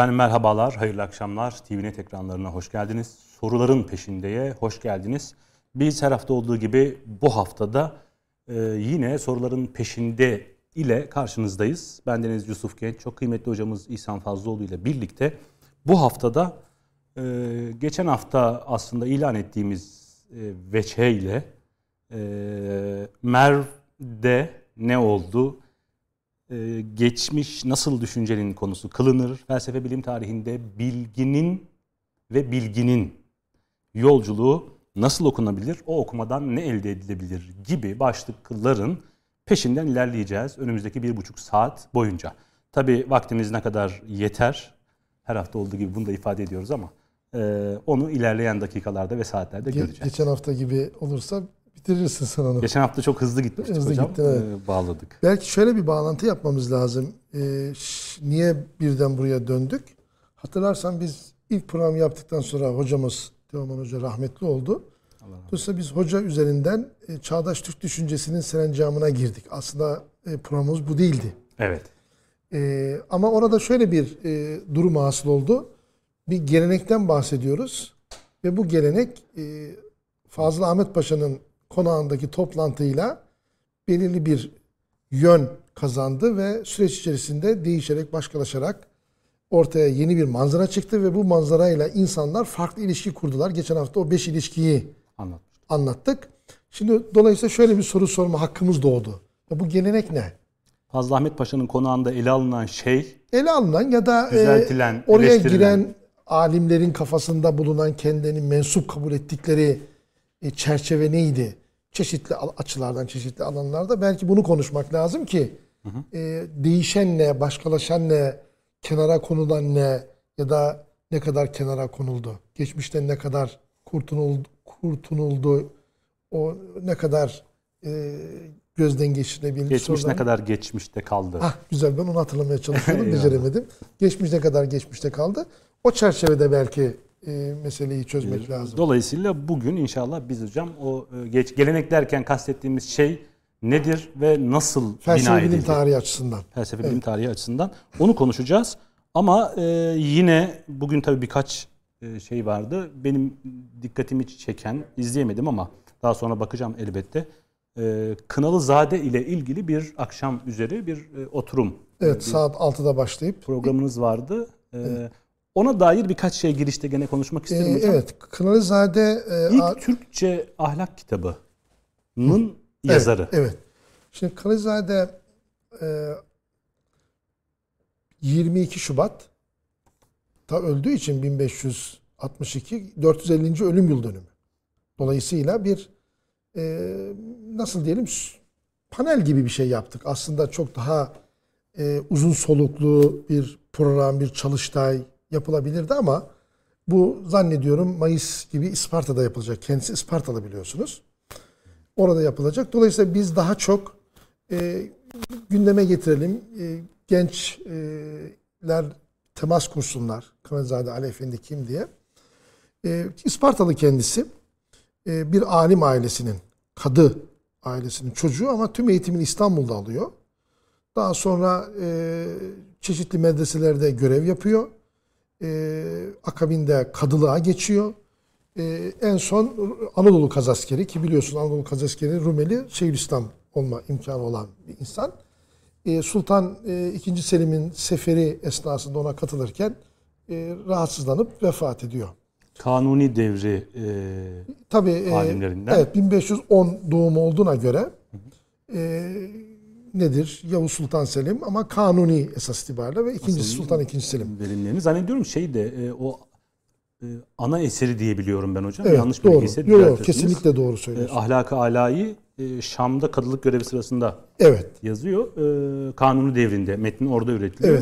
Efendim merhabalar, hayırlı akşamlar. TVNet ekranlarına hoş geldiniz. Soruların peşindeye hoş geldiniz. Biz her hafta olduğu gibi bu haftada e, yine soruların peşinde ile karşınızdayız. Ben Deniz Yusuf Genç, çok kıymetli hocamız İhsan Fazlıoğlu ile birlikte bu haftada e, geçen hafta aslında ilan ettiğimiz e, veçhe ile e, Merv'de ne oldu? Ee, geçmiş nasıl düşüncenin konusu kılınır? Felsefe bilim tarihinde bilginin ve bilginin yolculuğu nasıl okunabilir? O okumadan ne elde edilebilir gibi başlıkların peşinden ilerleyeceğiz önümüzdeki bir buçuk saat boyunca. Tabi vaktimiz ne kadar yeter, her hafta olduğu gibi bunu da ifade ediyoruz ama e, onu ilerleyen dakikalarda ve saatlerde göreceğiz. Geçen hafta gibi olursa bitirirsin sen onu. Geçen hafta çok hızlı gitmiştik hızlı hocam. Gitti, evet. Ee, bağladık. Belki şöyle bir bağlantı yapmamız lazım. Ee, niye birden buraya döndük? Hatırlarsan biz ilk program yaptıktan sonra hocamız Teoman Hoca rahmetli oldu. Dolayısıyla biz hoca üzerinden e, çağdaş Türk düşüncesinin serencamına girdik. Aslında e, programımız bu değildi. Evet. E, ama orada şöyle bir e, durum hasıl oldu. Bir gelenekten bahsediyoruz. Ve bu gelenek e, Fazıl Ahmet Paşa'nın konağındaki toplantıyla belirli bir yön kazandı ve süreç içerisinde değişerek, başkalaşarak ortaya yeni bir manzara çıktı ve bu manzarayla insanlar farklı ilişki kurdular. Geçen hafta o beş ilişkiyi anlattık. Şimdi dolayısıyla şöyle bir soru sorma hakkımız doğdu. Bu gelenek ne? Fazıl Ahmet Paşa'nın konağında ele alınan şey ele alınan ya da e, oraya giren alimlerin kafasında bulunan kendini mensup kabul ettikleri e, çerçeve neydi? Çeşitli açılardan, çeşitli alanlarda belki bunu konuşmak lazım ki hı hı. E, değişen ne, başkalaşan ne, kenara konulan ne ya da ne kadar kenara konuldu, geçmişten ne kadar kurtuldu, kurtuldu o ne kadar e, gözden geçirebildi. Geçmiş sorudan. ne kadar geçmişte kaldı. Ah güzel ben onu hatırlamaya çalışıyordum, beceremedim. Geçmiş ne kadar geçmişte kaldı. O çerçevede belki e, meseleyi çözmek lazım. Dolayısıyla bugün inşallah biz hocam o e, geç gelenek derken kastettiğimiz şey nedir ve nasıl Felsefe bina edildi? bilim tarihi açısından. Felsefe evet. bilim tarihi açısından onu konuşacağız. Ama e, yine bugün tabii birkaç e, şey vardı. Benim dikkatimi çeken, izleyemedim ama daha sonra bakacağım elbette. E, Kınalı Zade ile ilgili bir akşam üzeri bir e, oturum. Evet bir saat 6'da başlayıp. Programınız vardı. E, evet. Ona dair birkaç şey girişte gene konuşmak isterim ee, hocam. Evet. Kınalızade e, İlk Türkçe ahlak kitabının yazarı. Evet, evet. Şimdi Kınalızade e, 22 Şubat ta öldüğü için 1562 450. ölüm yıl dönümü. Dolayısıyla bir e, nasıl diyelim panel gibi bir şey yaptık. Aslında çok daha e, uzun soluklu bir program, bir çalıştay, yapılabilirdi ama bu zannediyorum Mayıs gibi İsparta'da yapılacak. Kendisi İspartalı biliyorsunuz. Orada yapılacak. Dolayısıyla biz daha çok e, gündeme getirelim. E, gençler temas kursunlar. Kınazade Ali Efendi kim diye. E, İspartalı kendisi. E, bir alim ailesinin, kadı ailesinin çocuğu ama tüm eğitimini İstanbul'da alıyor. Daha sonra e, çeşitli medreselerde görev yapıyor e, akabinde kadılığa geçiyor. E, en son Anadolu Kazaskeri ki biliyorsun Anadolu Kazaskeri Rumeli Şeyhülislam olma imkanı olan bir insan. E, Sultan e, II. Selim'in seferi esnasında ona katılırken e, rahatsızlanıp vefat ediyor. Kanuni devri e, Tabii, e, alimlerinden. Evet 1510 doğum olduğuna göre e, nedir? Yavuz Sultan Selim ama kanuni esas itibariyle ve ikinci Sultan ikinci Selim. Verimlerini zannediyorum şey de e, o e, ana eseri diye biliyorum ben hocam. Evet, Yanlış doğru. bilgiyse yok, yok, kesinlikle doğru söylüyorsun. E, Ahlak-ı Ala'yı e, Şam'da kadılık görevi sırasında evet. yazıyor. E, kanuni devrinde metnin orada üretiliyor.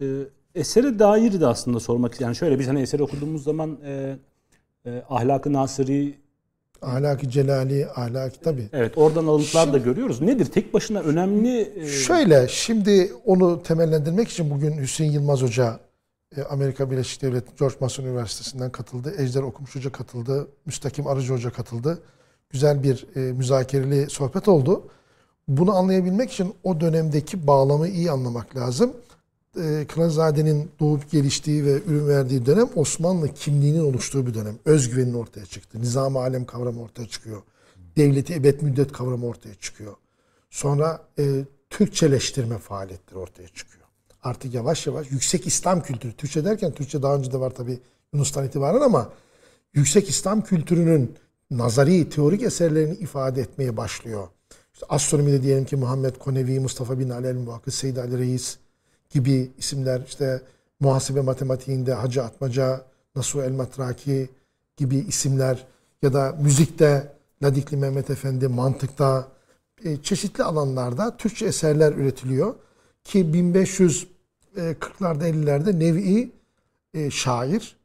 Evet. E, esere dair de aslında sormak yani şöyle biz hani eseri okuduğumuz zaman e, e, Ahlak-ı Nasiri Ahlaki celali, ahlaki tabi. Evet oradan alıntılar şimdi, da görüyoruz. Nedir? Tek başına önemli... E... Şöyle şimdi onu temellendirmek için bugün Hüseyin Yılmaz Hoca e, Amerika Birleşik Devletleri George Mason Üniversitesi'nden katıldı. Ejder Okumuş Hoca katıldı. Müstakim Arıcı Hoca katıldı. Güzel bir e, müzakereli sohbet oldu. Bunu anlayabilmek için o dönemdeki bağlamı iyi anlamak lazım. E, Kınazade'nin doğup geliştiği ve ürün verdiği dönem Osmanlı kimliğinin oluştuğu bir dönem. Özgüvenin ortaya çıktı. Nizam-ı alem kavramı ortaya çıkıyor. Devleti ebed müddet kavramı ortaya çıkıyor. Sonra e, Türkçeleştirme faaliyetleri ortaya çıkıyor. Artık yavaş yavaş yüksek İslam kültürü. Türkçe derken Türkçe daha önce de var tabi Yunus'tan itibaren ama yüksek İslam kültürünün nazari, teorik eserlerini ifade etmeye başlıyor. İşte astronomide diyelim ki Muhammed Konevi, Mustafa bin Ali el-Muhakkız, Seyyid Ali Reis gibi isimler işte muhasebe matematiğinde Hacı Atmaca, Nasuh el-Matraki gibi isimler ya da müzikte Ladikli Mehmet Efendi, mantıkta e, çeşitli alanlarda Türkçe eserler üretiliyor. Ki 1540'larda 50'lerde Nevi e, şair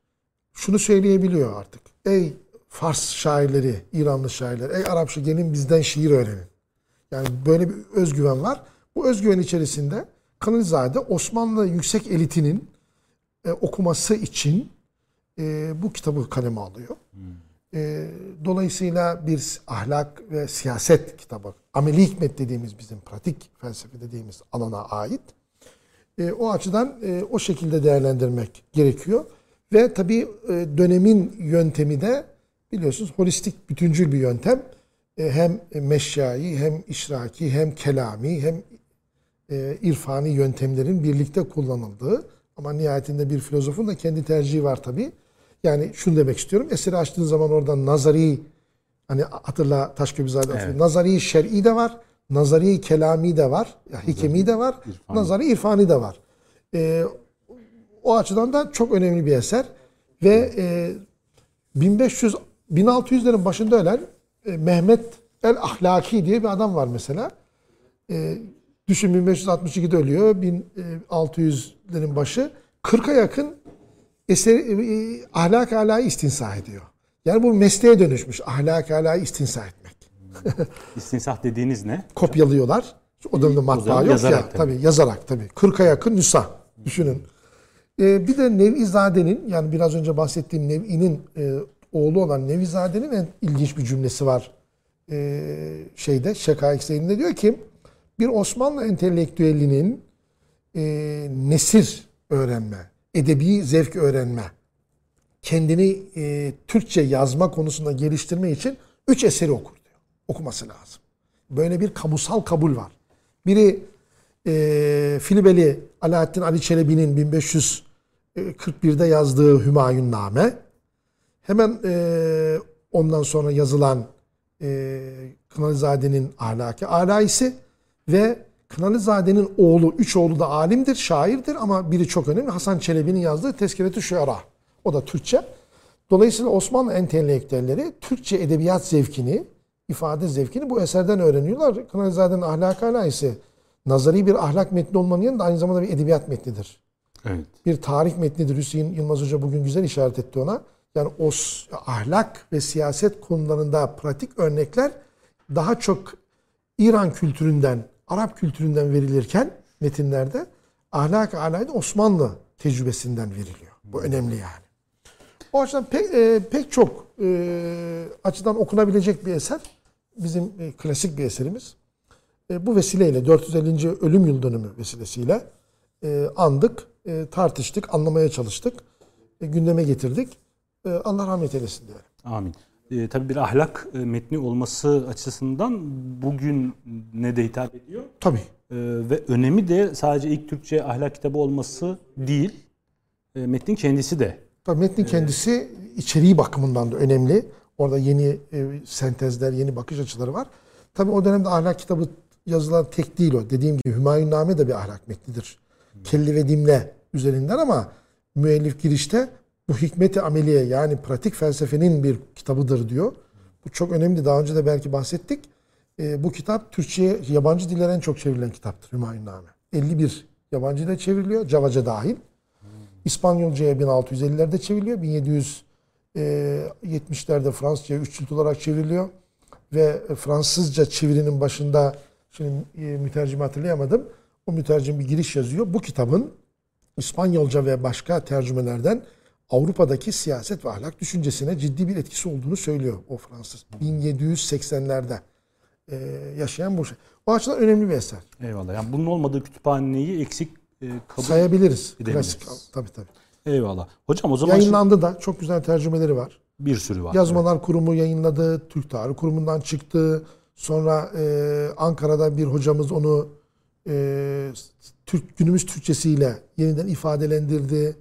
şunu söyleyebiliyor artık. Ey Fars şairleri, İranlı şairler, ey Arapça gelin bizden şiir öğrenin. Yani böyle bir özgüven var. Bu özgüven içerisinde Kanalizade Osmanlı yüksek elitinin e, okuması için e, bu kitabı kaleme alıyor. Hmm. E, dolayısıyla bir ahlak ve siyaset kitabı. Ameli hikmet dediğimiz bizim pratik felsefe dediğimiz alana ait. E, o açıdan e, o şekilde değerlendirmek gerekiyor. Ve tabii e, dönemin yöntemi de biliyorsunuz holistik, bütüncül bir yöntem. E, hem meşyai, hem işraki, hem kelami, hem e, irfani yöntemlerin birlikte kullanıldığı ama nihayetinde bir filozofun da kendi tercihi var tabii. Yani şunu demek istiyorum. Eseri açtığın zaman orada nazari hani hatırla Taşköprüzade evet. nazari şer'i de var. Nazari kelami de var. Ya, hikemi de var. İrfani. Nazari irfani de var. E, o açıdan da çok önemli bir eser. Ve e, 1500 1600'lerin başında ölen e, Mehmet el Ahlaki diye bir adam var mesela. E, düşün 1562'de ölüyor. 1600'lerin başı. 40'a yakın eser, e, ahlak alayı istinsah ediyor. Yani bu mesleğe dönüşmüş. Ahlak alayı istinsah etmek. İstinsah dediğiniz ne? Kopyalıyorlar. O dönemde matbaa yok ya. Tabii. tabii yazarak tabii. 40'a yakın nüsa. Düşünün. Ee, bir de Nevizade'nin yani biraz önce bahsettiğim Nevi'nin e, oğlu olan Nevizade'nin en ilginç bir cümlesi var. Ee, şeyde Şekaik Zeyn'de diyor ki bir Osmanlı entelektüelinin e, nesir öğrenme, edebi zevk öğrenme, kendini e, Türkçe yazma konusunda geliştirme için üç eseri okur diyor. Okuması lazım. Böyle bir kamusal kabul var. Biri e, Filibeli Alaaddin Ali Çelebi'nin 1541'de yazdığı Hümayunname. Hemen e, ondan sonra yazılan e, Kınalızade'nin ahlaki alaisi ve Kınalızade'nin oğlu, üç oğlu da alimdir, şairdir ama biri çok önemli. Hasan Çelebi'nin yazdığı Tezkiret-i Şuara. O da Türkçe. Dolayısıyla Osmanlı entelektüelleri Türkçe edebiyat zevkini, ifade zevkini bu eserden öğreniyorlar. Kınalızade'nin ahlak alayisi nazari bir ahlak metni olmanın yanında aynı zamanda bir edebiyat metnidir. Evet. Bir tarih metnidir. Hüseyin Yılmaz Hoca bugün güzel işaret etti ona. Yani o ahlak ve siyaset konularında pratik örnekler daha çok İran kültüründen, Arap kültüründen verilirken metinlerde ahlak alayda Osmanlı tecrübesinden veriliyor. Bu önemli yani. O açıdan pek, e, pek çok e, açıdan okunabilecek bir eser. Bizim e, klasik bir eserimiz. E, bu vesileyle 450. ölüm yıl dönümü vesilesiyle e, andık, e, tartıştık, anlamaya çalıştık. E, gündeme getirdik. E, Allah rahmet eylesin diyelim. Amin e, tabii bir ahlak e, metni olması açısından bugün ne de hitap ediyor. Tabii. E, ve önemi de sadece ilk Türkçe ahlak kitabı olması değil, e, metnin kendisi de. Tabii metnin kendisi e, içeriği bakımından da önemli. Orada yeni e, sentezler, yeni bakış açıları var. Tabii o dönemde ahlak kitabı yazılan tek değil o. Dediğim gibi Hümayunname de bir ahlak metnidir. Hmm. Kelli ve dimle üzerinden ama müellif girişte bu hikmeti ameliye yani pratik felsefenin bir kitabıdır diyor. Bu çok önemli. Daha önce de belki bahsettik. E, bu kitap Türkçe'ye yabancı dillere en çok çevrilen kitaptır Hümayunname. 51 yabancı dile çevriliyor. Cavaca dahil. İspanyolcaya 1650'lerde çevriliyor. 1770'lerde e, Fransızcaya 3 cilt olarak çevriliyor. Ve Fransızca çevirinin başında şimdi e, mütercimi hatırlayamadım. O mütercim bir giriş yazıyor. Bu kitabın İspanyolca ve başka tercümelerden Avrupa'daki siyaset ve ahlak düşüncesine ciddi bir etkisi olduğunu söylüyor o Fransız. 1780'lerde e, yaşayan bu şey. O açıdan önemli bir eser. Eyvallah. Yani bunun olmadığı kütüphaneyi eksik e, kabul Sayabiliriz. edebiliriz. Klasik. Tabii tabii. Eyvallah. Hocam o zaman şu- Yayınlandı da çok güzel tercümeleri var. bir sürü var. Yazmalar Kurumu yayınladı. Türk Tarih Kurumu'ndan çıktı. Sonra e, Ankara'da bir hocamız onu e, Türk günümüz Türkçesiyle yeniden ifadelendirdi.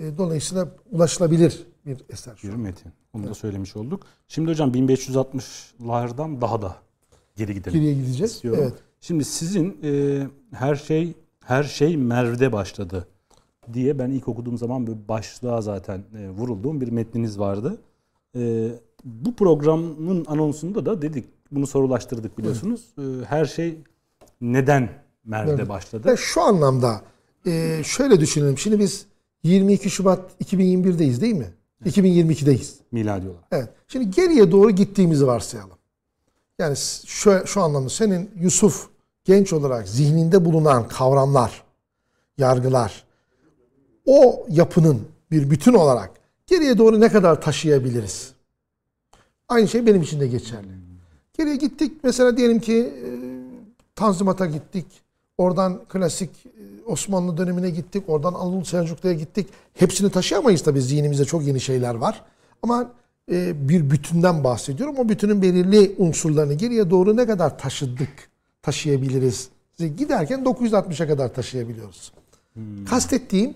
E, dolayısıyla ulaşılabilir bir eser. şu Bir metin. Onu da söylemiş olduk. Şimdi hocam 1560'lardan daha da geri gidelim. Geriye gideceğiz. istiyorum. Evet. Şimdi sizin e, her şey her şey Merv'de başladı diye ben ilk okuduğum zaman böyle başlığa zaten e, vurulduğum bir metniniz vardı. E, bu programın anonsunda da dedik bunu sorulaştırdık biliyorsunuz. E, her şey neden Merv'de Merv'de. başladı? Ve şu anlamda e, şöyle düşünelim. Şimdi biz 22 Şubat 2021'deyiz değil mi? 2022'deyiz. Miladi olarak. Evet. Şimdi geriye doğru gittiğimizi varsayalım. Yani şu, şu anlamda senin Yusuf genç olarak zihninde bulunan kavramlar, yargılar, o yapının bir bütün olarak geriye doğru ne kadar taşıyabiliriz? Aynı şey benim için de geçerli. Geriye gittik. Mesela diyelim ki e, Tanzimat'a gittik. Oradan klasik e, Osmanlı dönemine gittik. Oradan Anadolu Selçuklu'ya gittik. Hepsini taşıyamayız tabii. Zihnimizde çok yeni şeyler var. Ama e, bir bütünden bahsediyorum. O bütünün belirli unsurlarını geriye doğru ne kadar taşıdık, taşıyabiliriz? Giderken 960'a kadar taşıyabiliyoruz. Kastettiğim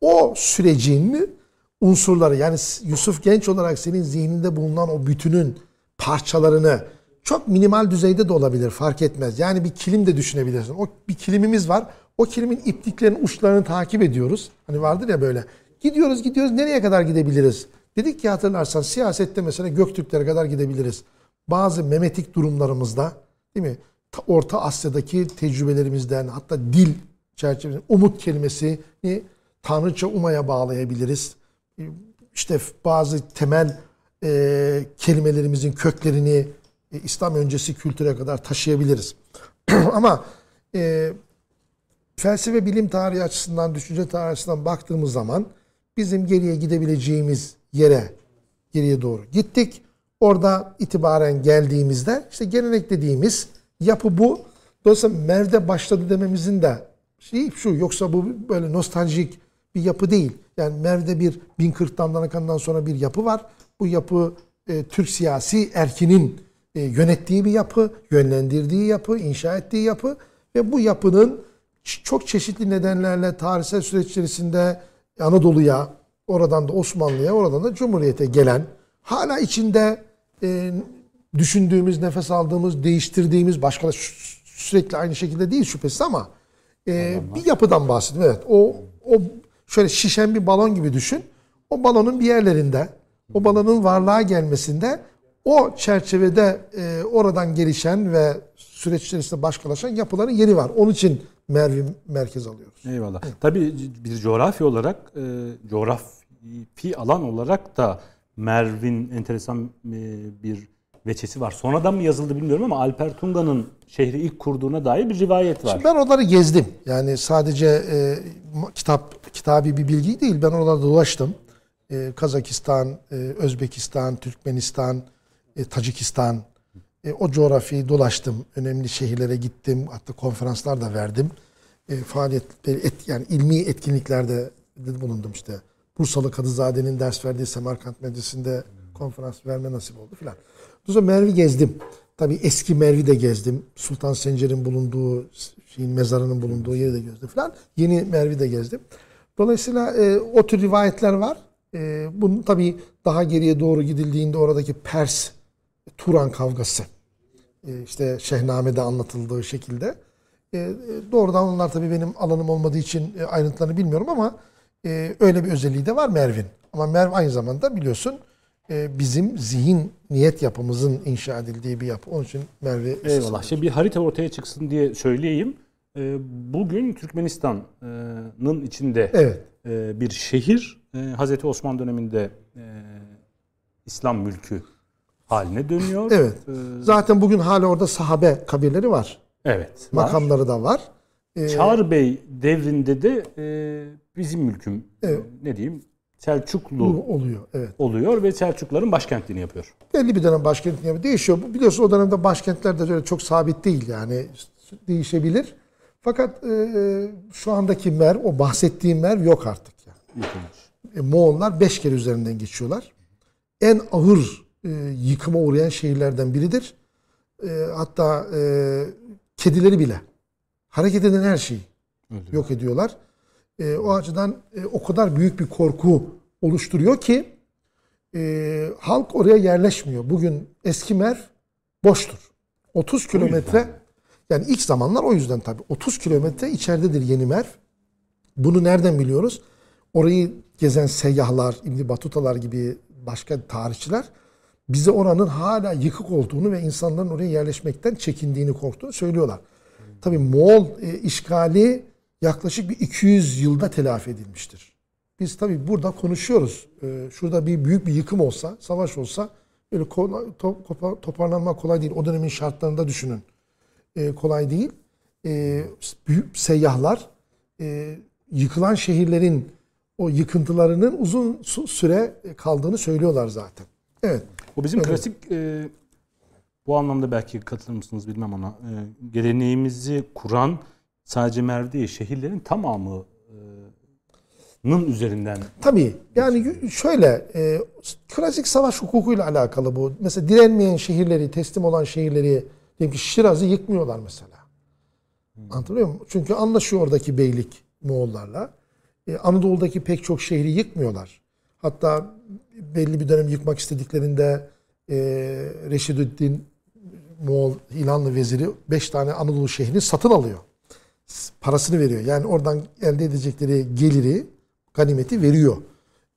o sürecin unsurları yani Yusuf Genç olarak senin zihninde bulunan o bütünün parçalarını çok minimal düzeyde de olabilir fark etmez. Yani bir kilim de düşünebilirsin. O bir kilimimiz var. O kilimin ipliklerin uçlarını takip ediyoruz. Hani vardır ya böyle. Gidiyoruz gidiyoruz nereye kadar gidebiliriz? Dedik ki hatırlarsan siyasette mesela Göktürklere kadar gidebiliriz. Bazı memetik durumlarımızda değil mi? Ta- Orta Asya'daki tecrübelerimizden hatta dil çerçevesinde umut kelimesini Tanrıça umaya bağlayabiliriz. İşte bazı temel e, kelimelerimizin köklerini e, İslam öncesi kültüre kadar taşıyabiliriz. Ama e, felsefe bilim tarihi açısından, düşünce tarihi açısından baktığımız zaman bizim geriye gidebileceğimiz yere geriye doğru gittik. Orada itibaren geldiğimizde işte gelenek dediğimiz yapı bu. Dolayısıyla Merv'de başladı dememizin de şey şu yoksa bu böyle nostaljik bir yapı değil. Yani Merv'de bir 1040'tan Danakan'dan sonra bir yapı var. Bu yapı e, Türk siyasi erkinin yönettiği bir yapı, yönlendirdiği yapı, inşa ettiği yapı ve bu yapının çok çeşitli nedenlerle tarihsel süreç içerisinde Anadolu'ya, oradan da Osmanlı'ya, oradan da Cumhuriyet'e gelen, hala içinde e, düşündüğümüz, nefes aldığımız, değiştirdiğimiz, başka sürekli aynı şekilde değil şüphesiz ama e, bir yapıdan bahsediyorum. Evet, o, o şöyle şişen bir balon gibi düşün. O balonun bir yerlerinde, o balonun varlığa gelmesinde o çerçevede e, oradan gelişen ve süreç içerisinde başkalaşan yapıların yeri var. Onun için Merv'i merkez alıyoruz. Eyvallah. Tabii bir coğrafya olarak, e, coğrafi alan olarak da Merv'in enteresan e, bir veçesi var. Sonradan mı yazıldı bilmiyorum ama Alper Tunga'nın şehri ilk kurduğuna dair bir rivayet var. Şimdi ben oraları gezdim. Yani sadece e, kitap kitabi bir bilgi değil. Ben oralarda dolaştım. E, Kazakistan, e, Özbekistan, Türkmenistan, e, Tacikistan. E, o coğrafyayı dolaştım. Önemli şehirlere gittim. Hatta konferanslar da verdim. E, faaliyetleri, et, yani ilmi etkinliklerde de bulundum işte. Bursalı Kadızade'nin ders verdiği Semerkant Medresesi'nde konferans verme nasip oldu filan. Dolayısıyla Merv'i gezdim. Tabii eski Merv'i de gezdim. Sultan Sencer'in bulunduğu, şeyin mezarının bulunduğu yeri de gezdim filan. Yeni Merv'i de gezdim. Dolayısıyla e, o tür rivayetler var. E, bunun tabii daha geriye doğru gidildiğinde oradaki Pers Turan kavgası e, işte Şehname'de anlatıldığı şekilde. E, e, doğrudan onlar tabii benim alanım olmadığı için e, ayrıntılarını bilmiyorum ama e, öyle bir özelliği de var Merv'in. Ama Merv aynı zamanda biliyorsun e, bizim zihin niyet yapımızın inşa edildiği bir yapı. Onun için Merv'i Eyvallah. Şimdi bir harita ortaya çıksın diye söyleyeyim. E, Bugün Türkmenistan'ın içinde Evet. e, bir şehir e, Hazreti Osman döneminde e, İslam mülkü haline dönüyor. Evet. E, Zaten bugün hala orada sahabe kabirleri var. Evet. var. Makamları da var. E, Çağrı Bey devrinde de e, bizim mülküm e, ne diyeyim Selçuklu oluyor. Evet. oluyor ve Selçukluların başkentliğini yapıyor. belli bir dönem başkentliği değişiyor. Bu Biliyorsun o dönemde başkentler de öyle çok sabit değil yani değişebilir. Fakat e, şu andaki Merv, o bahsettiğim Merv yok artık. Yani. E, Moğollar beş kere üzerinden geçiyorlar. En ağır e, yıkıma uğrayan şehirlerden biridir. E, hatta e, kedileri bile hareket eden her şeyi Öyle. yok ediyorlar. E, o açıdan e, o kadar büyük bir korku oluşturuyor ki e, halk oraya yerleşmiyor. Bugün eski Merv boştur. 30 kilometre yani ilk zamanlar o yüzden tabii 30 kilometre içeridedir Yeni Merv. Bunu nereden biliyoruz? Orayı gezen seyyahlar, İbn Batutalar gibi başka tarihçiler bize oranın hala yıkık olduğunu ve insanların oraya yerleşmekten çekindiğini, korktuğunu söylüyorlar. Tabii Moğol e, işgali yaklaşık bir 200 yılda telafi edilmiştir. Biz tabii burada konuşuyoruz. E, şurada bir büyük bir yıkım olsa, savaş olsa böyle kolay, toparlanmak kolay değil. O dönemin şartlarında düşünün. E, kolay değil. E, büyük seyyahlar e, yıkılan şehirlerin o yıkıntılarının uzun süre kaldığını söylüyorlar zaten. Evet. Bu bizim Evet. klasik e, bu anlamda belki katılır mısınız bilmem ama e, geleneğimizi kuran sadece Merv değil şehirlerin tamamı nın üzerinden Tabii yani şöyle e, klasik savaş hukukuyla alakalı bu. Mesela direnmeyen şehirleri, teslim olan şehirleri diyelim ki Şiraz'ı yıkmıyorlar mesela. Anlatabiliyor muyum? Çünkü anlaşıyor oradaki beylik Moğollarla. E, Anadolu'daki pek çok şehri yıkmıyorlar. Hatta belli bir dönem yıkmak istediklerinde e, Reşidüddin Moğol İlanlı veziri 5 tane Anadolu şehrini satın alıyor. Parasını veriyor. Yani oradan elde edecekleri geliri, ganimeti veriyor.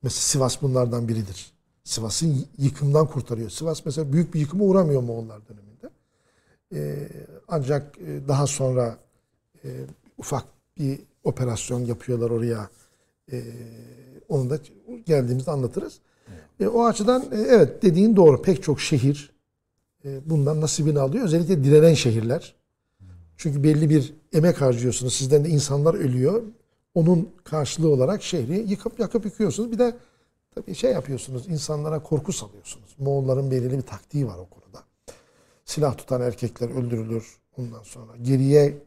Mesela Sivas bunlardan biridir. Sivas'ın y- yıkımdan kurtarıyor. Sivas mesela büyük bir yıkıma uğramıyor Moğollar döneminde. Ee, ancak e, daha sonra e, ufak bir operasyon yapıyorlar oraya. Ee, onu da geldiğimizde anlatırız. E, o açıdan e, evet dediğin doğru. Pek çok şehir e, bundan nasibini alıyor. Özellikle direnen şehirler. Çünkü belli bir emek harcıyorsunuz. Sizden de insanlar ölüyor. Onun karşılığı olarak şehri yıkıp yakıp yıkıyorsunuz. Bir de tabii şey yapıyorsunuz. insanlara korku salıyorsunuz. Moğolların belirli bir taktiği var o konuda. Silah tutan erkekler öldürülür. Ondan sonra geriye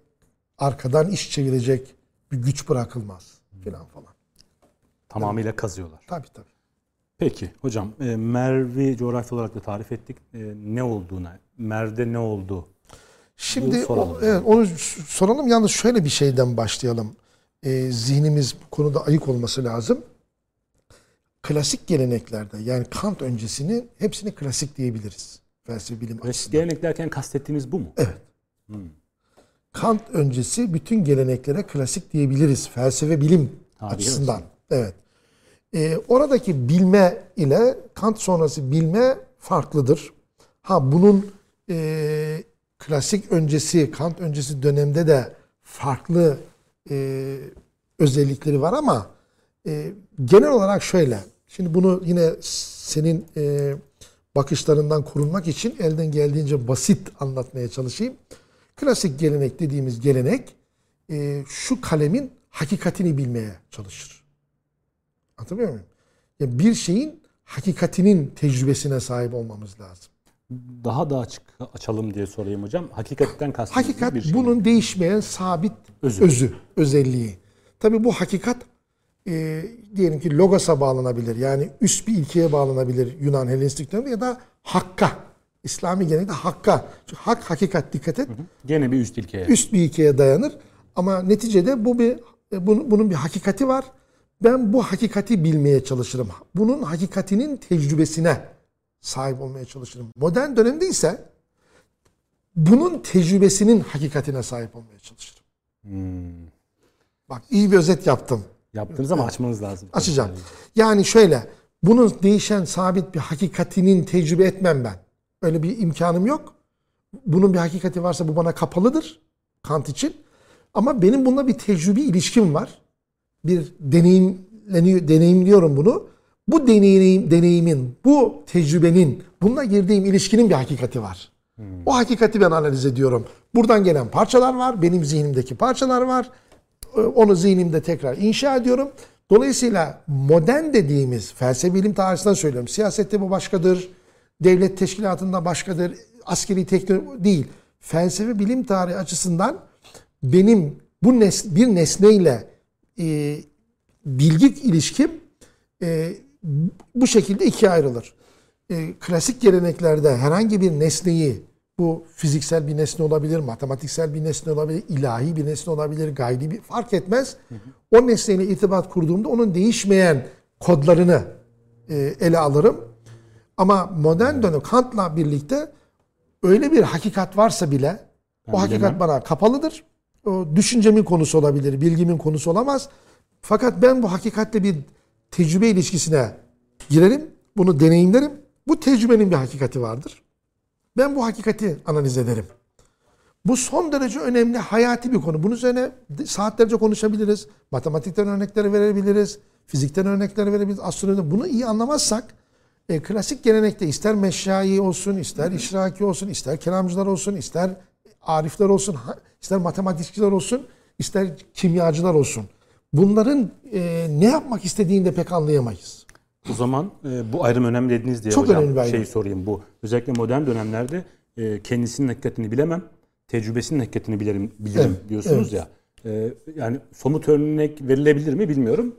arkadan iş çevirecek bir güç bırakılmaz filan falan. Tamamıyla kazıyorlar. Tabii tabii. Peki hocam e, Merv'i coğrafi olarak da tarif ettik. E, ne olduğuna, Merv'de ne oldu? Şimdi soralım. o- evet, onu soralım. Yalnız şöyle bir şeyden başlayalım. Ee, zihnimiz bu konuda ayık olması lazım. Klasik geleneklerde yani Kant öncesini hepsini klasik diyebiliriz. Felsefe bilim Klasik açısından. gelenek derken kastettiğiniz bu mu? Evet. Kant öncesi bütün geleneklere klasik diyebiliriz. Felsefe bilim Harika. açısından. Evet. Ee, oradaki bilme ile Kant sonrası bilme farklıdır. Ha bunun e, klasik öncesi, Kant öncesi dönemde de farklı e, özellikleri var ama e, genel olarak şöyle. Şimdi bunu yine senin e, bakışlarından korunmak için elden geldiğince basit anlatmaya çalışayım. Klasik gelenek dediğimiz gelenek e, şu kalemin hakikatini bilmeye çalışır. Anlatabiliyor muyum? Ya bir şeyin hakikatinin tecrübesine sahip olmamız lazım. Daha da açık açalım diye sorayım hocam. Hakikatten kastediğiniz Hakikat bir şey. bunun değişmeyen sabit Özü. özü, özelliği. Tabii bu hakikat e, diyelim ki logos'a bağlanabilir. Yani üst bir ilkeye bağlanabilir Yunan Helenistik dönemde ya da hakka. İslami gelenekte hakka. Çünkü hak hakikat dikkat et. Gene bir üst ilkeye. Üst bir ilkeye dayanır. Ama neticede bu bir e, bunun, bunun bir hakikati var. Ben bu hakikati bilmeye çalışırım. Bunun hakikatinin tecrübesine sahip olmaya çalışırım. Modern dönemde ise bunun tecrübesinin hakikatine sahip olmaya çalışırım. Hmm. Bak iyi bir özet yaptım. Yaptınız ama açmanız lazım. Açacağım. Yani şöyle, bunun değişen sabit bir hakikatinin tecrübe etmem ben. Öyle bir imkanım yok. Bunun bir hakikati varsa bu bana kapalıdır Kant için. Ama benim bununla bir tecrübi ilişkim var. Bir deneyimleniyor, deneyimliyorum bunu. Bu deneyim, deneyimin, bu tecrübenin, bununla girdiğim ilişkinin bir hakikati var. O hakikati ben analiz ediyorum. Buradan gelen parçalar var, benim zihnimdeki parçalar var. Ee, Onu zihnimde tekrar inşa ediyorum. Dolayısıyla modern dediğimiz felsefe bilim tarihinden söylüyorum. Siyasette bu başkadır, devlet teşkilatında başkadır, askeri teknoloji değil. Felsefe bilim tarihi açısından benim bu nes bir nesneyle e, bilgi ilişkim e, bu şekilde ikiye ayrılır. E, klasik geleneklerde herhangi bir nesneyi bu fiziksel bir nesne olabilir, matematiksel bir nesne olabilir, ilahi bir nesne olabilir, gayri bir fark etmez. O nesneyle irtibat kurduğumda onun değişmeyen kodlarını e, ele alırım. Ama modern dönem Kant'la birlikte öyle bir hakikat varsa bile Ben o hakikat bilemem. bana kapalıdır. Düşüncemin konusu olabilir, bilgimin konusu olamaz. Fakat ben bu hakikatle bir tecrübe ilişkisine girerim, bunu deneyimlerim. Bu tecrübenin bir hakikati vardır. Ben bu hakikati analiz ederim. Bu son derece önemli, hayati bir konu. Bunun üzerine saatlerce konuşabiliriz. Matematikten örnekleri verebiliriz. Fizikten örnekleri verebiliriz. Astronomi. Bunu iyi anlamazsak e, klasik gelenekte ister meşai olsun, ister işraki olsun, ister kelamcılar olsun, ister arifler olsun, ister matematikçiler olsun, ister kimyacılar olsun. Bunların e, ne yapmak istediğini de pek anlayamayız. O zaman e, bu ayrım önemli dediniz diye Çok hocam önemli bir ayrım. şey sorayım bu. Özellikle modern dönemlerde e, kendisinin hakikatini bilemem, tecrübesinin hakikatini bilirim, bilirim Evet, diyorsunuz ya. E, yani somut örnek verilebilir mi bilmiyorum.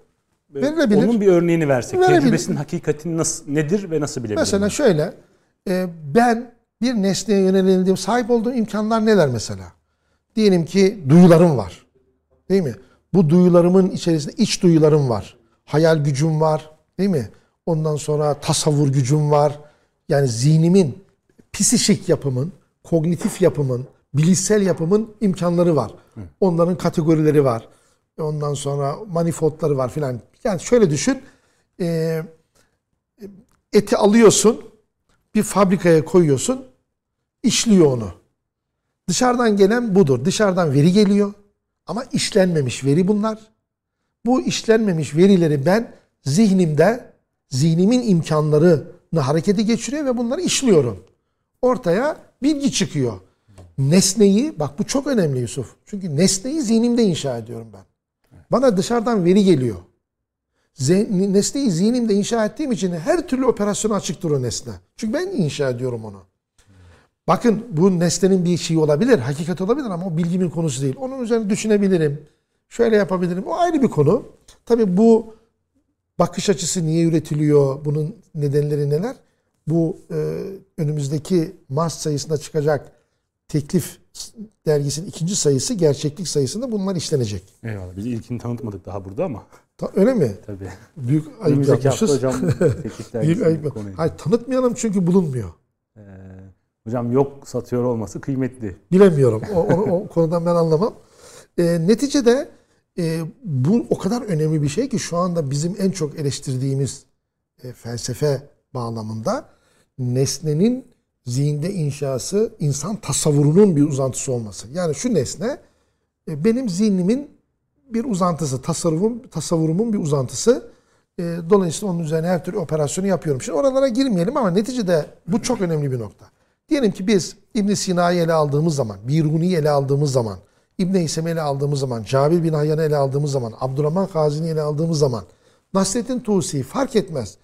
E, Verilebilir. Onun bir örneğini versek. Verebilir. Tecrübesinin hakikati nasıl nedir ve nasıl bilebilirim? Mesela şöyle, e, ben bir nesneye yönelildiğim, sahip olduğum imkanlar neler mesela? Diyelim ki duyularım var. Değil mi? Bu duyularımın içerisinde iç duyularım var. Hayal gücüm var. Değil mi? Ondan sonra tasavvur gücüm var. Yani zihnimin, psişik yapımın, kognitif yapımın, bilişsel yapımın imkanları var. Onların kategorileri var. Ondan sonra manifoldları var filan. Yani şöyle düşün. Eti alıyorsun, bir fabrikaya koyuyorsun, işliyor onu. Dışarıdan gelen budur. Dışarıdan veri geliyor ama işlenmemiş veri bunlar. Bu işlenmemiş verileri ben zihnimde, zihnimin imkanlarını harekete geçiriyor ve bunları işliyorum. Ortaya bilgi çıkıyor. Nesneyi, bak bu çok önemli Yusuf. Çünkü nesneyi zihnimde inşa ediyorum ben. Bana dışarıdan veri geliyor. Nesneyi zihnimde inşa ettiğim için her türlü operasyona açıktır o nesne. Çünkü ben inşa ediyorum onu. Bakın bu nesnenin bir şeyi olabilir, hakikat olabilir ama o bilgimin konusu değil. Onun üzerine düşünebilirim. Şöyle yapabilirim. O ayrı bir konu. Tabii bu bakış açısı niye üretiliyor? Bunun nedenleri neler? Bu e, önümüzdeki Mars sayısında çıkacak teklif dergisinin ikinci sayısı gerçeklik sayısında bunlar işlenecek. Eyvallah. Biz ilkini tanıtmadık daha burada ama Ta- öyle mi? tabii. Büyük ayıp yapmışız. hocam Büyük ayıp. Hayır tanıtmayalım çünkü bulunmuyor. Hocam yok satıyor olması kıymetli. Bilemiyorum. O, o, o konudan ben anlamam. E, neticede e, bu o kadar önemli bir şey ki şu anda bizim en çok eleştirdiğimiz e, felsefe bağlamında nesnenin zihinde inşası insan tasavvurunun bir uzantısı olması. Yani şu nesne e, benim zihnimin bir uzantısı, tasarrufum, tasavvurumun bir uzantısı. E, dolayısıyla onun üzerine her türlü operasyonu yapıyorum. Şimdi oralara girmeyelim ama neticede bu çok önemli bir nokta. Diyelim ki biz İbn Sina'yı ele aldığımız zaman, Biruni'yi ele aldığımız zaman, İbn Heysem'i ele aldığımız zaman, Cabir bin Hayyan'ı ele aldığımız zaman, Abdurrahman Gazi'ni ele aldığımız zaman, Nasrettin Tusi fark etmez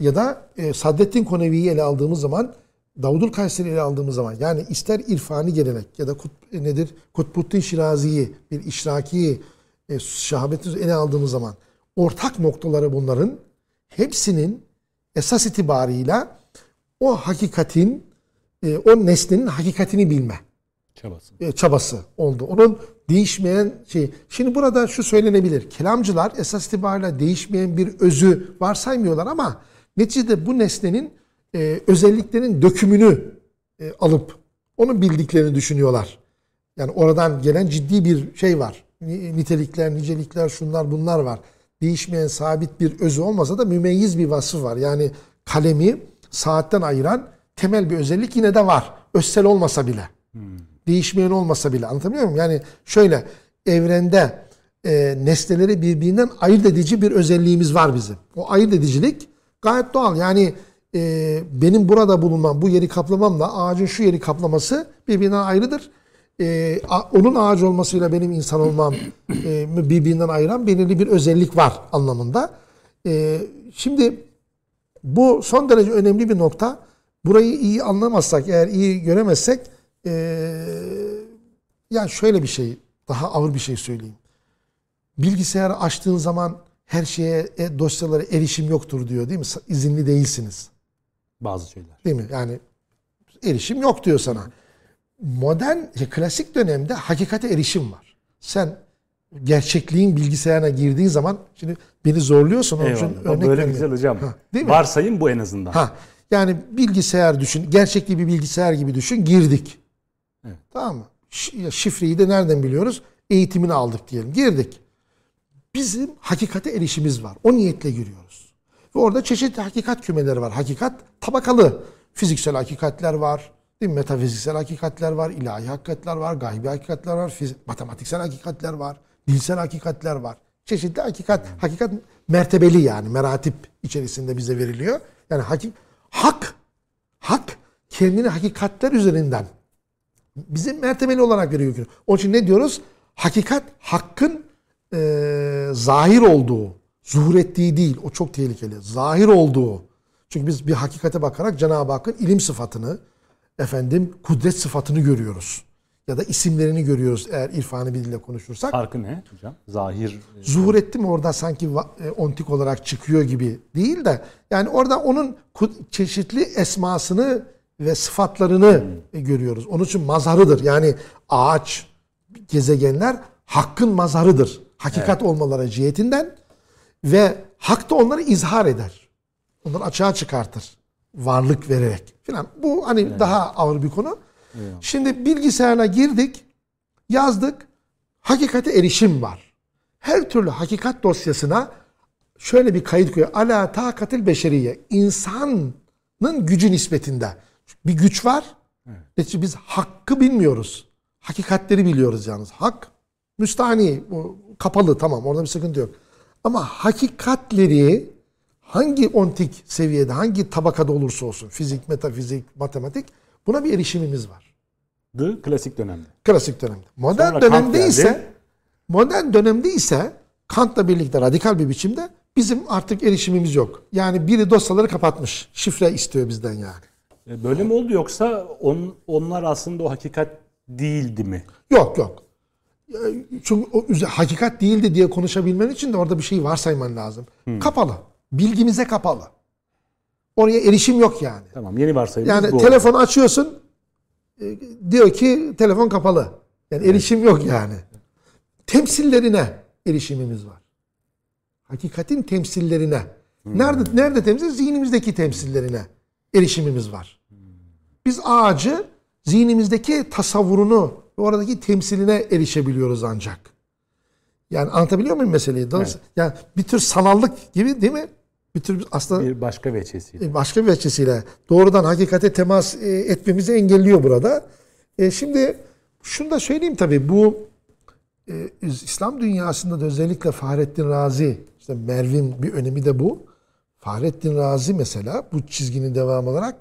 ya da e, Saddettin Konevi'yi ele aldığımız zaman, Davudul Kayseri'yi ele aldığımız zaman yani ister irfani gelenek ya da kut, e, nedir Kutbuddin Şirazi'yi, bir işrakiyi, e, şahabeti ele aldığımız zaman ortak noktaları bunların hepsinin esas itibarıyla o hakikatin, e, o nesnenin hakikatini bilme Çabası. e, çabası oldu. Onun değişmeyen şey. Şimdi burada şu söylenebilir. Kelamcılar esas itibariyle değişmeyen bir özü varsaymıyorlar ama neticede bu nesnenin e, özelliklerinin dökümünü e, alıp onu bildiklerini düşünüyorlar. Yani oradan gelen ciddi bir şey var. Ni- Nitelikler, nicelikler, şunlar bunlar var. Değişmeyen sabit bir özü olmasa da mümeyyiz bir vasfı var. Yani kalemi saatten ayıran temel bir özellik yine de var. Özsel olmasa bile değişmeyen olmasa bile anlatabiliyor muyum? Yani şöyle evrende e, nesneleri birbirinden ayırt edici bir özelliğimiz var bizim. O ayırt edicilik gayet doğal. Yani e, benim burada bulunmam, bu yeri kaplamamla ağacın şu yeri kaplaması birbirinden ayrıdır. E, a- onun ağaç olmasıyla benim insan olmam e, birbirinden ayıran belirli bir özellik var anlamında. E, şimdi bu son derece önemli bir nokta. Burayı iyi anlamazsak, eğer iyi göremezsek, eee yani şöyle bir şey Daha ağır bir şey söyleyeyim. Bilgisayarı açtığın zaman her şeye, e, dosyalara erişim yoktur diyor değil mi? İzinli değilsiniz. Bazı şeyler. Değil mi? Yani erişim yok diyor sana. Modern, klasik dönemde hakikate erişim var. Sen gerçekliğin bilgisayarına girdiğin zaman şimdi beni zorluyorsun onun için Eyvallah. O örnek böyle güzel hocam. Ha, değil mi? Varsayım bu en azından. Ha, yani bilgisayar düşün, gerçekliği bir bilgisayar gibi düşün, girdik. Evet. Tamam mı? Şifreyi de nereden biliyoruz? Eğitimini aldık diyelim. Girdik. Bizim hakikate erişimiz var. O niyetle giriyoruz. Ve orada çeşitli hakikat kümeleri var. Hakikat tabakalı. Fiziksel hakikatler var. Değil mi? Metafiziksel hakikatler var. ilahi hakikatler var. Gaybi hakikatler var. matematiksel hakikatler var. Dilsel hakikatler var. Çeşitli hakikat. Hakikat mertebeli yani. Meratip içerisinde bize veriliyor. Yani hakik, hak, hak kendini hakikatler üzerinden bize mertebeli olarak veriyor. Onun için ne diyoruz? Hakikat hakkın e, zahir olduğu, zuhur ettiği değil. O çok tehlikeli. Zahir olduğu. Çünkü biz bir hakikate bakarak Cenab-ı Hakk'ın ilim sıfatını, efendim kudret sıfatını görüyoruz. Ya da isimlerini görüyoruz eğer irfanı bir dille konuşursak. Farkı ne hocam? Zahir e, Zuhur etti mi orada sanki e, ontik olarak çıkıyor gibi değil de yani orada onun çeşitli esmasını ve sıfatlarını e, görüyoruz. Onun için mazharıdır. Yani ağaç, gezegenler hakkın mazharıdır. Hakikat olmaları cihetinden ve hak da onları izhar eder. Onları açığa çıkartır. Varlık vererek filan. Bu hani daha ağır bir konu. Şimdi bilgisayarına girdik, yazdık. Hakikate erişim var. Her türlü hakikat dosyasına şöyle bir kayıt koyuyor. Ala takatil beşeriye. İnsanın gücü nispetinde. Bir güç var. Evet. Biz hakkı bilmiyoruz. Hakikatleri biliyoruz yalnız. Hak müstahni, kapalı tamam orada bir sıkıntı yok. Ama hakikatleri hangi ontik seviyede, hangi tabakada olursa olsun, fizik, metafizik, matematik buna bir erişimimiz var. Dı klasik dönemde. Klasik dönemde. Modern Sonra Kant dönemde geldi. ise modern dönemde ise Kant'la birlikte radikal bir biçimde bizim artık erişimimiz yok. Yani biri dosyaları kapatmış. Şifre istiyor bizden yani. E, Böyle mi oldu yoksa on, onlar aslında o hakikat değildi mi? Yok yok. Ya, Çünkü o hakikat değildi diye konuşabilmen için de orada bir şey varsayman lazım. Kapalı. Bilgimize kapalı. Oraya erişim yok yani. Tamam yeni varsayımımız Yani bu. telefonu açıyorsun e, diyor ki telefon kapalı. Yani erişim yok yani. Temsillerine erişimimiz var. Hakikatin temsillerine. Nerede nerede temsil? Zihnimizdeki temsillerine erişimimiz var. Biz ağacı zihnimizdeki tasavvurunu ve oradaki temsiline erişebiliyoruz ancak. Yani anlatabiliyor muyum meseleyi? Dolayısıyla- Yani bir tür sanallık gibi değil mi? Bir tür aslında Bir başka veçesiyle. başka bir veçesiyle doğrudan hakikate temas e, etmemizi engelliyor burada. E, şimdi şunu da söyleyeyim tabii bu e, İslam dünyasında da özellikle Fahrettin Razi işte Mervin bir önemi de bu. Fahrettin Razi mesela bu çizginin devamı olarak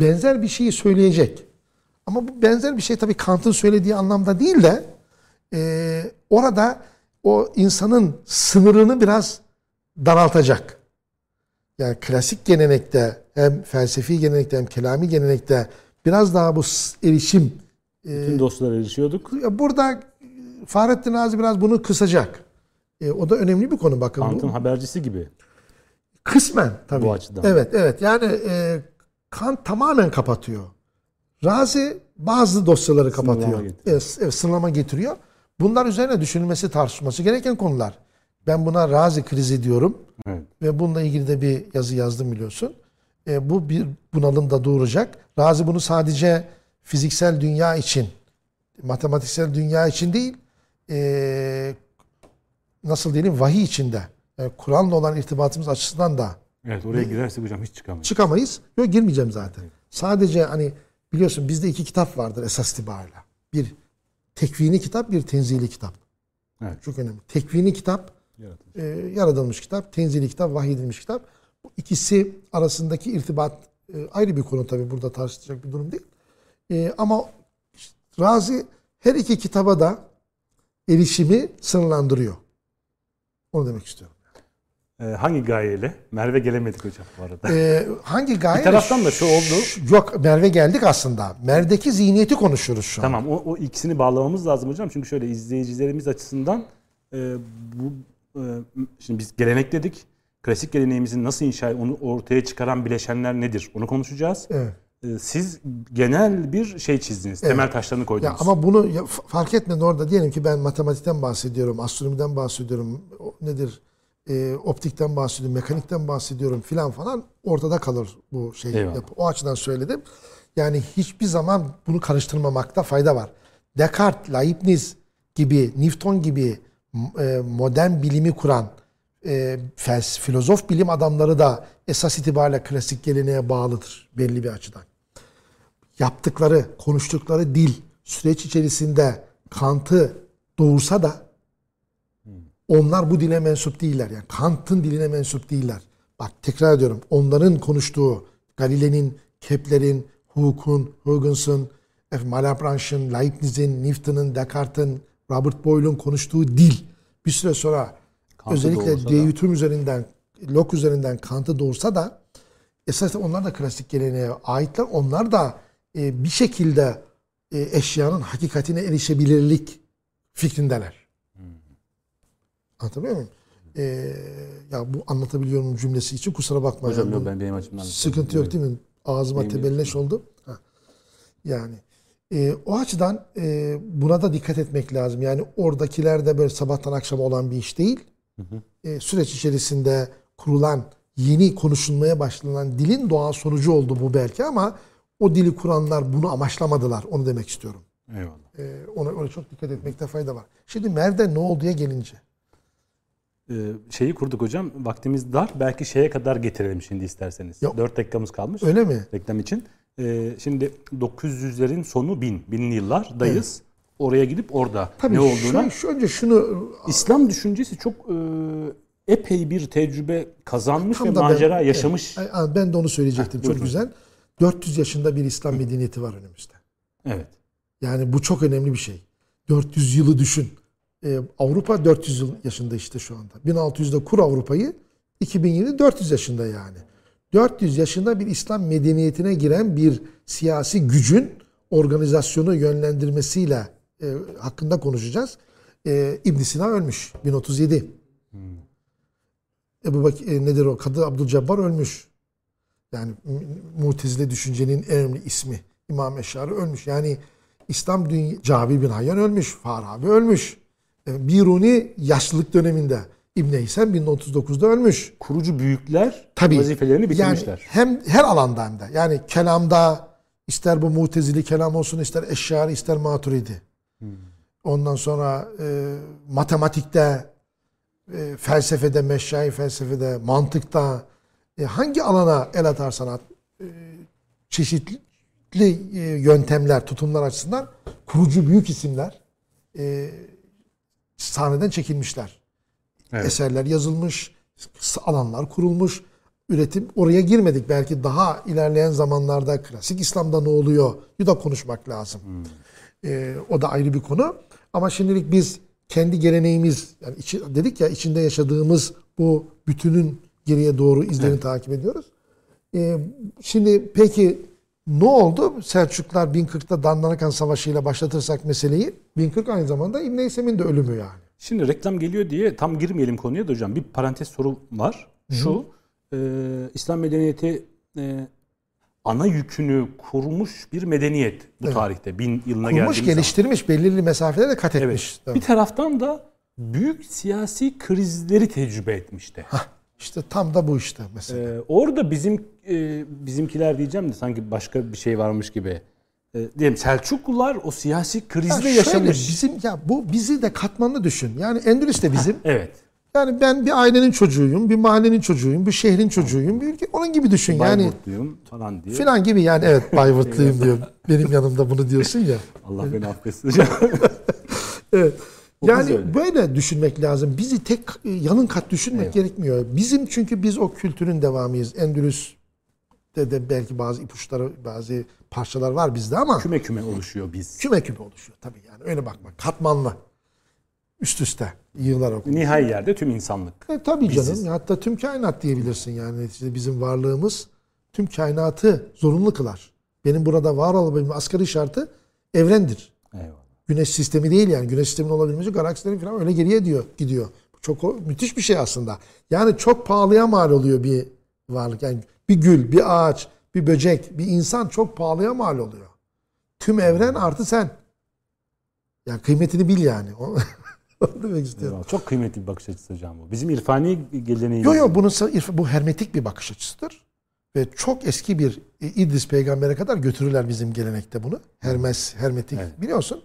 benzer bir şeyi söyleyecek. Ama bu benzer bir şey tabii Kant'ın söylediği anlamda değil de e, orada o insanın sınırını biraz daraltacak. Yani klasik gelenekte hem felsefi gelenekte hem kelami gelenekte biraz daha bu erişim Bütün dostlara erişiyorduk. ya burada e, Fahrettin Razi biraz bunu kısacak. E, o da önemli bir konu bakın. Kant'ın habercisi gibi. Kısmen tabii. Bu açıdan. Evet evet yani e, Kant tamamen kapatıyor. Razi bazı dosyaları Sınırlama kapatıyor. getiriyor. Evet, evet, sınırlama getiriyor. Bunlar üzerine düşünülmesi tartışılması gereken konular. Ben buna Razi krizi diyorum. Evet. Ve bununla ilgili de bir yazı yazdım biliyorsun. E, bu bir bunalım da doğuracak. Razi bunu sadece fiziksel dünya için, matematiksel dünya için değil, e, nasıl diyelim vahiy içinde, yani Kur'an'la olan irtibatımız açısından da Evet oraya girersek hocam hiç çıkamayız. çıkamayız. Yok girmeyeceğim zaten. Sadece hani biliyorsun bizde iki kitap vardır esas itibariyle. Bir tekvini kitap, bir tenzili kitap. Evet. Çok önemli. Tekvini kitap Yaratılmış. e, yaratılmış kitap, tenzili kitap, vahyedilmiş kitap. Bu ikisi arasındaki irtibat e, ayrı bir konu tabii burada tartışılacak bir durum değil. E, ama Razi her iki kitaba da erişimi sınırlandırıyor. Onu demek istiyorum. Ee, hangi gayeyle? Merve gelemedik hocam bu arada. Ee, hangi gaye? Bir taraftan da şu oldu. Yok Merve geldik aslında. Merve'deki zihniyeti konuşuyoruz şu an. Tamam o, o ikisini bağlamamız lazım hocam. Çünkü şöyle izleyicilerimiz açısından e, bu şimdi biz gelenek dedik. Klasik geleneğimizin nasıl inşa onu ortaya çıkaran bileşenler nedir? Onu konuşacağız. Evet. E, siz genel bir şey çizdiniz. Temel taşlarını koydunuz. Ya ama bunu ya, fark etmeden orada diyelim ki ben matematikten bahsediyorum, astronomiden bahsediyorum, nedir, e, optikten bahsediyorum, mekanikten bahsediyorum filan falan ortada kalır bu şey. Eyvallah. yapı. O açıdan söyledim. Yani hiçbir zaman bunu karıştırmamakta fayda var. Descartes, Leibniz gibi, Newton gibi modern bilimi kuran e, filozof bilim adamları da esas itibariyle klasik geleneğe bağlıdır belli bir açıdan yaptıkları, konuştukları dil süreç içerisinde Kant'ı doğursa da onlar bu dile mensup değiller. Yani Kant'ın diline mensup değiller. Bak tekrar ediyorum. Onların konuştuğu Galile'nin, Kepler'in, Hooke'un, Huygens'ın, Malebranche'ın, Leibniz'in, Newton'un, Descartes'in, Robert Boyle'un konuştuğu dil bir süre sonra Kant'ı özellikle Deyütüm üzerinden, Locke üzerinden Kant'ı doğursa da esas onlar da klasik geleneğe aitler. Onlar da e, bir şekilde e, eşyanın hakikatine erişebilirlik fikrindeler. Anlatabiliyor muyum? E, ya bu anlatabiliyorum cümlesi için kusura bakma. hocam yani yok bu ben benim açımdan. sıkıntı yok değil mi? Ağzıma tebelleş oldu. Ha. Yani e, o açıdan e, buna da dikkat etmek lazım. Yani oradakiler de böyle sabahtan akşama olan bir iş değil. E, süreç içerisinde kurulan yeni konuşulmaya başlanan dilin doğal sonucu oldu bu belki ama o dili kuranlar bunu amaçlamadılar. Onu demek istiyorum. Eyvallah. E, ona, ona çok dikkat etmekte fayda var. Şimdi Mer'de ne olduya gelince. Ee, şeyi kurduk hocam. Vaktimiz dar. Belki şeye kadar getirelim şimdi isterseniz. Yok. 4 dakikamız kalmış. Öyle mi? reklam için. Ee, şimdi 900'lerin sonu 1000, binli yıllardayız. Oraya gidip orada Tabii ne olduğuna. şu, şu önce şunu İslam düşüncesi çok e, epey bir tecrübe kazanmış ve Tam ben- macera yaşamış. Evet, ben de onu söyleyecektim. Heh, Çok buyurun. güzel. 400 yaşında bir İslam medeniyeti var önümüzde. Evet. Yani bu çok önemli bir şey. 400 yılı düşün. Ee, Avrupa 400 yıl yaşında işte şu anda. 1600'de kur Avrupa'yı, 2007 400 yaşında yani. 400 yaşında bir İslam medeniyetine giren bir siyasi gücün organizasyonu yönlendirmesiyle e, hakkında konuşacağız. E, ibn Sina ölmüş 1037. Ebu Bak e, nedir o? Kadı Abdülcebbar ölmüş. Yani Mutezile düşüncenin en önemli ismi. İmam Eşari ölmüş. Yani İslam dünya Cabir bin Hayyan ölmüş. Farabi ölmüş. E, Biruni yaşlılık döneminde. İbn Heysem 1039'da ölmüş. Kurucu büyükler Tabii. vazifelerini bitirmişler. Yani hem her alanda hem de. Yani kelamda ister bu mutezili kelam olsun ister eşyari ister maturidi. Ondan sonra e, matematikte, e, felsefede, meşai felsefede, mantıkta e, hangi alana el atarsan at e, çeşitli e, yöntemler, tutumlar açısından kurucu büyük isimler e, sahneden çekilmişler Evet. eserler yazılmış, alanlar kurulmuş. Üretim oraya girmedik. Belki daha ilerleyen zamanlarda klasik İslam'da ne oluyor? Bir da konuşmak lazım. Ee, o da ayrı bir konu. Ama şimdilik biz kendi geleneğimiz, yani içi- dedik ya içinde yaşadığımız bu bütünün geriye doğru izlerini takip ediyoruz. Ee, şimdi peki ne oldu? Selçuklar 1040'ta Dandanakan Savaşı ile başlatırsak meseleyi. 1040 aynı zamanda İbn Heysem'in de ölümü yani. Şimdi reklam geliyor diye tam girmeyelim konuya da hocam. Bir parantez soru var. Şu, e, İslam medeniyeti e, ana yükünü kurmuş bir medeniyet bu tarihte. Bin yılına Kurmuş, geldiğimiz zaman. geliştirmiş, belirli mesafelere de kat Evet. etmiş. Bir taraftan da büyük siyasi krizleri tecrübe etmişti. Hah, işte tam da bu işte mesela. Ee, orada bizim e, bizimkiler diyeceğim de sanki başka bir şey varmış gibi. E, diyelim Selçuklular o siyasi Ya krizde şöyle, yaşamış. bizim ya bu bizi de katmanlı düşün. Yani Endülüs de bizim. Evet. yani ben bir ailenin çocuğuyum, bir mahallenin çocuğuyum, bir şehrin çocuğuyum, bir ülke onun gibi düşün. Yani Bayburtluyum falan diye. filan gibi yani evet Bayburtluyum diyor. Benim yanımda bunu diyorsun ya. Allah beni affetsin. Evet. Yani öyle. böyle düşünmek lazım. Bizi tek yalın kat düşünmek gerekmiyor. Bizim çünkü biz o kültürün devamıyız. Endülüs'te de belki bazı ipuçları, bazı parçalar var bizde ama küme küme oluşuyor biz. küme küme oluşuyor tabii yani öyle bakmak. Katmanlı. üst üste yıllar okumuş. Nihai yerde tüm insanlık. E, tabii Biziz. canım. Hatta tüm kainat diyebilirsin yani. Neticede bizim varlığımız tüm kainatı zorunlu kılar. Benim burada var olabilmem asgari şartı evrendir. Eyvallah. Güneş sistemi değil yani. Güneş sisteminin olabilmesi galaksilerin falan öyle geriye diyor, gidiyor. Çok müthiş bir şey aslında. Yani çok pahalıya mal oluyor bir varlık. Yani bir gül, bir ağaç, bir böcek, bir insan çok pahalıya mal oluyor. Tüm evren artı sen. Yani kıymetini bil yani. Demek istiyorum. Eyvallah. Çok kıymetli bir bakış açısı hocam bu. Bizim irfani geleneğimiz. Yok yok bunun bu hermetik bir bakış açısıdır. Ve çok eski bir e, İdris peygambere kadar götürürler bizim gelenekte bunu. Hermes, hermetik Evet. biliyorsun.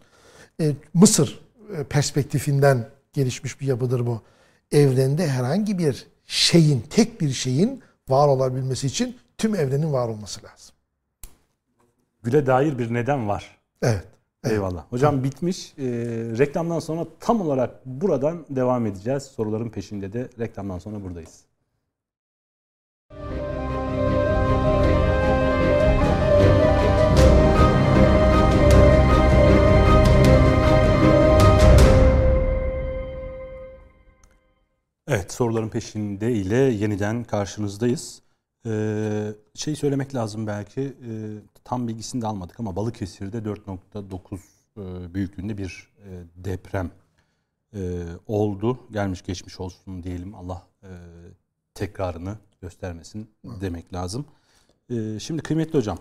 E, Mısır e, perspektifinden gelişmiş bir yapıdır bu. Evrende herhangi bir şeyin, tek bir şeyin var olabilmesi için tüm evrenin var olması lazım. Güle dair bir neden var. Evet. Eyvallah. Hocam bitmiş. Ee, reklamdan sonra tam olarak buradan devam edeceğiz. Soruların peşinde de reklamdan sonra buradayız. Evet, soruların peşinde ile yeniden karşınızdayız. Ee, şey söylemek lazım belki, e, tam bilgisini de almadık ama Balıkesir'de 4.9 e, büyüklüğünde bir e, deprem e, oldu. Gelmiş geçmiş olsun diyelim. Allah e, tekrarını göstermesin demek lazım. E, şimdi kıymetli hocam,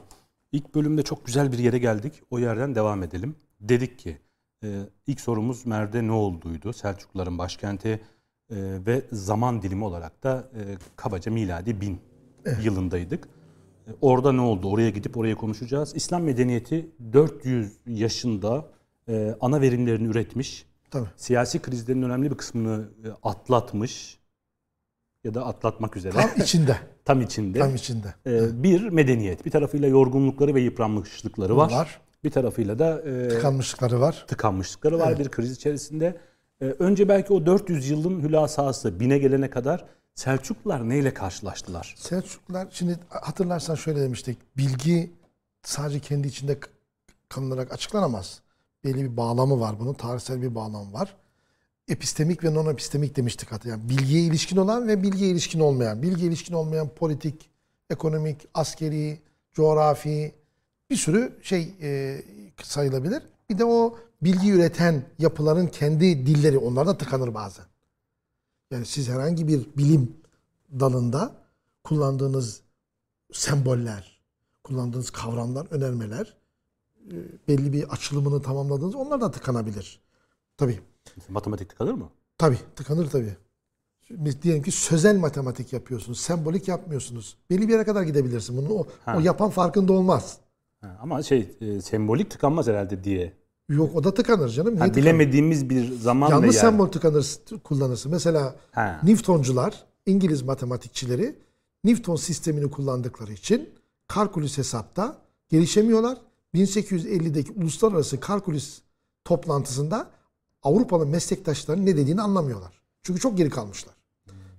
ilk bölümde çok güzel bir yere geldik. O yerden devam edelim. Dedik ki, e, ilk sorumuz Mer'de ne olduydu? Selçukluların başkenti e, ve zaman dilimi olarak da e, kabaca miladi 1000 yılındaydık. E, Orada ne oldu? Oraya gidip oraya konuşacağız. İslam medeniyeti 400 yaşında e, ana verimlerini üretmiş. Tabii. Siyasi krizlerin önemli bir kısmını e, atlatmış ya da atlatmak üzere. Tam içinde. Tam içinde. Tam içinde. E, bir medeniyet. Bir tarafıyla yorgunlukları ve yıpranmışlıkları var. Var. Bir tarafıyla da e, Tıkanmışlıkları var. tıkanmışlıkları var Evet. bir kriz içerisinde. E, önce belki o 400 yılın hülasası bine gelene kadar Selçuklular neyle karşılaştılar? Selçuklular şimdi hatırlarsan şöyle demiştik. Bilgi sadece kendi içinde kalınarak açıklanamaz. Belli bir bağlamı var bunun. Tarihsel bir bağlamı var. Epistemik ve non epistemik demiştik hatta. Yani bilgiye ilişkin olan ve bilgiye ilişkin olmayan. Bilgiye ilişkin olmayan politik, ekonomik, askeri, coğrafi bir sürü şey e, sayılabilir. Bir de o bilgi üreten yapıların kendi dilleri onlar da tıkanır bazen. Yani siz herhangi bir bilim dalında kullandığınız semboller, kullandığınız kavramlar, önermeler e, belli bir açılımını tamamladığınız onlar da tıkanabilir. Tabii. Matematik tıkanır mı? Tabii tıkanır tabii. Şimdi diyelim ki sözel matematik yapıyorsunuz, sembolik yapmıyorsunuz. Belli bir yere kadar gidebilirsin. Bunu o, Ha. o yapan farkında olmaz. Ha, ama şey e, sembolik tıkanmaz herhalde diye. Yok o da tıkanır canım. Niye Ha, tıkanır? bilemediğimiz bir zaman Yanlış yer. sembol tıkanır, kullanırsın. Mesela Ha. Newtoncular, İngiliz matematikçileri Newton sistemini kullandıkları için kalkülüs hesapta gelişemiyorlar. 1850'deki uluslararası kalkülüs toplantısında Avrupalı meslektaşlarının ne dediğini anlamıyorlar. Çünkü çok geri kalmışlar.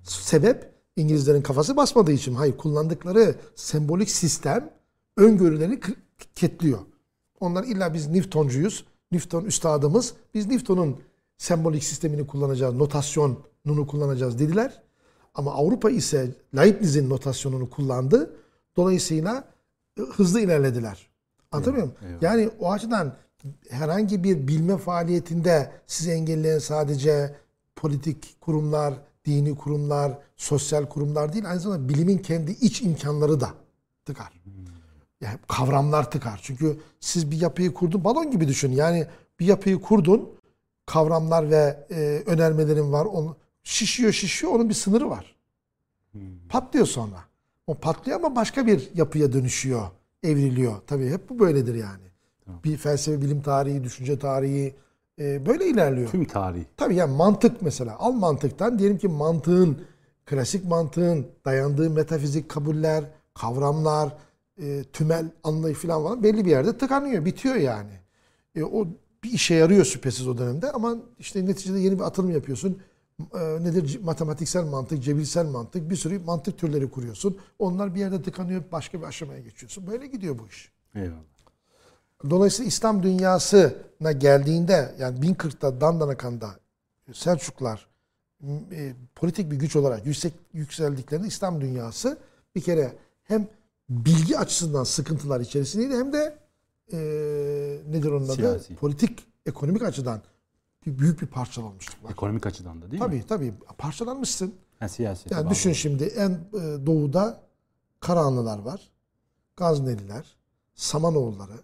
Sebep İngilizlerin kafası basmadığı için. Hayır kullandıkları sembolik sistem öngörülerini ketliyor. Onlar illa biz Newtoncuyuz. Newton üstadımız. Biz Newton'un sembolik sistemini kullanacağız. Notasyonunu kullanacağız dediler. Ama Avrupa ise Leibniz'in notasyonunu kullandı. Dolayısıyla e, hızlı ilerlediler. Anlatabiliyor muyum? eyvallah. Yani o açıdan herhangi bir bilme faaliyetinde sizi engelleyen sadece politik kurumlar, dini kurumlar, sosyal kurumlar değil. Aynı zamanda bilimin kendi iç imkanları da tıkar. Yani kavramlar tıkar. Çünkü siz bir yapıyı kurdun, balon gibi düşün. Yani bir yapıyı kurdun, kavramlar ve e, önermelerin var. Onu, şişiyor şişiyor, onun bir sınırı var. Patlıyor sonra. O patlıyor ama başka bir yapıya dönüşüyor, evriliyor. Tabii hep bu böyledir yani. Bir felsefe, bilim tarihi, düşünce tarihi e, böyle ilerliyor. Tüm tarih. Tabii yani mantık mesela. Al mantıktan diyelim ki mantığın, klasik mantığın dayandığı metafizik kabuller, kavramlar, e, tümel anlayış falan falan belli bir yerde tıkanıyor, bitiyor yani. E, o bir işe yarıyor şüphesiz o dönemde ama işte neticede yeni bir atılım yapıyorsun. E, nedir? Matematiksel mantık, cebilsel mantık, bir sürü mantık türleri kuruyorsun. Onlar bir yerde tıkanıyor, başka bir aşamaya geçiyorsun. Böyle gidiyor bu iş. Eyvallah. Dolayısıyla İslam dünyasına geldiğinde yani 1040'da Dandanakan'da Selçuklar e, politik bir güç olarak yüksek yükseldiklerinde İslam dünyası bir kere hem bilgi açısından sıkıntılar içerisindeydi hem de e, nedir onun adı? Politik, ekonomik açıdan bir, büyük bir parçalanmışlık var. Ekonomik açıdan da değil mi? Tabii tabii parçalanmışsın. Ha, siyasete Yani bağlı. düşün şimdi en e, doğuda Karahanlılar var. Gazneliler, Samanoğulları.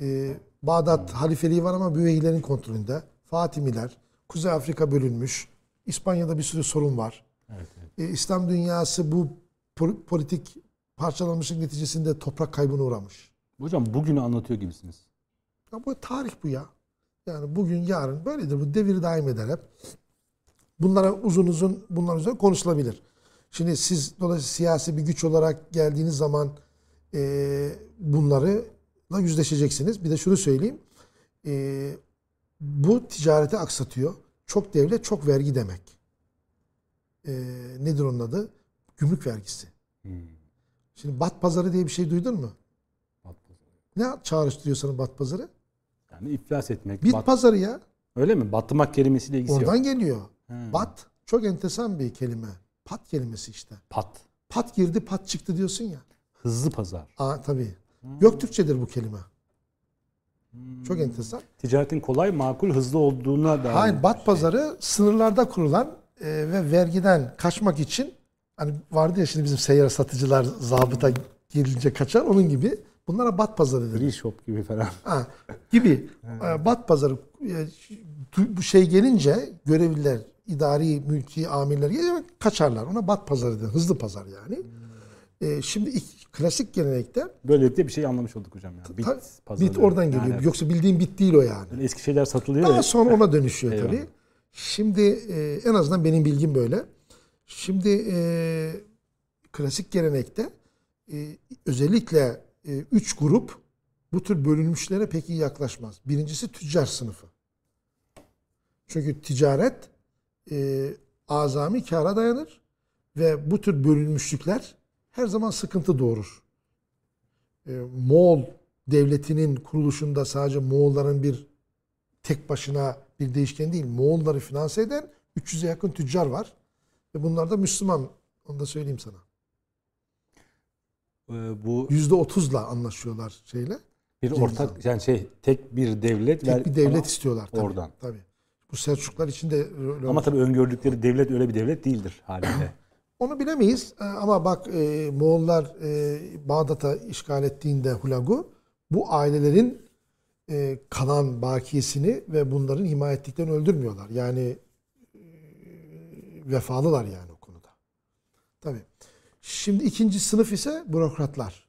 E, Bağdat halifeliği var ama Büveyhilerin kontrolünde. Fatimiler, Kuzey Afrika bölünmüş. İspanya'da bir sürü sorun var. Evet, evet. E, İslam dünyası bu po- politik parçalanmışlık neticesinde toprak kaybına uğramış. Hocam bugünü anlatıyor gibisiniz. Ya bu tarih bu ya. Yani bugün yarın böyledir. Bu devir daim eder hep. Bunlara uzun uzun bunlar üzerine konuşulabilir. Şimdi siz dolayısıyla siyasi bir güç olarak geldiğiniz zaman e, bunlarla yüzleşeceksiniz. Bir de şunu söyleyeyim. E, bu ticareti aksatıyor. Çok devlet, çok vergi demek. E, nedir onun adı? Gümrük vergisi. Hmm. Şimdi bat pazarı diye bir şey duydun mu? Bat- Ne çağrıştırıyor sana bat pazarı? Yani iflas etmek. Bit bat- pazarı ya. Öyle mi? Batmak kelimesiyle ilgisi Oradan yok. geliyor. Hmm. Bat çok enteresan bir kelime. Pat kelimesi işte. Pat. Pat girdi, pat çıktı diyorsun ya. Hızlı pazar. Aa tabii. Göktürkçedir bu kelime. Çok enteresan. Ticaretin kolay, makul, hızlı olduğuna dair. Hayır, bat pazarı sınırlarda kurulan e, ve vergiden kaçmak için hani vardı ya şimdi bizim seyyar satıcılar zabıta girince kaçar onun gibi bunlara bat pazarı denir. Shop gibi falan. Ha, gibi. E, Bat pazarı e, bu şey gelince görevliler, idari, mülki amirler gelince kaçarlar. Ona bat pazarı denir. Hızlı pazar yani. E, şimdi ilk, klasik gelenekte Böylelikle bir şey anlamış olduk hocam. Yani. Bit ta- pazarı. bit oradan geliyor. Yani Yoksa bildiğin bit değil o yani. böyle eski şeyler satılıyor Daha ya. sonra ona dönüşüyor tabii. Şimdi e, en azından benim bilgim böyle. Şimdi e, klasik gelenekte e, özellikle e, üç grup bu tür bölünmüşlere pek iyi yaklaşmaz. Birincisi tüccar sınıfı. Çünkü ticaret e, azami kâra dayanır ve bu tür bölünmüşlükler her zaman sıkıntı doğurur. E, Moğol devletinin kuruluşunda sadece Moğolların bir tek başına bir değişken değil. Moğolları finanse eden 300'e yakın tüccar var. Ve bunlar da Müslüman. Onu da söyleyeyim sana. Ee, bu %30'la anlaşıyorlar şeyle. bir ortak yani şey tek bir devlet Tek ver- bir devlet istiyorlar. Tabii, oradan. Tabii. Bu Selçuklar için de öyle Ama tabii öngördükleri devlet öyle bir devlet değildir haliyle. Onu bilemeyiz Ee, ama bak e, Moğollar e, Bağdat'a işgal ettiğinde Hulagu bu ailelerin e, kalan bakiyesini ve bunların himaye ettiklerini öldürmüyorlar. Yani e, vefalılar yani o konuda. Tabii. Şimdi ikinci sınıf ise bürokratlar.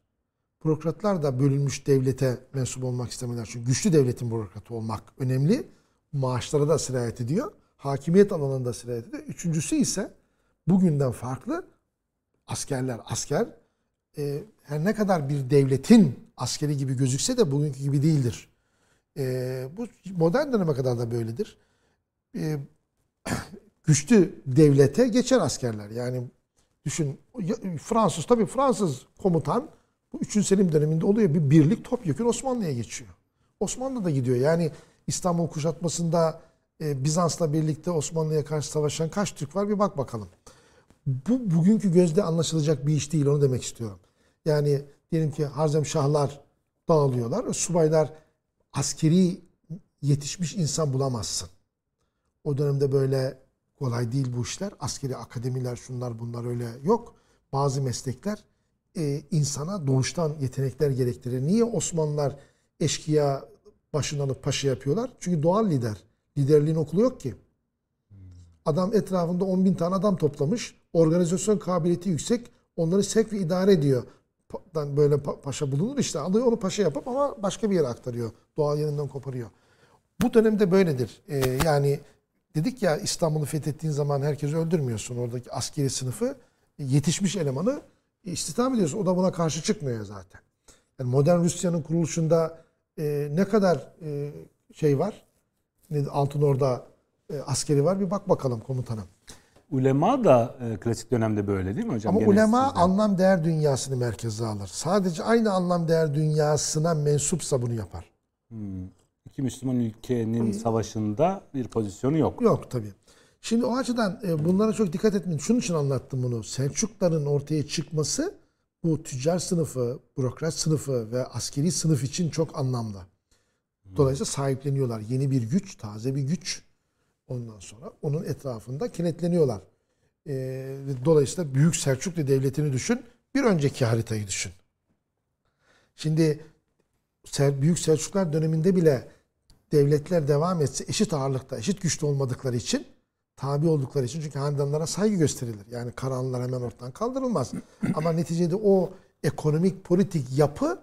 Bürokratlar da bölünmüş devlete mensup olmak istemeler. Çünkü güçlü devletin bürokratı olmak önemli. Maaşlara da sirayet ediyor. Hakimiyet alanında sirayet ediyor. Üçüncüsü ise bugünden farklı askerler. Asker e, her ne kadar bir devletin askeri gibi gözükse de bugünkü gibi değildir. E, bu modern döneme kadar da böyledir. E, güçlü devlete geçer askerler. Yani düşün Fransız tabii Fransız komutan bu 3. Selim döneminde oluyor bir birlik topyekun Osmanlı'ya geçiyor. Osmanlı da gidiyor. Yani İstanbul kuşatmasında e, Bizans'la birlikte Osmanlı'ya karşı savaşan kaç Türk var bir bak bakalım. Bu bugünkü gözde anlaşılacak bir iş değil onu demek istiyorum. Yani diyelim ki Harzemşahlar dağılıyorlar. Subaylar askeri yetişmiş insan bulamazsın. O dönemde böyle kolay değil bu işler. Askeri akademiler şunlar bunlar öyle yok. Bazı meslekler e, insana doğuştan yetenekler gerektirir. Niye Osmanlılar eşkıya başını paşa yapıyorlar? Çünkü doğal lider. Liderliğin okulu yok ki. Adam etrafında 10 bin tane adam toplamış. Organizasyon kabiliyeti yüksek. Onları sevk ve idare ediyor. Böyle pa- paşa bulunur işte. Alıyor onu paşa yapıp ama başka bir yere aktarıyor. Doğal yerinden koparıyor. Bu dönemde böyledir. Ee, yani dedik ya İstanbul'u fethettiğin zaman herkesi öldürmüyorsun. Oradaki askeri sınıfı yetişmiş elemanı istihdam ediyorsun. O da buna karşı çıkmıyor zaten. Yani modern Rusya'nın kuruluşunda e, ne kadar e, şey var? Ne, Altın Orda e, askeri var bir bak bakalım komutanım. Ulema da e, klasik dönemde böyle değil mi hocam? Ama Gene ulema sizden. anlam değer dünyasını merkeze alır. Sadece aynı anlam değer dünyasına mensupsa bunu yapar. Hmm. İki Müslüman ülkenin savaşında bir pozisyonu yok. Yok tabii. Şimdi o açıdan e, bunlara çok dikkat etmeyin. Şunun için anlattım bunu. Selçukların ortaya çıkması bu tüccar sınıfı, bürokrat sınıfı ve askeri sınıf için çok anlamlı. Dolayısıyla sahipleniyorlar. Yeni bir güç, taze bir güç. Ondan sonra onun etrafında kenetleniyorlar. Ee, dolayısıyla Büyük Selçuklu Devleti'ni düşün. Bir önceki haritayı düşün. Şimdi Büyük Selçuklar döneminde bile devletler devam etse eşit ağırlıkta, eşit güçlü olmadıkları için tabi oldukları için çünkü hanedanlara saygı gösterilir. Yani Karahanlılar hemen ortadan kaldırılmaz. Ama neticede o ekonomik politik yapı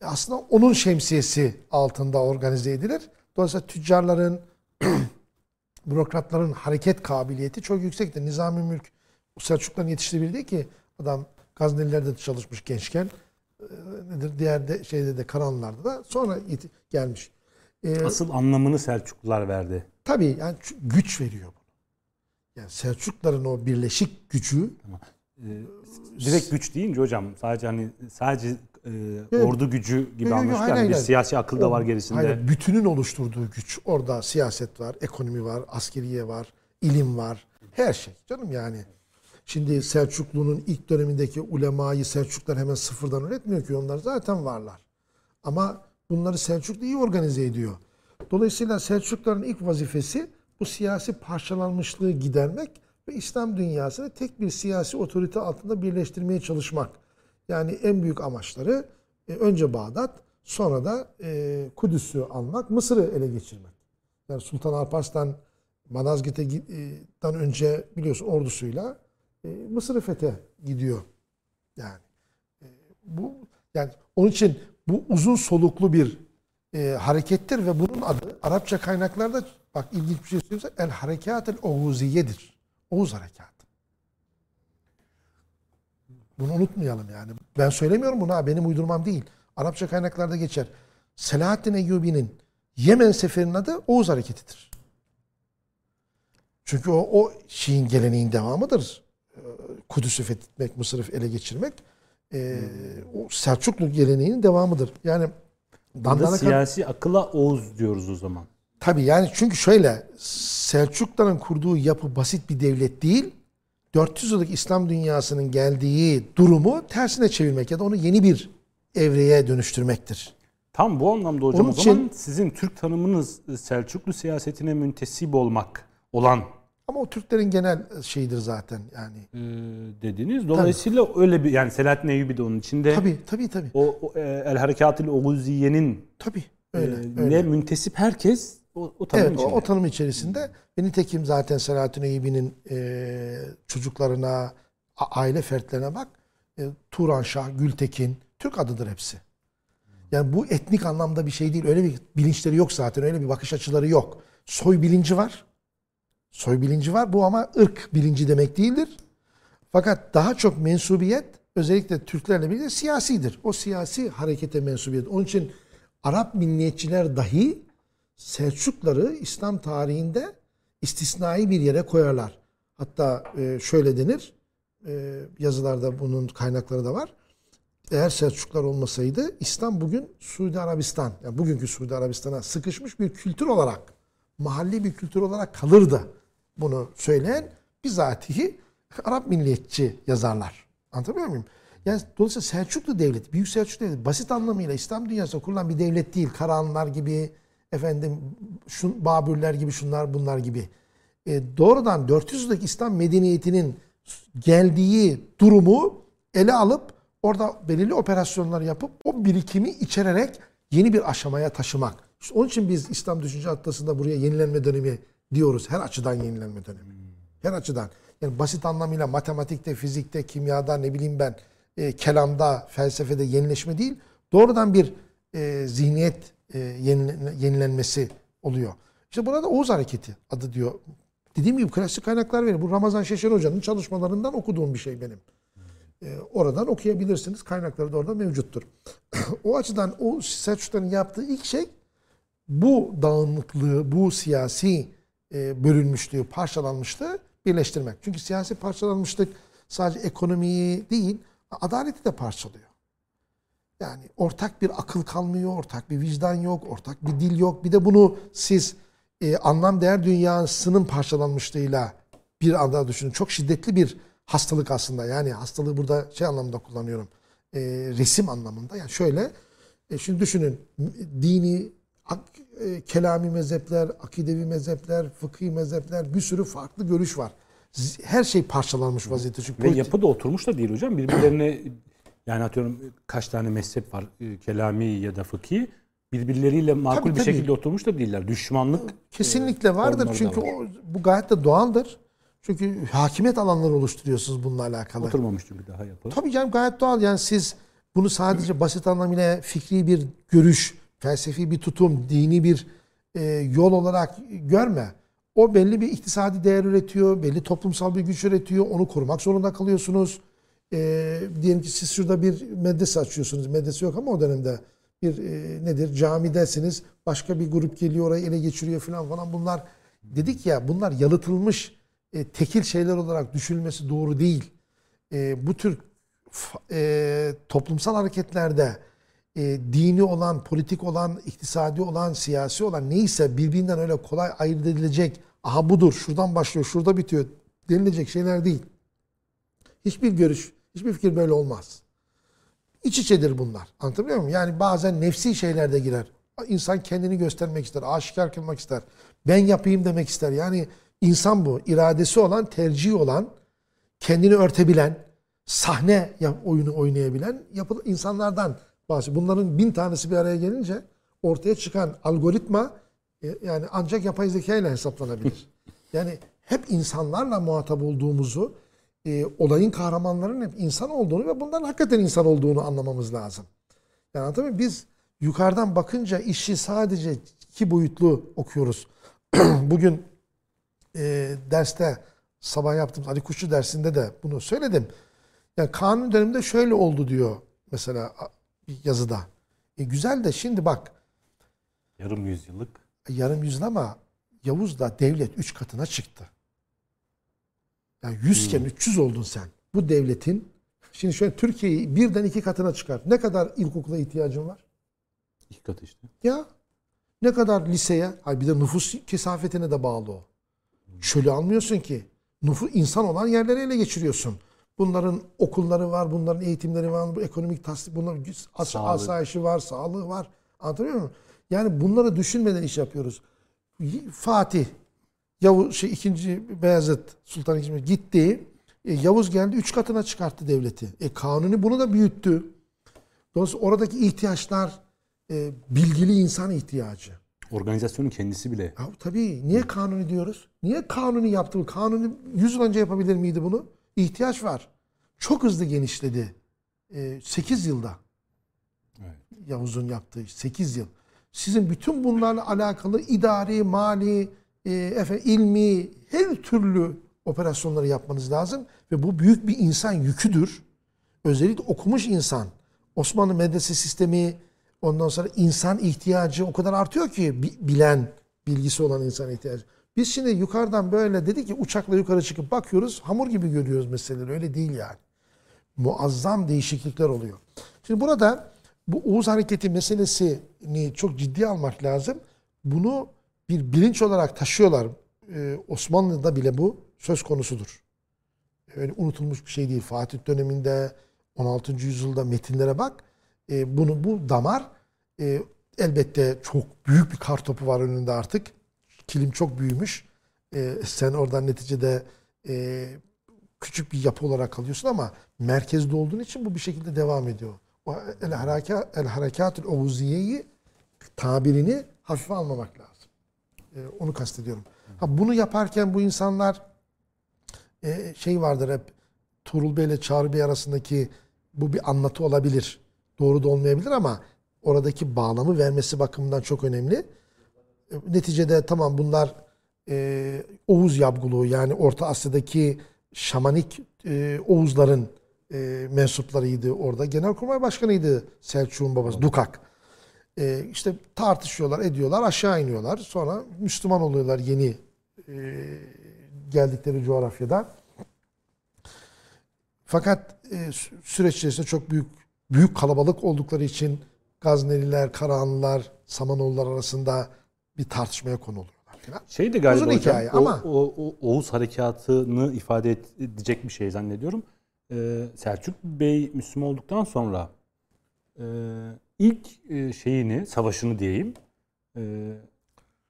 aslında onun şemsiyesi altında organize edilir. Dolayısıyla tüccarların, bürokratların hareket kabiliyeti çok yüksektir. Nizami Mülk Selçukluların yetiştiği değil ki adam Gazneliler'de de çalışmış gençken e, nedir diğer de şeyde de Karanlılar'da da sonra gelmiş. Ee, Asıl anlamını Selçuklular verdi. Tabii yani güç veriyor bunu. Yani Selçukluların o birleşik gücü tamam. Ee, direkt güç deyince hocam sadece hani sadece e, evet. ordu gücü gibi yok, anlaşılıyor. Yani bir siyasi akıl da var gerisinde. Hayır, bütünün oluşturduğu güç. Orada siyaset var, ekonomi var, askeriye var, ilim var. Her şey. Canım yani. Şimdi Selçuklu'nun ilk dönemindeki ulemayı Selçuklar hemen sıfırdan üretmiyor ki onlar zaten varlar. Ama bunları Selçuklu iyi organize ediyor. Dolayısıyla Selçukların ilk vazifesi bu siyasi parçalanmışlığı gidermek ve İslam dünyasını tek bir siyasi otorite altında birleştirmeye çalışmak. Yani en büyük amaçları e, önce Bağdat, sonra da e, Kudüs'ü almak, Mısır'ı ele geçirmek. Yani Sultan Alparslan Manazgirt'ten önce biliyorsun ordusuyla e, Mısır'ı fethe gidiyor. Yani bu yani onun için bu uzun soluklu bir e, harekettir ve bunun adı Arapça kaynaklarda bak ilginç bir şey söyleyeyim el harekat el Oğuziye'dir. Oğuz harekatı. Bunu unutmayalım yani. Ben söylemiyorum bunu ha benim uydurmam değil. Arapça kaynaklarda geçer. Selahaddin Eyyubi'nin Yemen seferinin adı Oğuz hareketidir. Çünkü o, o Şii'nin geleneğin devamıdır. Ee, Kudüs'ü fethetmek, Mısır'ı ele geçirmek. E, o Selçuklu geleneğinin devamıdır. Yani Burada siyasi akıla Oğuz diyoruz o zaman. Tabii yani çünkü şöyle Selçukluların kurduğu yapı basit bir devlet değil. 400 yıllık İslam dünyasının geldiği durumu tersine çevirmek ya da onu yeni bir evreye dönüştürmektir. Tam bu anlamda hocam Onun o zaman için, sizin Türk tanımınız Selçuklu siyasetine müntesip olmak olan ama o Türklerin genel şeyidir zaten yani. Ee, dediniz. Dolayısıyla tabii. öyle bir yani Selahattin Eyyubi de onun içinde. Tabii tabii tabii. O, o e, El Harekatil Oğuziye'nin tabii öyle, e, öyle. müntesip herkes o, o tanım evet, içinde. O, o tanım içerisinde. Ve nitekim zaten Selahattin Eyyubi'nin e, çocuklarına, aile fertlerine bak. E, Turan Şah, Gültekin, Türk adıdır hepsi. Yani bu etnik anlamda bir şey değil. Öyle bir bilinçleri yok zaten. Öyle bir bakış açıları yok. Soy bilinci var. Soy bilinci var. Bu ama ırk bilinci demek değildir. Fakat daha çok mensubiyet özellikle Türklerle birlikte siyasidir. O siyasi harekete mensubiyet. Onun için Arap milliyetçiler dahi Selçukları İslam tarihinde istisnai bir yere koyarlar. Hatta e, şöyle denir, e, yazılarda bunun kaynakları da var. Eğer Selçuklar olmasaydı İslam bugün Suudi Arabistan, yani bugünkü Suudi Arabistan'a sıkışmış bir kültür olarak, mahalli bir kültür olarak kalırdı. Bunu söyleyen bizatihi Arap milliyetçi yazarlar. Anlatabiliyor muyum? Yani dolayısıyla Selçuklu Devleti, Büyük Selçuklu Devleti basit anlamıyla İslam dünyasında kurulan bir devlet değil. Karahanlar gibi, efendim şun, Babürler gibi, şunlar bunlar gibi. E, doğrudan 400 yıllık İslam medeniyetinin geldiği durumu ele alıp orada belirli operasyonlar yapıp o birikimi içererek yeni bir aşamaya taşımak. İşte onun için biz İslam Düşünce Atlası'nda buraya yenilenme dönemi diyoruz. Her açıdan yenilenme dönemi. Her açıdan. Yani basit anlamıyla matematikte, fizikte, kimyada ne bileyim ben e, kelamda, felsefede yenileşme değil. Doğrudan bir e, zihniyet e, yenilenmesi oluyor. İşte burada Oğuz Hareketi adı diyor. Dediğim gibi klasik kaynaklar verir. Bu Ramazan Şeşer Hoca'nın çalışmalarından okuduğum bir şey benim. E, oradan okuyabilirsiniz. Kaynakları da orada mevcuttur. o açıdan o Selçukluların yaptığı ilk şey bu dağınıklığı, bu siyasi e, bölünmüşlüğü, parçalanmışlığı birleştirmek. Çünkü siyasi parçalanmışlık sadece ekonomiyi değil, adaleti de parçalıyor. Yani ortak bir akıl kalmıyor, ortak bir vicdan yok, ortak bir dil yok. Bir de bunu siz e, anlam değer dünyasının parçalanmışlığıyla bir anda düşünün. Çok şiddetli bir hastalık aslında. Yani hastalığı burada şey anlamında kullanıyorum. E, resim anlamında. Yani şöyle, e, şimdi düşünün dini, e, kelami mezhepler, akidevi mezhepler, fıkhi mezhepler bir sürü farklı görüş var. Her şey parçalanmış vaziyette. Çünkü Ve yapı da oturmuş da değil hocam. Birbirlerine yani atıyorum kaç tane mezhep var e, kelami ya da fıkhi birbirleriyle makul Tabii, bir tabii. şekilde oturmuş da değiller. Düşmanlık Kesinlikle vardır formları da çünkü var. o, bu gayet de doğaldır. Çünkü hakimiyet alanları oluşturuyorsunuz bununla alakalı. oturmamış çünkü daha yapı. Tabii canım gayet doğal. Yani siz bunu sadece basit anlamıyla fikri bir görüş, felsefi bir tutum, dini bir e, yol olarak görme. O belli bir iktisadi değer üretiyor, belli toplumsal bir güç üretiyor. Onu korumak zorunda kalıyorsunuz. E, diyelim ki siz şurada bir medrese açıyorsunuz. Medrese yok ama o dönemde bir e, nedir camidesiniz. Başka bir grup geliyor orayı ele geçiriyor falan falan. Bunlar dedik ya bunlar yalıtılmış e, tekil şeyler olarak düşünülmesi doğru değil. E, bu tür e, toplumsal hareketlerde e, dini olan, politik olan, iktisadi olan, siyasi olan neyse birbirinden öyle kolay ayırt edilecek. Aha budur, şuradan başlıyor, şurada bitiyor denilecek şeyler değil. Hiçbir görüş, hiçbir fikir böyle olmaz. İç içedir bunlar. Anlatabiliyor muyum? Yani bazen nefsi şeyler de girer. İnsan kendini göstermek ister, aşikar kılmak ister. Ben yapayım demek ister. Yani insan bu. iradesi olan, tercihi olan, kendini örtebilen, sahne oyunu oynayabilen yapı insanlardan bahsediyor. Bunların bin tanesi bir araya gelince ortaya çıkan algoritma e, yani ancak yapay zeka ile hesaplanabilir. Yani hep insanlarla muhatap olduğumuzu, e, olayın kahramanlarının hep insan olduğunu ve bunların hakikaten insan olduğunu anlamamız lazım. Yani muyum? Biz yukarıdan bakınca işi sadece iki boyutlu okuyoruz. Bugün e, derste sabah yaptığımız Ali Kuşçu dersinde de bunu söyledim. Yani kanun döneminde şöyle oldu diyor mesela yazıda. E güzel de şimdi bak Yarım yüzyıllık. yarım yüzyıl ama Yavuz da devlet üç katına çıktı. Yani 100 iken 300 oldun sen. Bu devletin şimdi şöyle Türkiye'yi birden iki katına çıkar. Ne kadar ilkokula ihtiyacın var? İki katı işte. Ya ne kadar liseye? Hayır bir de nüfus kesafetine de bağlı o. Şöyle almıyorsun ki. Nüfus insan olan yerleri ele geçiriyorsun. Bunların okulları var, bunların eğitimleri var, bu ekonomik tasdik, bunların as- Sağlık. asayişi var, sağlığı var. Anlatabiliyor muyum? Yani bunları düşünmeden iş yapıyoruz. Fatih, Yavuz, şey, ikinci Beyazıt, Sultan II. gitti. E, Yavuz geldi, üç katına çıkarttı devleti. E, kanuni bunu da büyüttü. Dolayısıyla oradaki ihtiyaçlar e, bilgili insan ihtiyacı. Organizasyonun kendisi bile Ya tabii niye kanuni diyoruz? Niye kanuni yaptı? Kanuni 100 yıl önce yapabilir miydi bunu? İhtiyaç var. Çok hızlı genişledi. 8 yılda Evet. Yavuz'un yaptığı 8 yıl. Sizin bütün bunlarla alakalı idari, mali, e, efendim, ilmi her türlü operasyonları yapmanız lazım. Ve bu büyük bir insan yüküdür. Özellikle okumuş insan. Osmanlı medrese sistemi ondan sonra insan ihtiyacı o kadar artıyor ki bi- bilen, bilgisi olan insan ihtiyacı. Biz şimdi yukarıdan böyle dedi ki uçakla yukarı çıkıp bakıyoruz hamur gibi görüyoruz meseleleri. Öyle değil yani. Muazzam değişiklikler oluyor. Şimdi burada bu Oğuz Hareketi meselesini çok ciddi almak lazım. Bunu bir bilinç olarak taşıyorlar. Ee, Osmanlı'da bile bu söz konusudur. Öyle unutulmuş bir şey değil. Fatih döneminde 16. yüzyılda metinlere bak. Ee, bunu bu damar e, elbette çok büyük bir kar topu var önünde artık. Kilim çok büyümüş. Ee, sen oradan neticede e, küçük bir yapı olarak kalıyorsun ama merkezde olduğun için bu bir şekilde devam ediyor. O el harekat el harekatül ovuziyeyi tabirini hafife almamak lazım. Ee, onu kastediyorum. Ha bunu yaparken bu insanlar e, şey vardır hep Tuğrul Bey ile Çağrı Bey arasındaki bu bir anlatı olabilir. Doğru da olmayabilir ama oradaki bağlamı vermesi bakımından çok önemli. Neticede tamam bunlar e, Oğuz yabguluğu yani Orta Asya'daki şamanik e, Oğuzların e, mensuplarıydı orada. Genelkurmay Başkanıydı Selçuk'un babası Dukak. E, işte tartışıyorlar, ediyorlar, aşağı iniyorlar. Sonra Müslüman oluyorlar yeni e, geldikleri coğrafyada. Fakat e, sü- süreç içerisinde çok büyük büyük kalabalık oldukları için Gazneliler, Karahanlılar, Samanoğullar arasında bir tartışmaya konu oluyorlar falan. Şey de galiba Uzun hocam, hikaye o, ama- o, o Oğuz harekatını ifade edecek bir şey zannediyorum. Ee, Selçuk Bey Müslüman olduktan sonra e, ilk e, şeyini, savaşını diyeyim, e,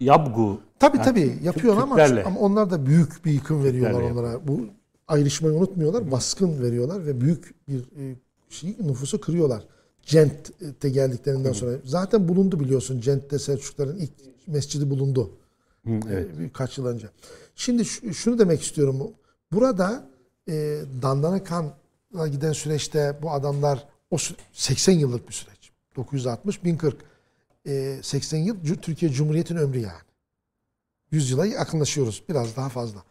Yabgu Tabii Yani tabii yapıyorlar ama, ama onlar da büyük bir yıkım veriyorlar Türklerle onlara. Bu ayrışmayı unutmuyorlar. Baskın veriyorlar ve büyük bir şey, nüfusu kırıyorlar. Cent'te geldiklerinden sonra. Zaten bulundu biliyorsun. Cent'te Selçukların ilk mescidi bulundu. Hı, evet. e, birkaç yıl önce. Şimdi şu- şunu demek istiyorum. Burada e, Dandana Kan'a giden süreçte bu adamlar o sü- 80 yıllık bir süreç. 960 1040 e, 80 yıl Türkiye Cumhuriyeti'nin ömrü yani. 100 yıla yakınlaşıyoruz. Biraz daha fazla.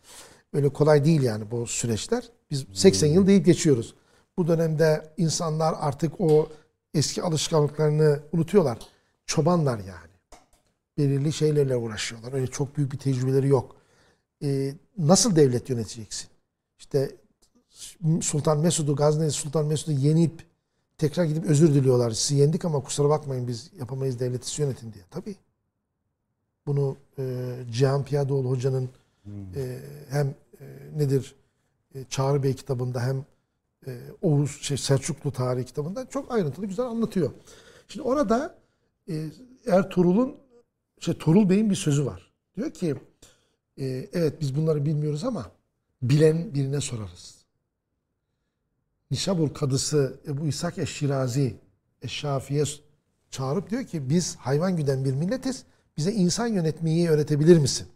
Öyle kolay değil yani bu süreçler. Biz 80 yıl deyip geçiyoruz. Bu dönemde insanlar artık o eski alışkanlıklarını unutuyorlar. Çobanlar yani belirli şeylerle uğraşıyorlar. Öyle çok büyük bir tecrübeleri yok. Ee, nasıl devlet yöneteceksin? İşte Sultan Mesud'u, Gazneli Sultan Mesud'u yenip tekrar gidip özür diliyorlar. Sizi yendik ama kusura bakmayın biz yapamayız devleti siz yönetin diye. Tabii. Bunu e, Cihan Piyadoğlu Hoca'nın e, hem e, nedir e, Çağrı Bey kitabında hem Oğuz şey, Selçuklu tarihi kitabında çok ayrıntılı güzel anlatıyor. Şimdi orada e, Ertuğrul'un şey Tuğrul Bey'in bir sözü var. Diyor ki e, evet biz bunları bilmiyoruz ama bilen birine sorarız. Nişabur kadısı Ebu İshak Eşşirazi Eşşafi'ye çağırıp diyor ki biz hayvan güden bir milletiz. Bize insan yönetmeyi öğretebilir misin?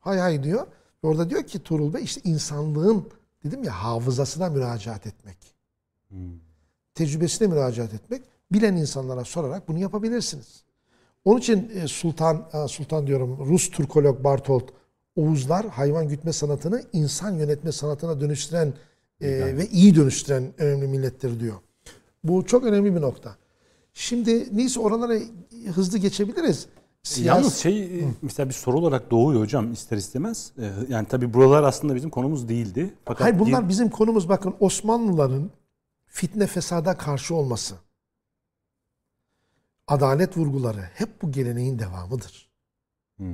Hay hay diyor. Orada diyor ki Tuğrul Bey işte insanlığın dedim ya hafızasına müracaat etmek. Tecrübesine müracaat etmek. Bilen insanlara sorarak bunu yapabilirsiniz. Onun için e, Sultan e, Sultan diyorum Rus Türkolog Bartolt Oğuzlar hayvan gütme sanatını insan yönetme sanatına dönüştüren e, ve iyi dönüştüren önemli millettir diyor. Bu çok önemli bir nokta. Şimdi neyse oralara hızlı geçebiliriz. Siyas- Yalnız şey e, mesela bir soru olarak doğuyor hocam ister istemez. E, Yani tabii buralar aslında bizim konumuz değildi. Fakat Hayır bunlar gir- bizim konumuz bakın Osmanlıların fitne fesada karşı olması. Adalet vurguları hep bu geleneğin devamıdır. Hı.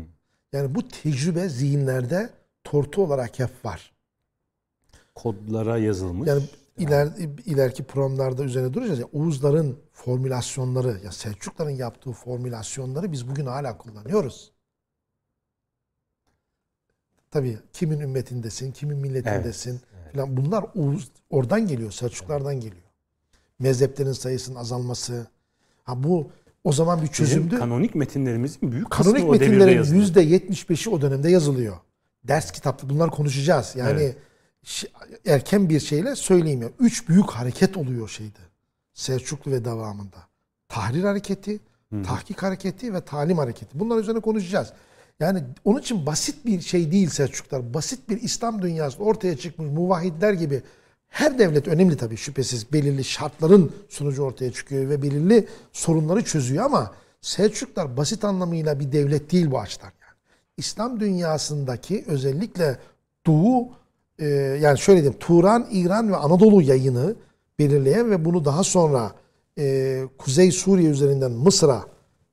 Yani bu tecrübe zihinlerde tortu olarak hep var. kodlara yazılmış. Yani iler, ileriki programlarda üzerine duracağız ya Oğuzların formülasyonları ya Selçukların yaptığı formülasyonları biz bugün hala kullanıyoruz. Tabii kimin ümmetindesin, kimin milletindesin falan bunlar Oğuz, oradan geliyor, Selçuklardan geliyor. Mezheplerin sayısının azalması. Ha bu o zaman bir Bizim çözümdü. kanonik metinlerimizin büyük kısmı Kanonik o devirde metinlerin yazıldı. yüzde 75'i o dönemde yazılıyor. Ders kitapta bunlar konuşacağız. Yani Evet. erken bir şeyle söyleyeyim ya. Üç büyük hareket oluyor şeyde. Selçuklu ve devamında. Tahrir hareketi, tahkik hareketi ve talim hareketi. Bunlar üzerine konuşacağız. Yani onun için basit bir şey değil Selçuklar. Basit bir İslam dünyası ortaya çıkmış muvahhidler gibi her devlet önemli tabii şüphesiz. Belirli şartların sonucu ortaya çıkıyor ve belirli sorunları çözüyor ama Selçuklar basit anlamıyla bir devlet değil bu açıdan. Yani. İslam dünyasındaki özellikle Doğu e, yani şöyle diyeyim Turan, İran ve Anadolu yayını belirleyen ve bunu daha sonra e, Kuzey Suriye üzerinden Mısır'a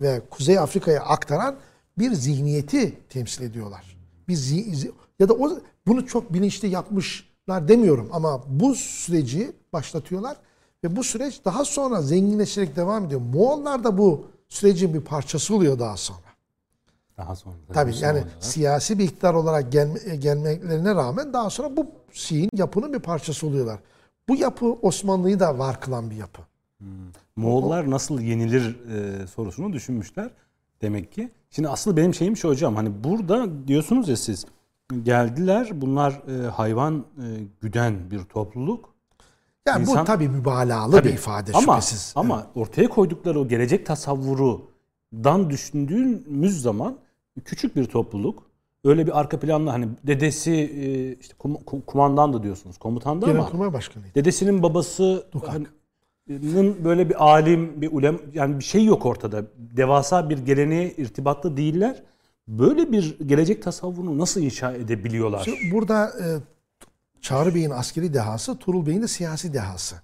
ve Kuzey Afrika'ya aktaran bir zihniyeti temsil ediyorlar. Bir zi- ya da o bunu çok bilinçli yapmışlar demiyorum ama bu süreci başlatıyorlar ve bu süreç daha sonra zenginleşerek devam ediyor. Moğollar da bu sürecin bir parçası oluyor daha sonra. Daha sonra. Tabii yani Müslümanlar. siyasi bir iktidar olarak gelme, gelmelerine rağmen daha sonra bu şeyin yapının bir parçası oluyorlar. Bu yapı Osmanlı'yı da var kılan bir yapı. Moğollar nasıl yenilir e, sorusunu düşünmüşler demek ki. Şimdi asıl benim şeyim şu hocam hani burada diyorsunuz ya siz geldiler bunlar e, hayvan e, güden bir topluluk. Yani İnsan- bu tabii mübalağalı Tabii. bir ifade ama, şüphesiz. Ama ortaya koydukları o gelecek tasavvurudan düşündüğümüz zaman küçük bir topluluk. Öyle bir arka planla hani dedesi e, işte kum- kum- kumandan da diyorsunuz komutan da ama Genelkurmay Başkanı'ydı. dedesinin babası hani, böyle bir alim, bir ulem yani bir şey yok ortada. Devasa bir geleneğe irtibatlı değiller. Böyle bir gelecek tasavvurunu nasıl inşa edebiliyorlar? Şimdi burada e, Çağrı Bey'in askeri dehası, Turul Bey'in de siyasi dehası.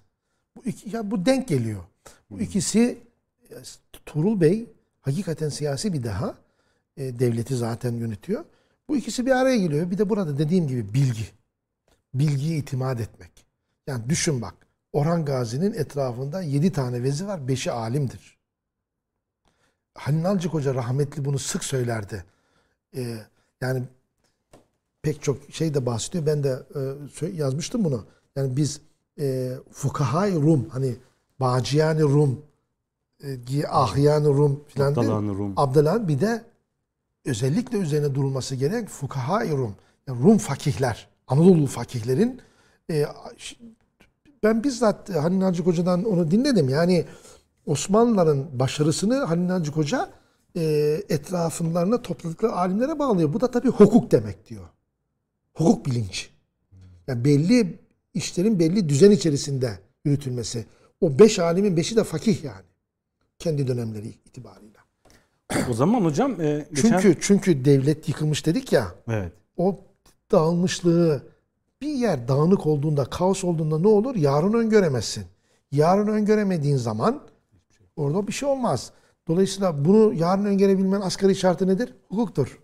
Bu iki, ya bu denk geliyor. Bu ikisi e, Tuğrul Bey hakikaten siyasi bir daha. E, devleti zaten yönetiyor. Bu ikisi bir araya geliyor. Bir de burada dediğim gibi bilgi. Bilgiye itimat etmek. Yani düşün bak. Orhan Gazi'nin etrafında yedi tane vezi var. Beşi alimdir. Halil Nalcık Hoca rahmetli bunu sık söylerdi. Ee, yani pek çok şey de bahsediyor. Ben de e, yazmıştım bunu. Yani biz e, fukahay Rum hani Baciyani Rum e, Ahyan Rum filan Abdalan Rum. Abdalan bir de özellikle üzerine durulması gereken fukahay Rum. Yani Rum fakihler, Anadolu fakihlerin e, ben bizzat Halil Nacık Hoca'dan onu dinledim. Yani Osmanlıların başarısını Halil Nacık Hoca e, etraflarına topladıkları alimlere bağlıyor. Bu da tabii hukuk demek diyor. Hukuk bilinci. Yani belli işlerin belli düzen içerisinde yürütülmesi. O beş alimin beşi de fakih yani. Kendi dönemleri itibarıyla. O zaman hocam e, geçen... çünkü çünkü devlet yıkılmış dedik ya. Evet. O dağılmışlığı bir yer dağınık olduğunda, kaos olduğunda ne olur? Yarın öngöremezsin. Yarın öngöremediğin zaman orada bir şey olmaz. Dolayısıyla bunu yarın öngörebilmen asgari şartı nedir? Hukuktur.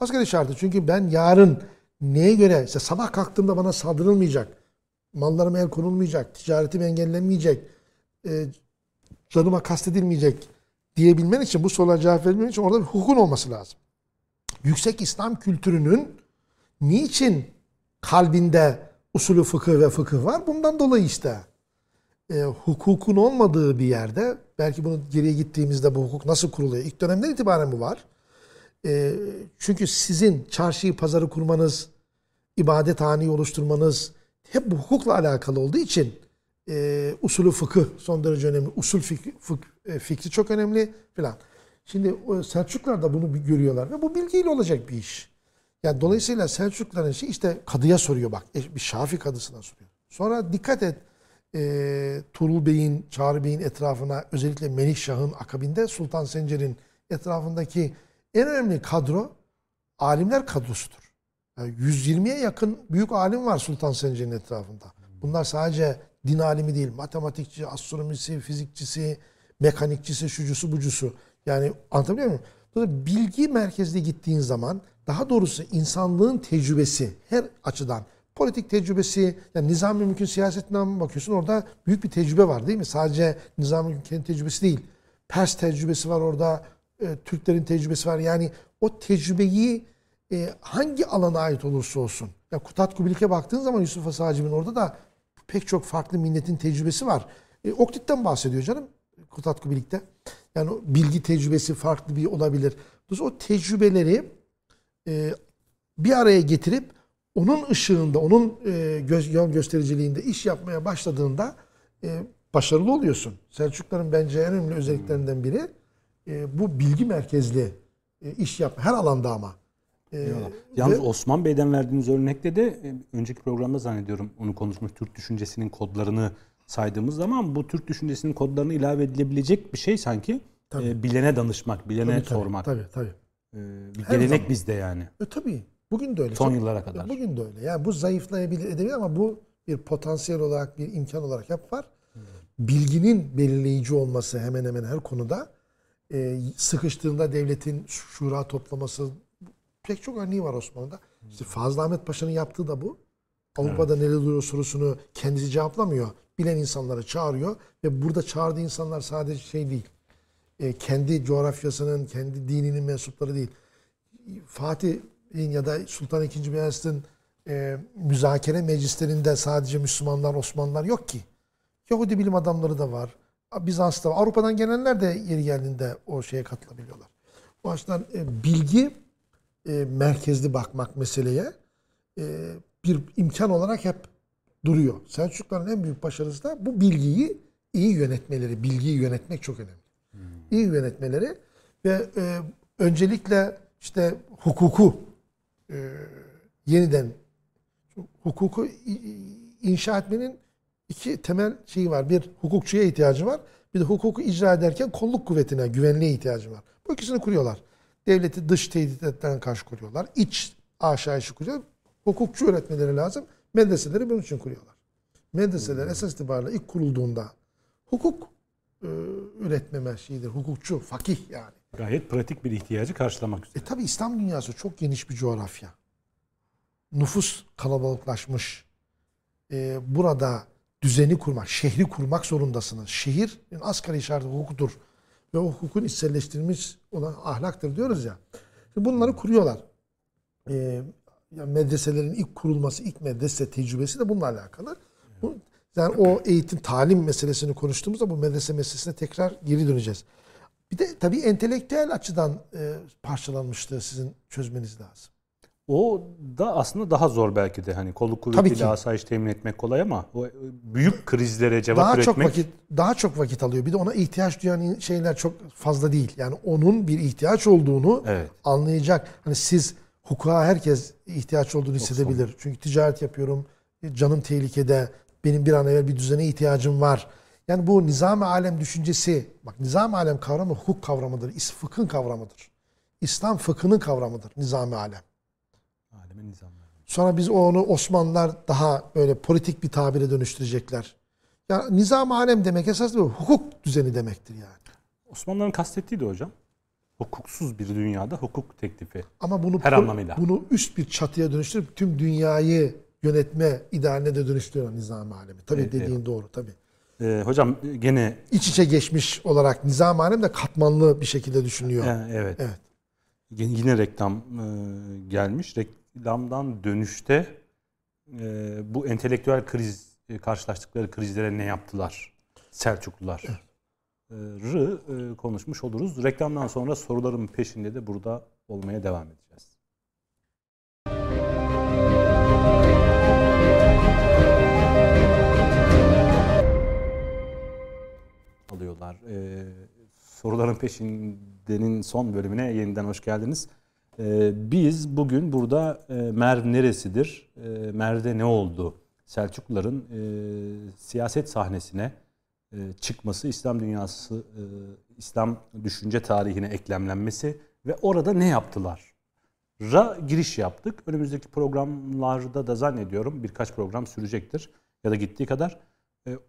Asgari şartı. Çünkü ben yarın neye göre işte sabah kalktığımda bana saldırılmayacak, mallarıma el konulmayacak, ticaretim engellenmeyecek, e, canıma kastedilmeyecek diyebilmen için bu sorulara cevap verebilmen için orada bir hukukun olması lazım. Yüksek İslam kültürünün niçin kalbinde usulü fıkıh ve fıkıh var? Bundan dolayı işte. E, hukukun olmadığı bir yerde belki bunu geriye gittiğimizde bu hukuk nasıl kuruluyor? İlk dönemden itibaren bu var. E, çünkü sizin çarşıyı, pazarı kurmanız, ibadethaneyi oluşturmanız hep bu hukukla alakalı olduğu için e, usulü fıkıh son derece önemli. Usul fikri, fık, e, fikri çok önemli filan. Şimdi Selçuklar da bunu görüyorlar ve bu bilgiyle olacak bir iş. Yani dolayısıyla Selçukluların şey işte kadıya soruyor bak. E, bir Şafi kadısına soruyor. Sonra dikkat et e, Tuğrul Bey'in, Çağrı Bey'in etrafına özellikle Melik Şah'ın akabinde Sultan Sencer'in etrafındaki en önemli kadro alimler kadrosudur. Yani 120'ye yakın büyük alim var Sultan Sencer'in etrafında. Bunlar sadece din alimi değil, matematikçi, astronomisi, fizikçisi, mekanikçisi, şucusu, bucusu. Yani anlatabiliyor muyum? Dolayısıyla bilgi merkezine gittiğin zaman daha doğrusu insanlığın tecrübesi her açıdan politik tecrübesi yani nizam mümkün siyasetinden bakıyorsun orada büyük bir tecrübe var değil mi? Sadece nizam mümkün tecrübesi değil. Pers tecrübesi var orada. E, Türklerin tecrübesi var. Yani o tecrübeyi e, hangi alana ait olursa olsun. Ya Kutat Kubilik'e baktığın zaman Yusuf Asacib'in orada da pek çok farklı milletin tecrübesi var. E, Oktit'ten bahsediyor canım Kutat Kubilik'te. Yani bilgi tecrübesi farklı bir olabilir. Dolayısıyla o tecrübeleri e, bir araya getirip onun ışığında, onun e, göz, yol göstericiliğinde iş yapmaya başladığında e, başarılı oluyorsun. Selçukların bence en önemli özelliklerinden biri e, bu bilgi merkezli e, iş yap her alanda ama. E, Yalnız ve, Osman Bey'den verdiğiniz örnekte de e, önceki programda zannediyorum onu konuşmuş Türk düşüncesinin kodlarını saydığımız zaman bu Türk düşüncesinin kodlarını ilave edilebilecek bir şey sanki. Tabii. E, bilene danışmak, bilene tabii, sormak. Tabii tabii. E, bir Her gelenek zaman. bizde yani. E, tabii. Bugün de öyle. Son yıllara kadar. Bugün de öyle. Yani bu zayıflayabilir edebilir ama bu bir potansiyel olarak bir imkan olarak hep var. Hmm. Bilginin belirleyici olması hemen hemen her konuda e, sıkıştığında devletin şura toplaması pek çok örneği var Osmanlı'da. Hmm. İşte Fazıl Ahmet Paşa'nın yaptığı da bu. Avrupa'da evet. nerede duruyor sorusunu kendisi cevaplamıyor. Bilen insanları çağırıyor ve burada çağırdığı insanlar sadece şey değil. E, kendi coğrafyasının, kendi dininin mensupları değil. Fatih ya da Sultan II. Beyazıt'ın e, müzakere meclislerinde sadece Müslümanlar, Osmanlılar yok ki. Yahudi bilim adamları da var. Bizans'ta var. Avrupa'dan gelenler de yeri geldiğinde o şeye katılabiliyorlar. O açıdan e, bilgi e, merkezli bakmak meseleye e, bir imkan olarak hep duruyor. Selçukluların en büyük başarısı da bu bilgiyi iyi yönetmeleri. Bilgiyi yönetmek çok önemli. Hmm. İyi yönetmeleri ve e, öncelikle işte hukuku e, yeniden hukuku inşa etmenin iki temel şeyi var. Bir hukukçuya ihtiyacı var. Bir de hukuku icra ederken kolluk kuvvetine, güvenliğe ihtiyacı var. Bu ikisini kuruyorlar. Devleti dış tehditlerden karşı kuruyorlar. İç aşağışı kuruyorlar. Hukukçu öğretmeleri lazım. Medreseleri bunun için kuruyorlar. Medreseler esas itibariyle ilk kurulduğunda hukuk e, üretmeme şeyidir. Hukukçu, fakih yani. Gayet pratik bir ihtiyacı karşılamak E üzere. tabi İslam dünyası çok geniş bir coğrafya. Nüfus kalabalıklaşmış. E, burada düzeni kurmak, şehri kurmak zorundasınız. Şehir asgari işareti hukuktur. Ve o hukukun içselleştirilmiş olan ahlaktır diyoruz ya. Bunları kuruyorlar. E, yani medreselerin ilk kurulması, ilk medrese tecrübesi de bununla alakalı. Yani o eğitim, talim meselesini konuştuğumuzda bu medrese meselesine tekrar geri döneceğiz. Bir de tabii entelektüel açıdan e, parçalanmıştı sizin çözmeniz lazım. O da aslında daha zor belki de hani kolluk kuvvetiyle asayiş temin etmek kolay ama o büyük krizlere cevap Daha üretmek çok vakit daha çok vakit alıyor. Bir de ona ihtiyaç duyan şeyler çok fazla değil. Yani onun bir ihtiyaç olduğunu Evet. anlayacak. Hani siz hukuka herkes ihtiyaç olduğunu hissedebilir. Çünkü ticaret yapıyorum. Canım tehlikede. Benim bir an evvel bir düzene ihtiyacım var. Yani bu nizam-ı alem düşüncesi, bak nizam-ı alem kavramı hukuk kavramıdır. Fıkhın kavramıdır. İslam fıkhının kavramıdır nizam-ı alem. Sonra biz onu Osmanlılar daha böyle politik bir tabire dönüştürecekler. Ya nizam alem demek esas bir hukuk düzeni demektir yani. Osmanlıların kastettiği de hocam. Hukuksuz bir dünyada hukuk teklifi. Ama bunu Her anlamıyla. bunu üst bir çatıya dönüştürüp tüm dünyayı yönetme idealine de dönüştürüyor nizam alemi. Tabii Evet, dediğin doğru tabii. Ee, hocam gene İç içe geçmiş olarak nizam alem de katmanlı bir şekilde düşünüyor. e, evet. Evet. Yine reklam e, gelmiş. Reklamdan dönüşte e, bu entelektüel kriz e, karşılaştıkları krizlere ne yaptılar Selçuklular? E, rı e, konuşmuş oluruz. Reklamdan sonra soruların peşinde de burada olmaya devam edeceğiz. alıyorlar. Ee, soruların peşindenin son bölümüne yeniden hoş geldiniz. Ee, biz bugün burada e, Merv neresidir, e, Merv'de ne oldu? Selçukluların e, siyaset sahnesine e, çıkması, İslam dünyası, İslam düşünce tarihine eklemlenmesi ve orada ne yaptılar? Ra giriş yaptık. Önümüzdeki programlarda da zannediyorum birkaç program sürecektir ya da gittiği kadar.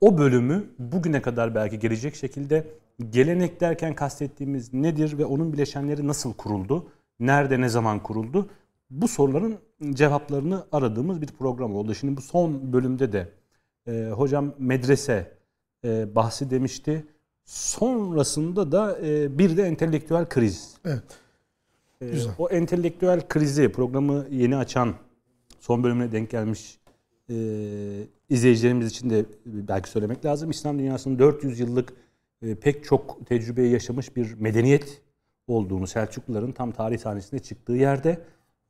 O bölümü bugüne kadar belki gelecek şekilde gelenek derken kastettiğimiz nedir ve onun bileşenleri nasıl kuruldu? Nerede ne zaman kuruldu? Bu soruların cevaplarını aradığımız bir program oldu. Şimdi bu son bölümde de e, hocam medrese e, bahsi demişti. Sonrasında da e, bir de entelektüel kriz. Evet. Ee, Güzel. O entelektüel krizi programı yeni açan son bölümüne denk gelmiş e, izleyicilerimiz için de belki söylemek lazım. İslam dünyasının 400 yıllık e, pek çok tecrübeyi yaşamış bir medeniyet olduğunu Selçukluların tam tarih sahnesine çıktığı yerde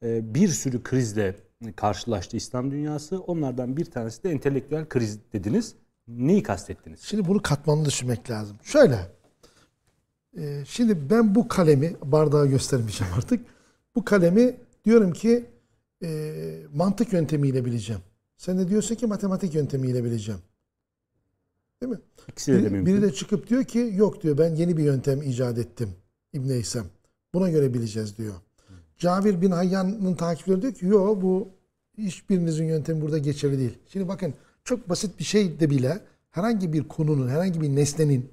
e, bir sürü krizle karşılaştı İslam dünyası. Onlardan bir tanesi de entelektüel kriz dediniz. Neyi kastettiniz? Şimdi bunu katmanlı düşünmek lazım. Şöyle. e, şimdi ben bu kalemi bardağı göstermeyeceğim artık. Bu kalemi diyorum ki e, mantık yöntemiyle bileceğim. Sen de diyorsun ki matematik yöntemiyle bileceğim. Değil mi? İkisi de, Biri, mümkün. biri de çıkıp diyor ki yok diyor ben yeni bir yöntem icat ettim. İbn Eysem. Buna göre bileceğiz diyor. Cabir bin Hayyan'ın takipçileri diyor ki yok bu hiçbirinizin yöntemi burada geçerli değil. Şimdi bakın çok basit bir şey de bile herhangi bir konunun, herhangi bir nesnenin,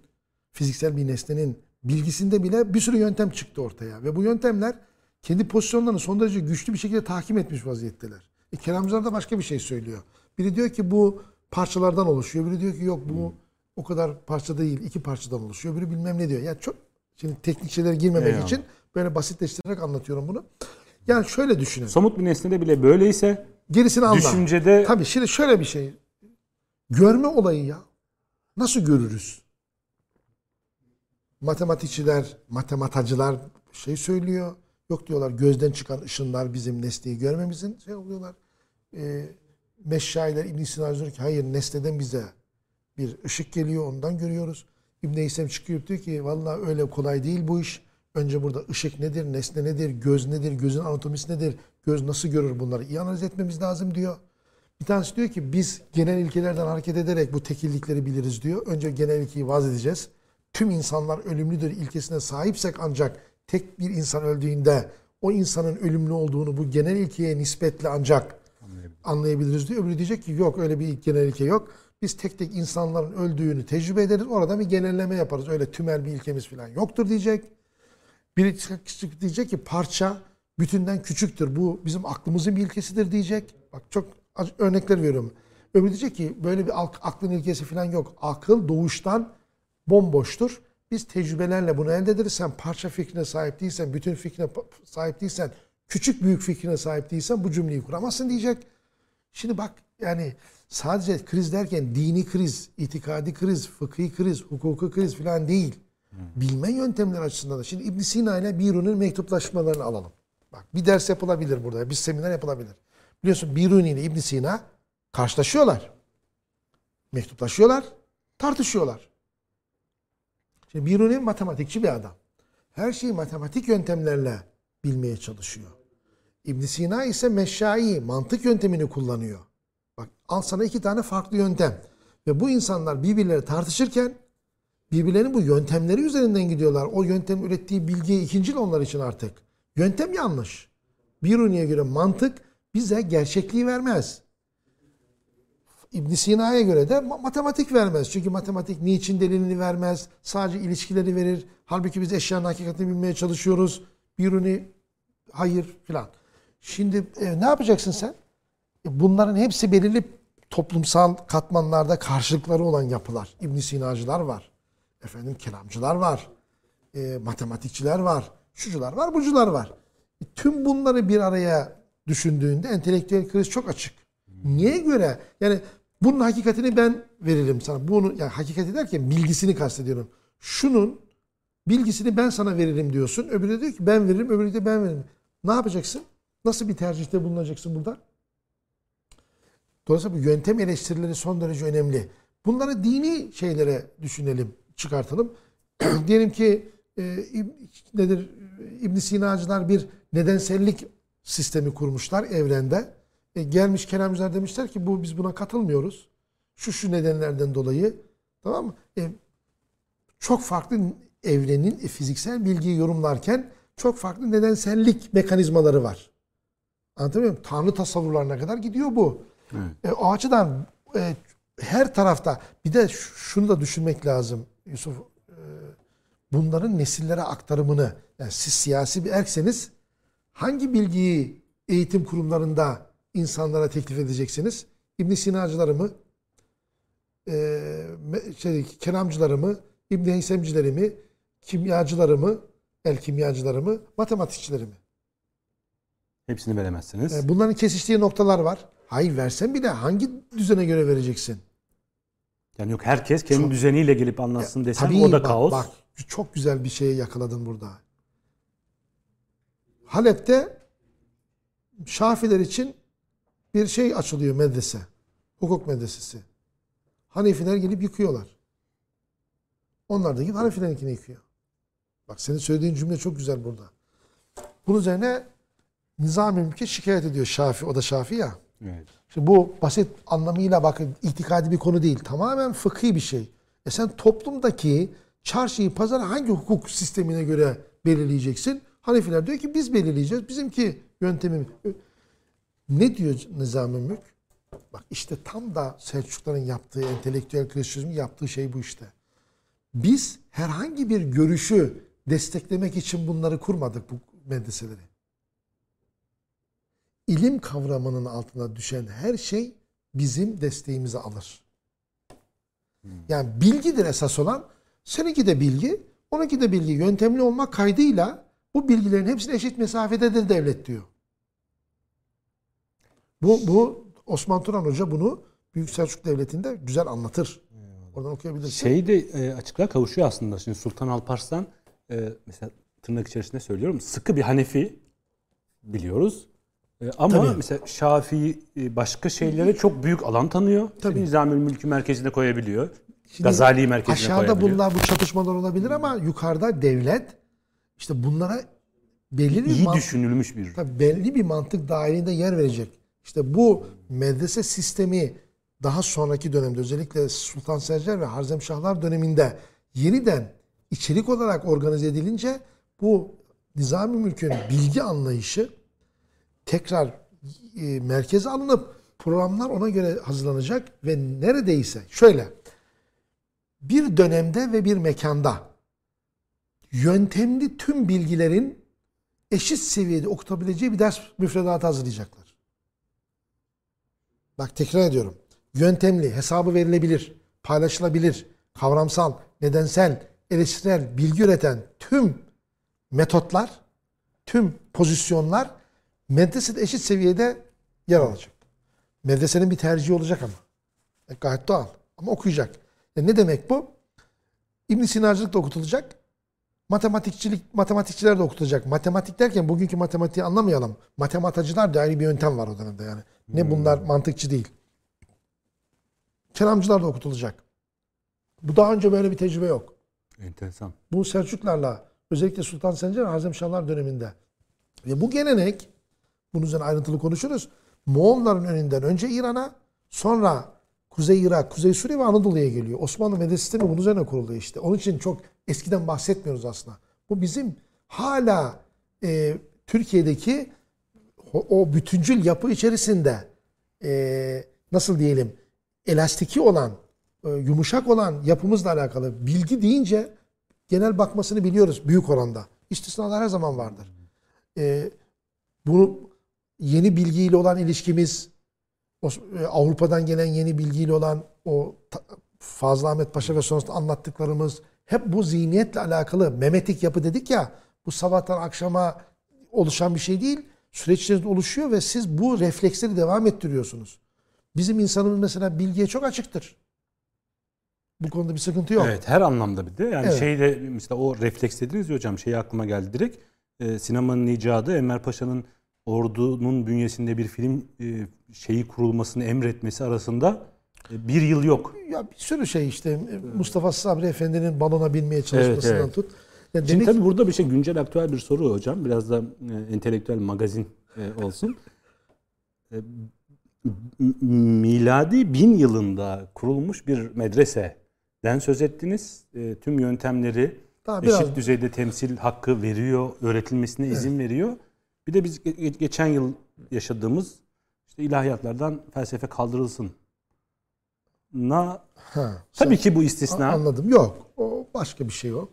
fiziksel bir nesnenin bilgisinde bile bir sürü yöntem çıktı ortaya. Ve bu yöntemler kendi pozisyonlarını son derece güçlü bir şekilde tahkim etmiş vaziyetteler. E, kelamcılar da başka bir şey söylüyor. Biri diyor ki bu parçalardan oluşuyor. Biri diyor ki yok bu o kadar parça değil, iki parçadan oluşuyor. Biri bilmem ne diyor. Yani çok şimdi teknik şeylere girmemek Eyvallah. için böyle basitleştirerek anlatıyorum bunu. Yani şöyle düşünün. Somut bir nesnede bile böyleyse Gerisini anla. düşüncede Tabii şimdi şöyle bir şey. Görme olayı ya. Nasıl görürüz? Matematikçiler, matematacılar şey söylüyor. Yok diyorlar gözden çıkan ışınlar bizim nesneyi görmemizin şey oluyorlar. Ee, meşşailer İbn Sina diyor ki hayır nesneden bize bir ışık geliyor ondan görüyoruz. İbn Heysem çıkıyor diyor ki vallahi öyle kolay değil bu iş. Önce burada ışık nedir, nesne nedir, göz nedir, gözün anatomisi nedir, göz nasıl görür bunları iyi analiz etmemiz lazım diyor. Bir tanesi diyor ki biz genel ilkelerden hareket ederek bu tekillikleri biliriz diyor. Önce genel ilkeyi vaz edeceğiz. Tüm insanlar ölümlüdür ilkesine sahipsek ancak tek bir insan öldüğünde o insanın ölümlü olduğunu bu genel ilkeye nispetle ancak anlayabiliriz diyor. Öbürü diyecek ki yok öyle bir genel ilke yok. Biz tek tek insanların öldüğünü tecrübe ederiz. Orada bir genelleme yaparız. Öyle tümel bir ilkemiz falan yoktur diyecek. Biri çıkıp diyecek ki parça bütünden küçüktür. Bu bizim aklımızın bir ilkesidir diyecek. Bak çok örnekler veriyorum. Öbürü diyecek ki böyle bir aklın ilkesi falan yok. Akıl doğuştan bomboştur. Biz tecrübelerle bunu elde ederiz. Sen parça fikrine sahip değilsen, bütün fikrine sahip değilsen, küçük büyük fikrine sahip değilsen bu cümleyi kuramazsın diyecek. Şimdi bak yani sadece kriz derken dini kriz, itikadi kriz, fıkhi kriz, hukuki kriz falan değil. Bilme yöntemleri açısından da. Şimdi İbn Sina ile Biruni'nin mektuplaşmalarını alalım. Bak bir ders yapılabilir burada. Bir seminer yapılabilir. Biliyorsun Biruni ile İbn Sina karşılaşıyorlar. Mektuplaşıyorlar, tartışıyorlar. Şimdi Biruni matematikçi bir adam. Her şeyi matematik yöntemlerle bilmeye çalışıyor. İbn Sina ise meşai, mantık yöntemini kullanıyor. Al sana iki tane farklı yöntem. Ve bu insanlar birbirleri tartışırken birbirlerinin bu yöntemleri üzerinden gidiyorlar. O yöntem ürettiği bilgiye ikincil onlar için artık. Yöntem yanlış. Biruni'ye göre mantık bize gerçekliği vermez. İbn Sina'ya göre de matematik vermez. Çünkü matematik niçin delilini vermez. Sadece ilişkileri verir. Halbuki biz eşyanın hakikatini bilmeye çalışıyoruz. Biruni hayır filan. Şimdi e, ne yapacaksın sen? E, bunların hepsi belirli toplumsal katmanlarda karşılıkları olan yapılar. İbn Sinacılar var. Efendim kelamcılar var. E, matematikçiler var. Şucular var, bucular var. E, tüm bunları bir araya düşündüğünde entelektüel kriz çok açık. Niye göre? Yani bunun hakikatini ben veririm sana. Bunu yani hakikati derken bilgisini kastediyorum. Şunun bilgisini ben sana veririm diyorsun. Öbürü de diyor ki ben veririm, öbürü de ben veririm. Ne yapacaksın? Nasıl bir tercihte bulunacaksın burada? Dolayısıyla bu yöntem eleştirileri son derece önemli. Bunları dini şeylere düşünelim, çıkartalım. Diyelim ki e, nedir İbn Sinacılar bir nedensellik sistemi kurmuşlar evrende. E, gelmiş kelamcılar demişler ki bu biz buna katılmıyoruz. Şu şu nedenlerden dolayı. Tamam mı? E, çok farklı evrenin e, fiziksel bilgiyi yorumlarken çok farklı nedensellik mekanizmaları var. Anlatabiliyor muyum? Tanrı tasavvurlarına kadar gidiyor bu. Evet. E, o açıdan e, her tarafta bir de şunu da düşünmek lazım Yusuf. E, bunların nesillere aktarımını yani siz siyasi bir erkseniz hangi bilgiyi eğitim kurumlarında insanlara teklif edeceksiniz? İbn Sinacıları mı? E, şey, kelamcıları mı? İbn Heysemcileri mi? Kimyacıları mı? El kimyacıları mı? Matematikçileri mi? Hepsini veremezsiniz. E, bunların kesiştiği noktalar var. Hayır versen bir de hangi düzene göre vereceksin? Yani yok herkes kendi çok, düzeniyle gelip anlatsın desem tabii, o da bak, kaos. Bak çok güzel bir şeye yakaladın burada. Halep'te Şafiler için bir şey açılıyor medrese. Hukuk medresesi. Hanefiler gelip yıkıyorlar. Onlar da gidip Hanefilerinkini yıkıyor. Bak senin söylediğin cümle çok güzel burada. Bunun üzerine Nizami Mülk'e şikayet ediyor Şafi. O da Şafi ya. Evet. Şimdi bu basit anlamıyla bakın itikadi bir konu değil. Tamamen fıkhi bir şey. E sen toplumdaki çarşıyı, pazarı hangi hukuk sistemine göre belirleyeceksin? Hanefiler diyor ki biz belirleyeceğiz. Bizimki yöntemimiz. Ne diyor Nizami Mülk? Bak işte tam da Selçukluların yaptığı entelektüel klasizmin yaptığı şey bu işte. Biz herhangi bir görüşü desteklemek için bunları kurmadık bu medreseleri. İlim kavramının altına düşen her şey bizim desteğimizi alır. Yani bilgidir esas olan. Seninki de bilgi, onunki de bilgi. Yöntemli olmak kaydıyla bu bilgilerin hepsini eşit mesafededir devlet diyor. Bu, bu Osman Turan Hoca bunu Büyük Selçuk Devleti'nde güzel anlatır. Oradan okuyabilirsin. Şey de e, açıklığa kavuşuyor aslında. Şimdi Sultan Alparslan e, mesela tırnak içerisinde söylüyorum. Sıkı bir Hanefi biliyoruz. E, ama Tabii. mesela Şafii e, başka şeylere çok büyük alan tanıyor. Tabii. Nizamül Mülkü merkezine koyabiliyor. Şimdi Gazali merkezine aşağıda koyabiliyor. Aşağıda bunlar bu çatışmalar olabilir ama yukarıda devlet işte bunlara belirli iyi mantık, düşünülmüş bir tabii belli bir mantık dahilinde yer verecek. İşte bu medrese sistemi daha sonraki dönemde özellikle Sultan Selcer ve Harzemşahlar döneminde yeniden içerik olarak organize edilince bu nizami mülkün bilgi anlayışı tekrar e, merkeze alınıp Programlar ona göre hazırlanacak ve neredeyse şöyle bir dönemde ve bir mekanda yöntemli tüm bilgilerin eşit seviyede okutabileceği bir ders müfredatı hazırlayacaklar. Bak tekrar ediyorum. Yöntemli, hesabı verilebilir, paylaşılabilir, kavramsal, nedensel, eleştirel, bilgi üreten tüm metotlar, tüm pozisyonlar medresede eşit seviyede yer alacak. Medresenin bir tercihi olacak ama. E, gayet doğal. Ama okuyacak. E, ne demek bu? İbn Sinacılık da okutulacak. Matematikçilik, matematikçiler de okutulacak. Matematik derken bugünkü matematiği anlamayalım. Matematacılar da ayrı bir yöntem var o dönemde yani. Ne hmm. bunlar mantıkçı değil. Kelamcılar da okutulacak. Bu daha önce böyle bir tecrübe yok. Enteresan. Bu Selçuklarla özellikle Sultan Sencer ve Hazemşahlar döneminde. Ve bu gelenek, bunun üzerine ayrıntılı konuşuruz. Moğolların önünden önce İran'a, sonra Kuzey Irak, Kuzey Suriye ve Anadolu'ya geliyor. Osmanlı medrese sistemi bunun üzerine kuruldu işte. Onun için çok eskiden bahsetmiyoruz aslında. Bu bizim hala e, Türkiye'deki o, o bütüncül yapı içerisinde e, nasıl diyelim elastiki olan, e, yumuşak olan yapımızla alakalı bilgi deyince genel bakmasını biliyoruz büyük oranda. İstisnalar her zaman vardır. E, bunu yeni bilgiyle olan ilişkimiz, e, Avrupa'dan gelen yeni bilgiyle olan o Fazıl Ahmet Paşa ve sonrasında anlattıklarımız hep bu zihniyetle alakalı memetik yapı dedik ya bu sabahtan akşama oluşan bir şey değil. Süreç içerisinde oluşuyor ve siz bu refleksleri devam ettiriyorsunuz. Bizim insanımız mesela bilgiye çok açıktır. Bu konuda bir sıkıntı yok. Evet her anlamda bir de. Yani evet. şeyde mesela o refleks dediniz ya hocam şey aklıma geldi direkt. Ee, sinemanın icadı Enver Paşa'nın ordunun bünyesinde bir film e, şeyi kurulmasını emretmesi arasında e, bir yıl yok. Ya bir sürü şey işte Mustafa Sabri Efendi'nin balona binmeye çalışmasından evet, evet. tut. Yani Şimdi tabii burada bir şey güncel aktüel bir soru hocam. Biraz da e, entelektüel magazin olsun. Miladi bin yılında kurulmuş bir medreseden söz ettiniz. Tüm yöntemleri Daha eşit biraz... düzeyde temsil hakkı veriyor, öğretilmesine evet. izin veriyor. Bir de biz geçen yıl yaşadığımız işte ilahiyatlardan felsefe kaldırılsın. Na ha, tabii ki bu istisna. Anladım. Yok. O başka bir şey o.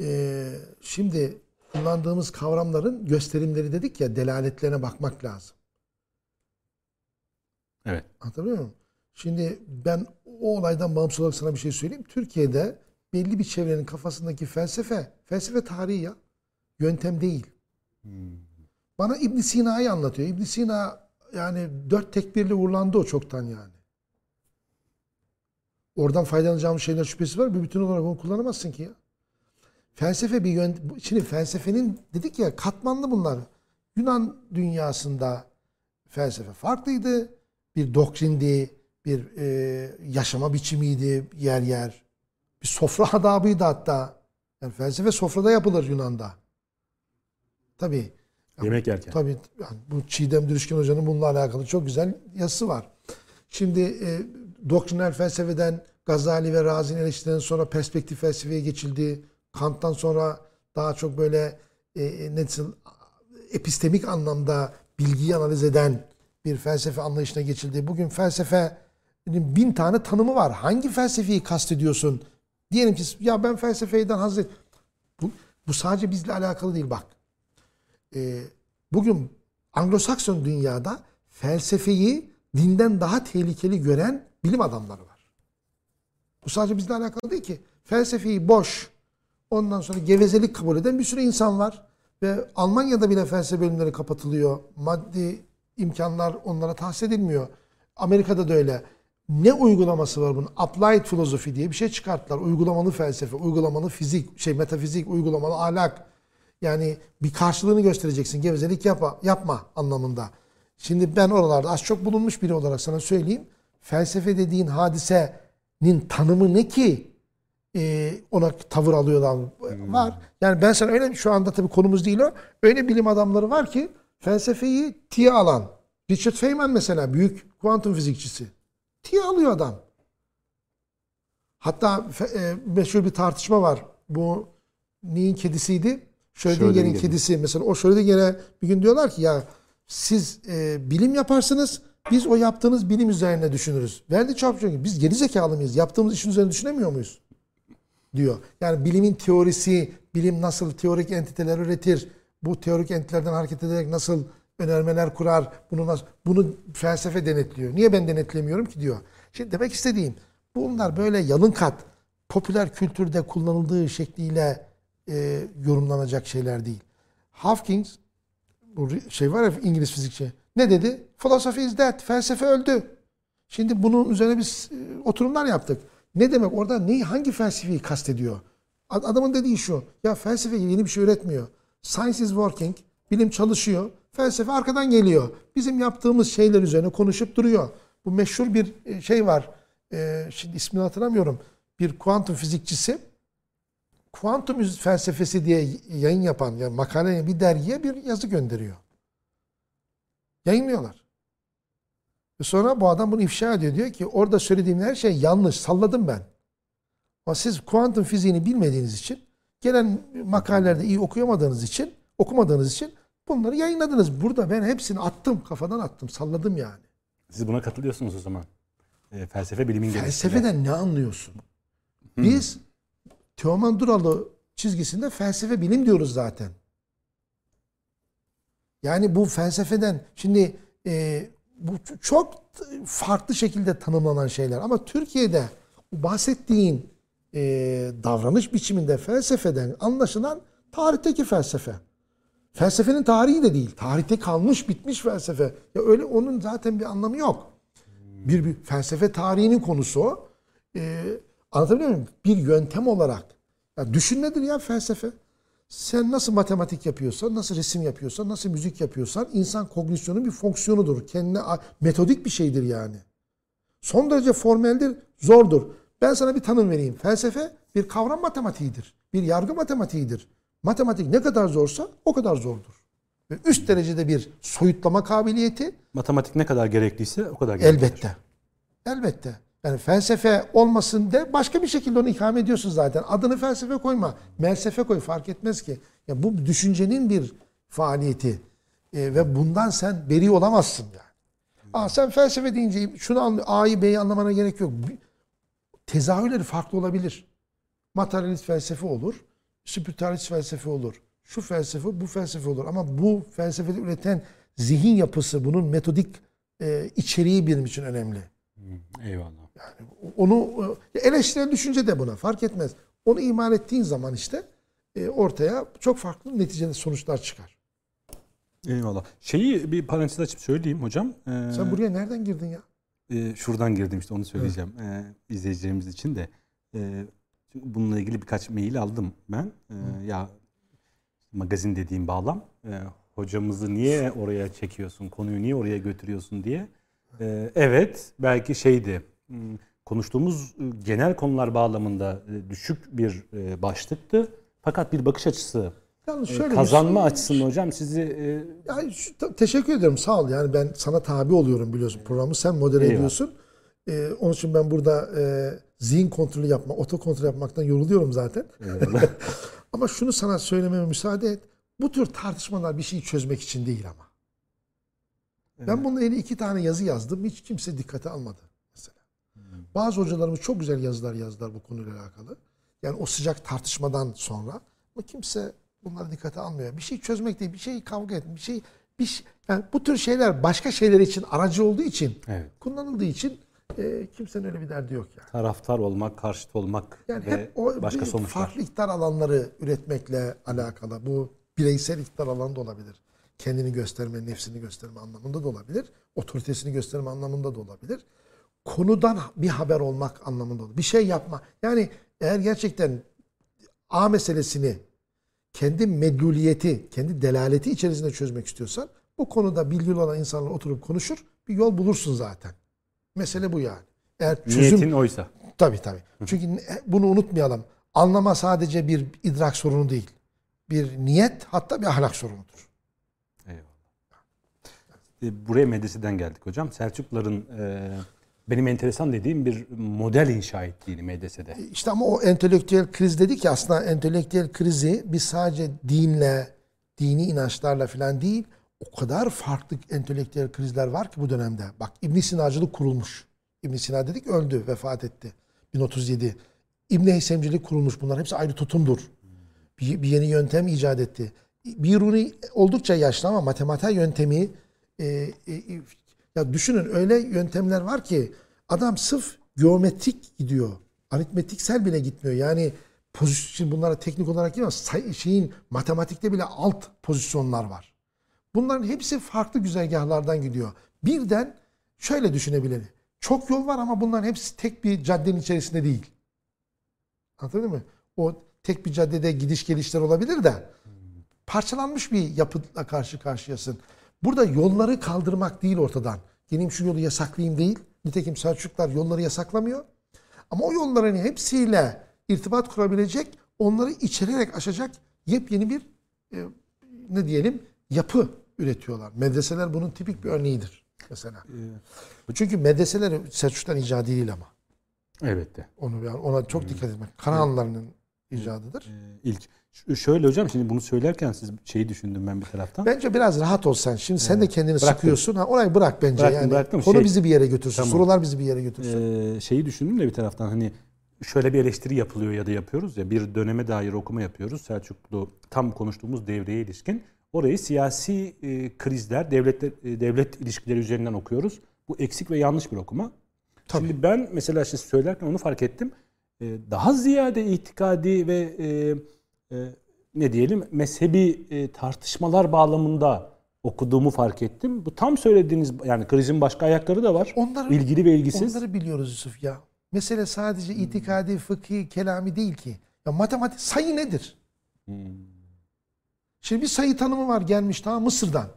Ee, şimdi kullandığımız kavramların gösterimleri dedik ya delaletlerine bakmak lazım. Evet. Hatırlıyor musun? Şimdi ben o olaydan bağımsız olarak sana bir şey söyleyeyim. Türkiye'de belli bir çevrenin kafasındaki felsefe, felsefe tarihi ya. Yöntem değil. Hmm. Bana İbn Sina'yı anlatıyor. İbn Sina yani dört tekbirle uğurlandı o çoktan yani. Oradan faydalanacağımız şeyler şüphesi var. Bir bütün olarak onu kullanamazsın ki ya. Felsefe bir yön... Şimdi felsefenin dedik ya katmanlı bunlar. Yunan dünyasında felsefe farklıydı. Bir doktrindi, bir e, yaşama biçimiydi yer yer. Bir sofra adabıydı hatta. Yani felsefe sofrada yapılır Yunan'da. Tabii Yemek yerken. Tabii yani bu Çiğdem Dürüşken Hoca'nın bununla alakalı çok güzel yazısı var. Şimdi e, doktrinal felsefeden Gazali ve Razi'nin eleştirilen sonra perspektif felsefeye geçildi. Kant'tan sonra daha çok böyle e, nasıl epistemik anlamda bilgiyi analiz eden bir felsefe anlayışına geçildi. Bugün felsefenin bin tane tanımı var. Hangi felsefeyi kastediyorsun? Diyelim ki ya ben felsefeden haz bu, bu sadece bizle alakalı değil bak e, bugün Anglo-Sakson dünyada felsefeyi dinden daha tehlikeli gören bilim adamları var. Bu sadece bizle alakalı değil ki. Felsefeyi boş, ondan sonra gevezelik kabul eden bir sürü insan var. Ve Almanya'da bile felsefe bölümleri kapatılıyor. Maddi imkanlar onlara tahsis edilmiyor. Amerika'da da öyle. Ne uygulaması var bunun? Applied philosophy diye bir şey çıkarttılar. Uygulamalı felsefe, uygulamalı fizik, şey metafizik, uygulamalı ahlak. Yani bir karşılığını göstereceksin. Gevezelik yapma, yapma anlamında. Şimdi ben oralarda az çok bulunmuş biri olarak sana söyleyeyim. Felsefe dediğin hadisenin tanımı ne ki e, ona tavır alıyorlar var. Yani ben sana öyle şu anda tabii konumuz değil o. Öyle bilim adamları var ki felsefeyi tiye alan. Richard Feynman mesela büyük kuantum fizikçisi. Tiye alıyor adam. Hatta e, meşhur bir tartışma var. Bu neyin kedisiydi? Schrödinger'in kedisi mesela o Schrödinger'e bir gün diyorlar ki ya siz e, bilim yaparsınız Biz o yaptığınız bilim üzerine düşünürüz. Verdi Çarpıcı biz geri zekalı mıyız? Yaptığımız işin üzerine düşünemiyor muyuz? Diyor. Yani bilimin teorisi, bilim nasıl teorik entiteler üretir, bu teorik entitelerden hareket ederek nasıl önermeler kurar, bunu nasıl, bunu felsefe denetliyor. Niye ben denetlemiyorum ki diyor. Şimdi demek istediğim bunlar böyle yalın kat, popüler kültürde kullanıldığı şekliyle e, yorumlanacak şeyler değil. Hawkins, bu şey var ya İngiliz fizikçi, ne dedi? Philosophy is dead, felsefe öldü. Şimdi bunun üzerine biz e, oturumlar yaptık. Ne demek orada neyi hangi felsefeyi kastediyor? Adamın dediği şu. Ya felsefe yeni bir şey üretmiyor. Science is working. Bilim çalışıyor. Felsefe arkadan geliyor. Bizim yaptığımız şeyler üzerine konuşup duruyor. Bu meşhur bir e, şey var. Ee, şimdi ismini hatırlamıyorum. Bir kuantum fizikçisi kuantum felsefesi diye yayın yapan yani makale bir dergiye bir yazı gönderiyor. Yayınlıyorlar. Ve sonra bu adam bunu ifşa ediyor. Diyor ki orada söylediğim her şey yanlış. Salladım ben. Ama siz kuantum fiziğini bilmediğiniz için gelen makalelerde iyi okuyamadığınız için okumadığınız için bunları yayınladınız. Burada ben hepsini attım. Kafadan attım. Salladım yani. Siz buna katılıyorsunuz o zaman. E, felsefe bilimin Felsefeden ne anlıyorsun? Biz Teoman Duralı çizgisinde felsefe bilim diyoruz zaten. Yani bu felsefeden şimdi e, bu çok farklı şekilde tanımlanan şeyler ama Türkiye'de bahsettiğin e, davranış biçiminde felsefeden anlaşılan tarihteki felsefe. Felsefenin tarihi de değil. Tarihte kalmış bitmiş felsefe. Ya öyle onun zaten bir anlamı yok. Bir, bir felsefe tarihinin konusu o. Ee, anlatabiliyor muyum? Bir yöntem olarak. Ya düşün nedir ya felsefe? Sen nasıl matematik yapıyorsan, nasıl resim yapıyorsan, nasıl müzik yapıyorsan insan kognisyonun bir fonksiyonudur. Kendine metodik bir şeydir yani. Son derece formeldir, zordur. Ben sana bir tanım vereyim. Felsefe bir kavram matematiğidir. Bir yargı matematiğidir. Matematik ne kadar zorsa o kadar zordur. Ve üst derecede bir soyutlama kabiliyeti. Matematik ne kadar gerekliyse o kadar gereklidir. Elbette. Elbette. Yani felsefe olmasın de başka bir şekilde onu ikame ediyorsun zaten. Adını felsefe koyma. Melsefe koy fark etmez ki. Ya bu düşüncenin bir faaliyeti. E, ve bundan sen beri olamazsın yani. Aa, sen felsefe deyince şunu anla, A'yı B'yi anlamana gerek yok. Tezahürleri farklı olabilir. Materyalist felsefe olur. Spiritualist felsefe olur. Şu felsefe, bu felsefe olur. Ama bu felsefede üreten zihin yapısı, bunun metodik e, içeriği benim için önemli. Eyvallah. Yani onu e, eleştiren düşünce de buna fark etmez. Onu iman ettiğin zaman işte e, ortaya çok farklı neticeli sonuçlar çıkar. Eyvallah. Şeyi bir parantez açıp söyleyeyim hocam. Ee, Sen buraya nereden girdin ya? E, şuradan girdim işte onu söyleyeceğim evet. e, izleyicilerimiz için de. E, bununla ilgili birkaç mail aldım ben. E, ya magazin dediğim bağlam. E, hocamızı niye oraya çekiyorsun, konuyu niye oraya götürüyorsun diye. E, evet belki şeydi konuştuğumuz ıı, genel konular bağlamında ıı, düşük bir başlıktı. Fakat bir bakış açısı Yalnız şöyle kazanma şey, açısından hocam sizi yani şu, teşekkür ederim sağ ol yani ben sana tabi oluyorum biliyorsun programı sen modere Eyvallah. ediyorsun. Ee, onun için ben burada e, zihin kontrolü yapma, oto kontrol yapmaktan yoruluyorum zaten. ama şunu sana söylememe müsaade et. Bu tür tartışmalar bir şeyi çözmek için değil ama. Evet. Ben bununla ilgili iki tane yazı yazdım. Hiç kimse dikkate almadı. Bazı hocalarımız çok güzel yazılar yazdılar bu konuyla alakalı. Yani o sıcak tartışmadan sonra ama kimse bunları dikkate almıyor. Bir şey çözmek değil, bir şey kavga etmek, bir şey bir şey, yani bu tür şeyler başka şeyler için aracı olduğu için evet. kullanıldığı için e, kimsenin öyle bir derdi yok yani. Taraftar olmak, karşıt olmak yani ve hep o başka sonuçlar. Farklı iktidar alanları üretmekle alakalı. Bu bireysel iktidar alanı da olabilir. Kendini gösterme, nefsini gösterme anlamında da olabilir. Otoritesini gösterme anlamında da olabilir konudan bir haber olmak anlamında olur. Bir şey yapma. Yani eğer gerçekten A meselesini kendi medluliyeti, kendi delaleti içerisinde çözmek istiyorsan bu konuda bilgili olan insanlar oturup konuşur. Bir yol bulursun zaten. Mesele bu yani. Eğer çözüm, Niyetin oysa. Tabii tabii. Çünkü bunu unutmayalım. Anlama sadece bir idrak sorunu değil. Bir niyet hatta bir ahlak sorunudur. Eyvallah. E, buraya medreseden geldik hocam. Selçukluların e, benim enteresan dediğim bir model inşa ettiğini medresede. E, işte ama o entelektüel kriz dedik ki aslında entelektüel krizi biz sadece dinle, dini inançlarla falan değil, o kadar farklı entelektüel krizler var ki bu dönemde. Bak İbn Sinacılık kurulmuş. İbn Sina dedik öldü, vefat etti. 1037. İbn Heysemcilik kurulmuş. Bunlar hepsi ayrı tutumdur. Bir, bir yeni yöntem icat etti. Biruni oldukça yaşlı ama matematik yöntemi e, e, ya düşünün öyle yöntemler var ki adam sırf geometrik gidiyor. Aritmetiksel bile gitmiyor. Yani pozisyon bunlara teknik olarak değil şeyin matematikte bile alt pozisyonlar var. Bunların hepsi farklı güzergahlardan gidiyor. Birden şöyle düşünebiliriz. Çok yol var ama bunların hepsi tek bir caddenin içerisinde değil. Anladın mı? O tek bir caddede gidiş gelişler olabilir de parçalanmış bir yapıyla karşı karşıyasın. Burada yolları kaldırmak değil ortadan. Geleyim şu yolu yasaklayayım değil. Nitekim Selçuklar yolları yasaklamıyor. Ama o yolların hepsiyle irtibat kurabilecek, onları içererek aşacak yepyeni bir e, ne diyelim yapı üretiyorlar. Medreseler bunun tipik bir örneğidir mesela. Ee, Çünkü medreseler Selçukluların icadı değil ama. Elbette. Onu yani ona çok dikkat etmek. Karahanlıların icadıdır. Ee, ilk şöyle hocam şimdi bunu söylerken siz şeyi düşündüm ben bir taraftan. Bence biraz rahat ol sen. Şimdi sen de kendini bıraktım. sıkıyorsun. Ha, orayı bırak bence bıraktım, yani. Bıraktım. Konu şey, bizi bir yere götürsün. Tamam. Sorular bizi bir yere götürsün. Ee, şeyi düşündüm de bir taraftan hani şöyle bir eleştiri yapılıyor ya da yapıyoruz ya bir döneme dair okuma yapıyoruz. Selçuklu tam konuştuğumuz devreye ilişkin. Orayı siyasi e, krizler, devlet e, devlet ilişkileri üzerinden okuyoruz. Bu eksik ve yanlış bir okuma. Tabii. Şimdi ben mesela siz söylerken onu fark ettim. E, daha ziyade itikadi ve e, ne diyelim mezhebi e, tartışmalar bağlamında okuduğumu fark ettim. Bu tam söylediğiniz yani krizin başka ayakları da var. Onları, ilgili ve ilgisiz. Onları biliyoruz Yusuf ya. Mesele sadece itikadi, fıkhi, kelami değil ki. Ya matematik sayı nedir? Hmm. Şimdi bir sayı tanımı var gelmiş ta Mısır'dan.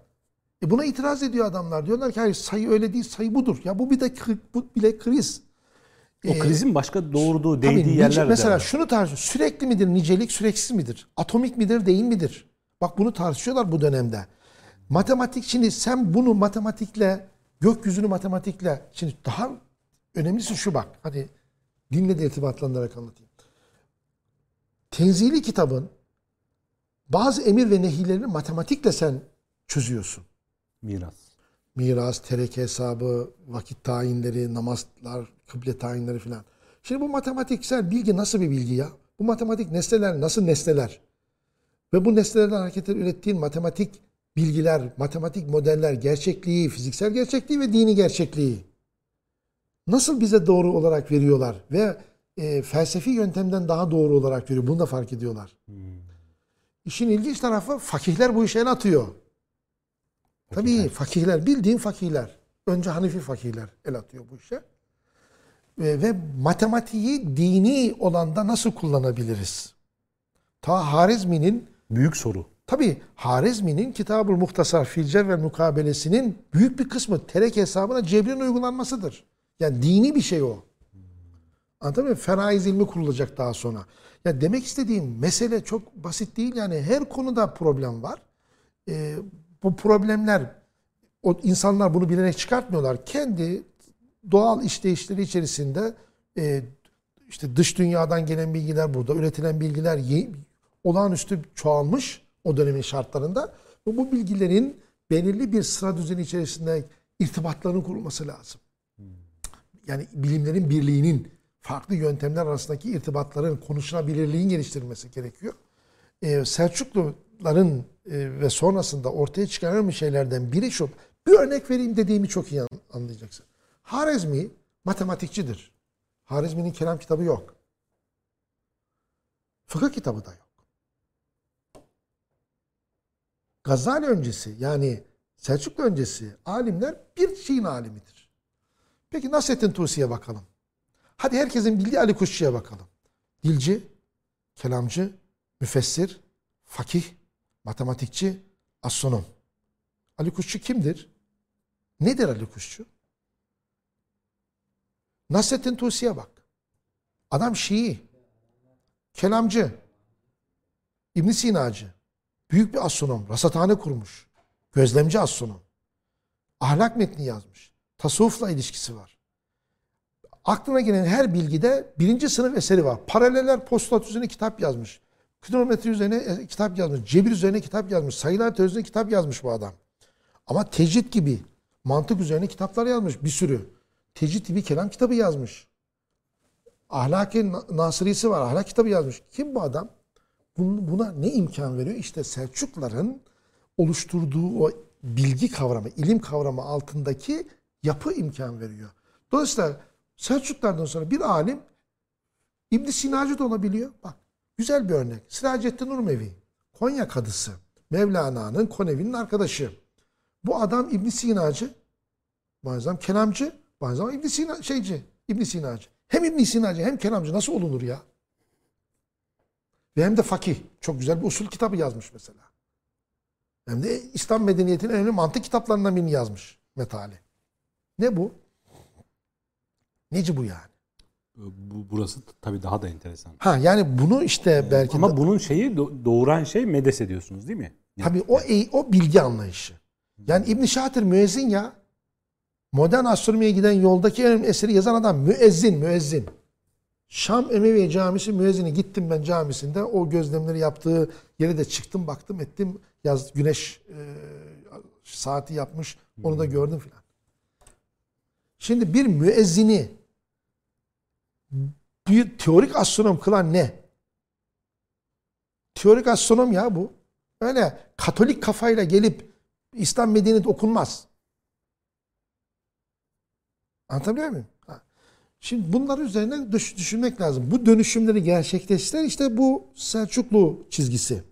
E buna itiraz ediyor adamlar. Diyorlar ki hayır sayı öyle değil, sayı budur. Ya bu bir de bu bile kriz. O ee, krizin başka doğurduğu, değdiği tabii, yerler Mesela de şunu tartışıyor. Sürekli midir nicelik, süreksiz midir? Atomik midir, değil midir? Bak bunu tartışıyorlar bu dönemde. Matematik şimdi sen bunu matematikle, gökyüzünü matematikle, şimdi daha önemlisi şu bak. Hadi dinle de irtibatlandırarak anlatayım. Tenzili kitabın bazı emir ve nehilerini matematikle sen çözüyorsun. Miras. Miras, tereke hesabı, vakit tayinleri, namazlar, kıble tayinleri filan. Şimdi bu matematiksel bilgi nasıl bir bilgi ya? Bu matematik nesneler nasıl nesneler? Ve bu nesnelerden hareket ürettiğin matematik bilgiler, matematik modeller, gerçekliği, fiziksel gerçekliği ve dini gerçekliği nasıl bize doğru olarak veriyorlar ve e, felsefi yöntemden daha doğru olarak veriyor. Bunu da fark ediyorlar. Hmm. İşin ilginç tarafı fakihler bu işe el atıyor. Fakihler. Tabii fakihler, bildiğin fakihler. Önce Hanifi fakihler el atıyor bu işe. Ve, ve matematiği dini olanda nasıl kullanabiliriz? Ta Harizmi'nin büyük soru. Tabii Harizmi'nin Kitab-ı Muhtasar Filcer ve Mukabelesi'nin büyük bir kısmı terek hesabına cebrin uygulanmasıdır. Yani dini bir şey o. Anladın mı? Feraiz ilmi kurulacak daha sonra. Ya demek istediğim mesele çok basit değil. Yani her konuda problem var. Ee, bu problemler o insanlar bunu bilerek çıkartmıyorlar. Kendi doğal işleyişleri içerisinde e, işte dış dünyadan gelen bilgiler burada, üretilen bilgiler olağanüstü çoğalmış o dönemin şartlarında. Ve bu bilgilerin belirli bir sıra düzeni içerisinde irtibatların kurulması lazım. Yani bilimlerin birliğinin farklı yöntemler arasındaki irtibatların konuşulabilirliğin geliştirilmesi gerekiyor. Ee, Selçukluların e, ve sonrasında ortaya çıkan şeylerden biri şu. Bir örnek vereyim dediğimi çok iyi anlayacaksın. Harizmi matematikçidir. Harizmi'nin kelam kitabı yok. Fıkıh kitabı da yok. Gazali öncesi yani Selçuklu öncesi alimler bir şeyin alimidir. Peki Nasrettin Tusi'ye bakalım. Hadi herkesin bildiği Ali Kuşçu'ya bakalım. Dilci, kelamcı, müfessir, fakih, matematikçi, astronom. Ali Kuşçu kimdir? Nedir Ali Kuşçu? Nasrettin Tusi'ye bak. Adam Şii, kelamcı, İbn Sinacı, büyük bir astronom, rasathane kurmuş, gözlemci astronom. Ahlak metni yazmış. Tasavvufla ilişkisi var. Aklına gelen her bilgide birinci sınıf eseri var. Paraleller postulat üzerine kitap yazmış. Kilometre üzerine e, kitap yazmış. Cebir üzerine kitap yazmış. Sayılar üzerine kitap yazmış bu adam. Ama tecrit gibi mantık üzerine kitaplar yazmış bir sürü. Tecrit gibi kelam kitabı yazmış. Ahlaki Nasırisi var. Ahlak kitabı yazmış. Kim bu adam? Buna ne imkan veriyor? İşte Selçukların oluşturduğu o bilgi kavramı, ilim kavramı altındaki yapı imkan veriyor. Dolayısıyla Selçuklardan sonra bir alim İbn Sinacı da olabiliyor. Bak güzel bir örnek. Siracettin Urmevi. Konya kadısı. Mevlana'nın Konevi'nin arkadaşı. Bu adam İbn Sinacı. Bazen kelamcı. Bazen İbn Sina şeyci. İbn Sinacı. Hem İbn Sinacı hem kelamcı nasıl olunur ya? Ve hem de fakih. Çok güzel bir usul kitabı yazmış mesela. Hem de İslam medeniyetinin en önemli mantık kitaplarından birini yazmış Metali. Ne bu? Neci bu yani? Bu, burası tabii daha da enteresan. Ha yani bunu işte belki Ama de, bunun şeyi doğuran şey medes ediyorsunuz değil mi? tabii o o bilgi anlayışı. Yani İbn Şatir müezzin ya. Modern astronomiye giden yoldaki en önemli eseri yazan adam müezzin, müezzin. Şam Emevi Camisi müezzini gittim ben camisinde. O gözlemleri yaptığı yere de çıktım, baktım, ettim. Yaz güneş e, saati yapmış. Onu da gördüm filan. Şimdi bir müezzini bir teorik astronom kılan ne? Teorik astronom ya bu. Öyle katolik kafayla gelip İslam medeniyeti okunmaz. Anlatabiliyor muyum? Şimdi bunlar üzerine düşünmek lazım. Bu dönüşümleri gerçekleştiren işte bu Selçuklu çizgisi.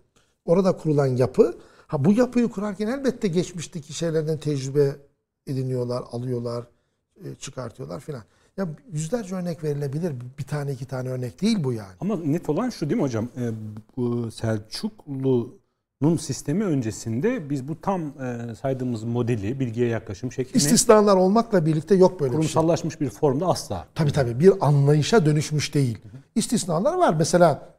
Orada kurulan yapı. Ha bu yapıyı kurarken elbette geçmişteki şeylerden tecrübe ediniyorlar, alıyorlar, e, çıkartıyorlar filan. Ya yüzlerce örnek verilebilir. Bir tane iki tane örnek değil bu yani. Ama net olan şu değil mi hocam? Ee, bu Selçuklu'nun sistemi öncesinde biz bu tam e, saydığımız modeli, bilgiye yaklaşım şeklini... İstisnalar olmakla birlikte yok böyle bir şey. Kurumsallaşmış bir formda asla. Tabii tabii bir anlayışa dönüşmüş değil. İstisnalar var. Mesela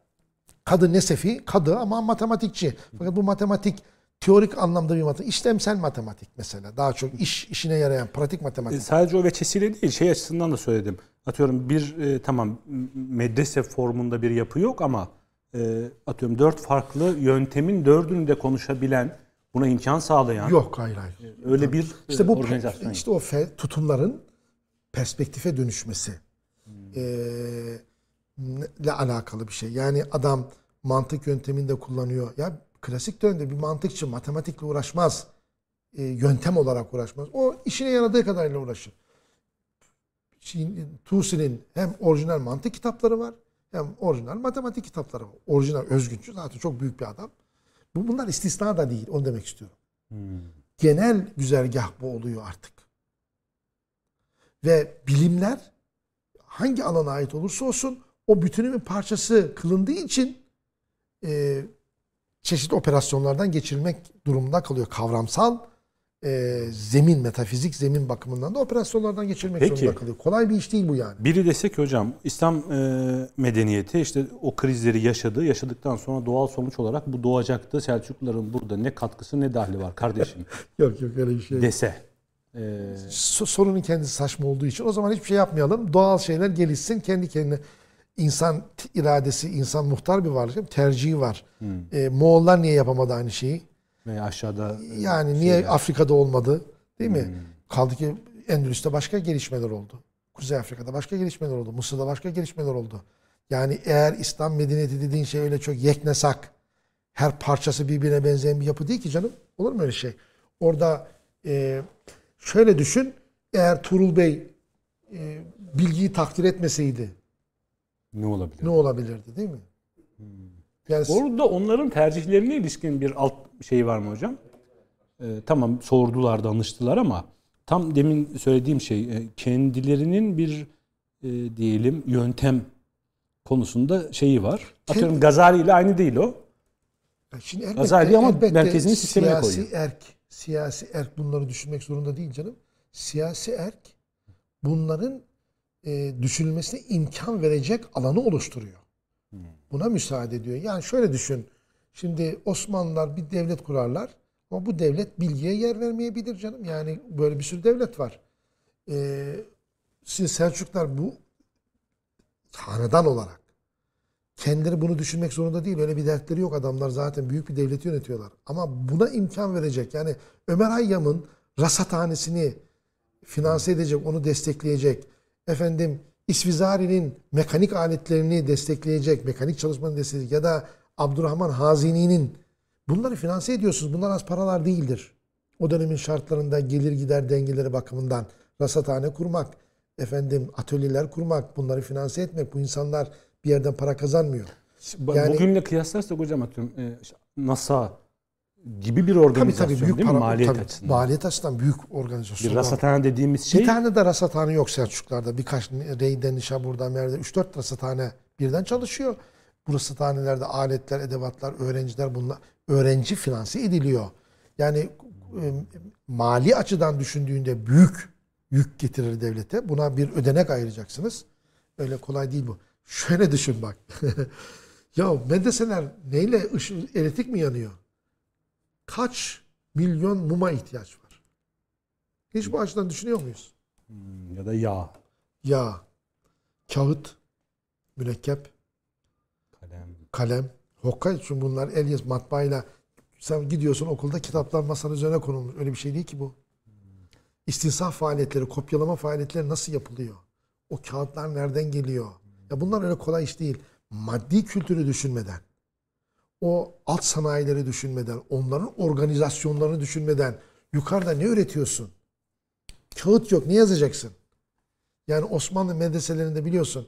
kadı Nesefi, kadı ama matematikçi. Fakat bu matematik teorik anlamda bir matematik. işlemsel matematik mesela. Daha çok iş işine yarayan pratik matematik. E, sadece o veçesiyle değil şey açısından da söyledim. Atıyorum bir e, tamam medrese formunda bir yapı yok ama e, atıyorum dört farklı yöntemin dördünü de konuşabilen buna imkan sağlayan. Yok hayır hayır. E, öyle bir işte bu organizasyon. İşte o fe, tutumların perspektife dönüşmesi hmm. e, ile alakalı bir şey. Yani adam mantık yöntemini de kullanıyor. Ya klasik dönemde bir mantıkçı matematikle uğraşmaz. E, yöntem olarak uğraşmaz. O işine yaradığı kadarıyla uğraşır. Tusi'nin hem orijinal mantık kitapları var hem orijinal matematik kitapları var. Orijinal özgünçü zaten çok büyük bir adam. Bu bunlar istisna da değil. Onu demek istiyorum. Hmm. Genel güzergah bu oluyor artık. Ve bilimler hangi alana ait olursa olsun o bütünün bir parçası kılındığı için e, çeşitli operasyonlardan geçirilmek durumunda kalıyor. Kavramsal e, zemin, metafizik zemin bakımından da operasyonlardan geçirmek Peki, zorunda kalıyor. Kolay bir iş değil bu yani. Biri desek hocam İslam e, medeniyeti işte o krizleri yaşadı. Yaşadıktan sonra doğal sonuç olarak bu doğacaktı. Selçukluların burada ne katkısı ne dahli var kardeşim. yok yok öyle bir şey. Dese. E... Sorunun kendisi saçma olduğu için o zaman hiçbir şey yapmayalım. Doğal şeyler gelişsin kendi kendine insan iradesi, insan muhtar bir varlık. Tercihi var. Hmm. E, Moğollar niye yapamadı aynı şeyi? Ve aşağıda yani şeyler. niye Afrika'da olmadı? Değil mi? Hmm. Kaldı ki Endülüs'te başka gelişmeler oldu. Kuzey Afrika'da başka gelişmeler oldu. Mısır'da başka gelişmeler oldu. Yani eğer İslam medeniyeti dediğin şey öyle çok yeknesak, her parçası birbirine benzeyen bir yapı değil ki canım. Olur mu öyle şey? Orada e, şöyle düşün. Eğer Tuğrul Bey e, bilgiyi takdir etmeseydi, ne olabilir? Ne olabilirdi değil mi? Hmm. Yani Orada onların tercihlerine ilişkin bir alt şey var mı hocam? Ee, tamam sordular, danıştılar ama tam demin söylediğim şey e, kendilerinin bir e, diyelim yöntem konusunda şeyi var. Atıyorum Kendi... Gazali ile aynı değil o. Şimdi elbette, Gazali ama merkezini sisteme koyuyor. Siyasi erk, siyasi erk bunları düşünmek zorunda değil canım. Siyasi erk bunların e, düşünülmesine imkan verecek alanı oluşturuyor. Hmm. Buna müsaade ediyor. Yani şöyle düşün. Şimdi Osmanlılar bir devlet kurarlar ama bu devlet bilgiye yer vermeyebilir canım. Yani böyle bir sürü devlet var. Ee, siz Selçuklar bu hanedan olarak kendileri bunu düşünmek zorunda değil. Öyle bir dertleri yok adamlar zaten büyük bir devleti yönetiyorlar. Ama buna imkan verecek. Yani Ömer Hayyam'ın rasathanesini finanse edecek, onu destekleyecek. Efendim İsvizari'nin mekanik aletlerini destekleyecek, mekanik çalışmanı destekleyecek ya da Abdurrahman Hazini'nin bunları finanse ediyorsunuz. Bunlar az paralar değildir. O dönemin şartlarında gelir gider dengeleri bakımından rasathane kurmak, efendim atölyeler kurmak, bunları finanse etmek. Bu insanlar bir yerden para kazanmıyor. Yani- Bugünle kıyaslarsak hocam atıyorum e, NASA gibi bir Tabii organizasyon tabii büyük değil mi? para, Maliyet tabii, açısından. maliyet açısından büyük organizasyon. bir rasathane dediğimiz şey Bir tane de rasathane yok Selçuklar'da. Birkaç Rey'de, Nişabur'da, Mer'de 3-4 rasathane birden çalışıyor. Bu rasathanelerde aletler, edevatlar, öğrenciler bunlar öğrenci finanse ediliyor. Yani e, mali açıdan düşündüğünde büyük yük getirir devlete. Buna bir ödenek ayıracaksınız. Öyle kolay değil bu. Şöyle düşün bak. ya medreseler neyle ışık, elektrik mi yanıyor? Kaç milyon muma ihtiyaç var? Hiç bu açıdan düşünüyor muyuz? ya da yağ, Yağ, kağıt, mürekkep, kalem. kalem, hokka için bunlar el yaz matbaayla sen gidiyorsun okulda kitaplar masanın üzerine konulmuş. Öyle bir şey değil ki bu. İstinsaf faaliyetleri, kopyalama faaliyetleri nasıl yapılıyor? O kağıtlar nereden geliyor? Ya bunlar öyle kolay iş değil. Maddi kültürü düşünmeden, o alt sanayileri düşünmeden, onların organizasyonlarını düşünmeden yukarıda ne üretiyorsun? Kağıt yok, ne yazacaksın? Yani Osmanlı medreselerinde biliyorsun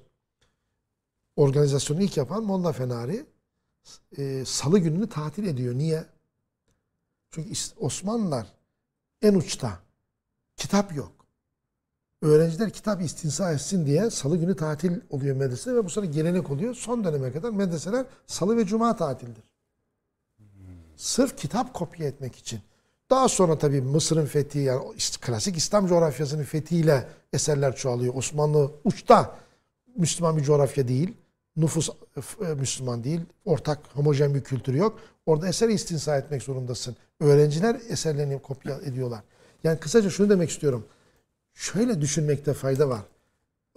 organizasyonu ilk yapan Molla Fenari e, salı gününü tatil ediyor. Niye? Çünkü Osmanlılar en uçta. Kitap yok. Öğrenciler kitap istinsa etsin diye salı günü tatil oluyor medrese ve bu sonra gelenek oluyor. Son döneme kadar medreseler salı ve cuma tatildir. Sırf kitap kopya etmek için. Daha sonra tabii Mısır'ın fethi yani klasik İslam coğrafyasının fethiyle eserler çoğalıyor. Osmanlı uçta Müslüman bir coğrafya değil. Nüfus e, Müslüman değil. Ortak homojen bir kültür yok. Orada eser istinsa etmek zorundasın. Öğrenciler eserlerini kopya ediyorlar. Yani kısaca şunu demek istiyorum. Şöyle düşünmekte fayda var.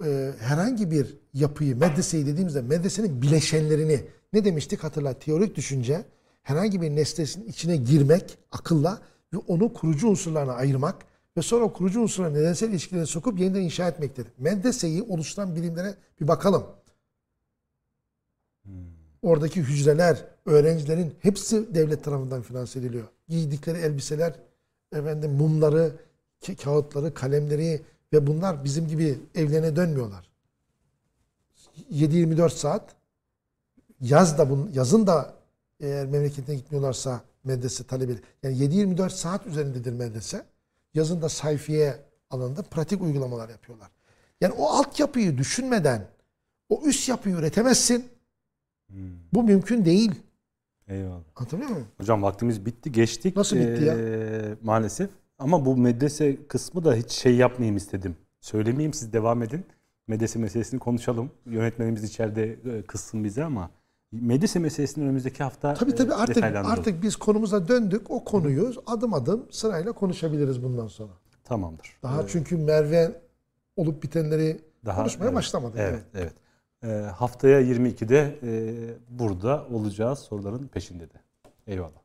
Ee, herhangi bir yapıyı, medreseyi dediğimizde medresenin bileşenlerini ne demiştik hatırla. Teorik düşünce herhangi bir nesnesinin içine girmek akılla ve onu kurucu unsurlarına ayırmak ve sonra o kurucu unsurları nedensel ilişkilere sokup yeniden inşa etmektir. Medreseyi oluşturan bilimlere bir bakalım. Oradaki hücreler, öğrencilerin hepsi devlet tarafından finanse ediliyor. Giydikleri elbiseler, efendim mumları, ka- kağıtları, kalemleri ve bunlar bizim gibi evlerine dönmüyorlar. 7-24 saat yaz da bun, yazın da eğer memleketine gitmiyorlarsa medrese talebi yani 7-24 saat üzerindedir medrese. Yazın da sayfiye alanında pratik uygulamalar yapıyorlar. Yani o altyapıyı düşünmeden o üst yapıyı üretemezsin. Bu mümkün değil. Eyvallah. Anlatabiliyor muyum? Hocam vaktimiz bitti, geçtik. Nasıl bitti ya? Ee, Maalesef. Ama bu medrese kısmı da hiç şey yapmayayım istedim. Söylemeyeyim siz devam edin. Medrese meselesini konuşalım. Yönetmenimiz içeride e, kızsın bize ama medrese meselesini önümüzdeki hafta Tabii tabii e, artık detaylandıralım. artık biz konumuza döndük. O konuyu adım adım sırayla konuşabiliriz bundan sonra. Tamamdır. Daha çünkü Merve olup bitenleri Daha- konuşmaya evet, başlamadı. Evet, evet. Ee, haftaya 22'de e, burada olacağız soruların peşinde de. Eyvallah.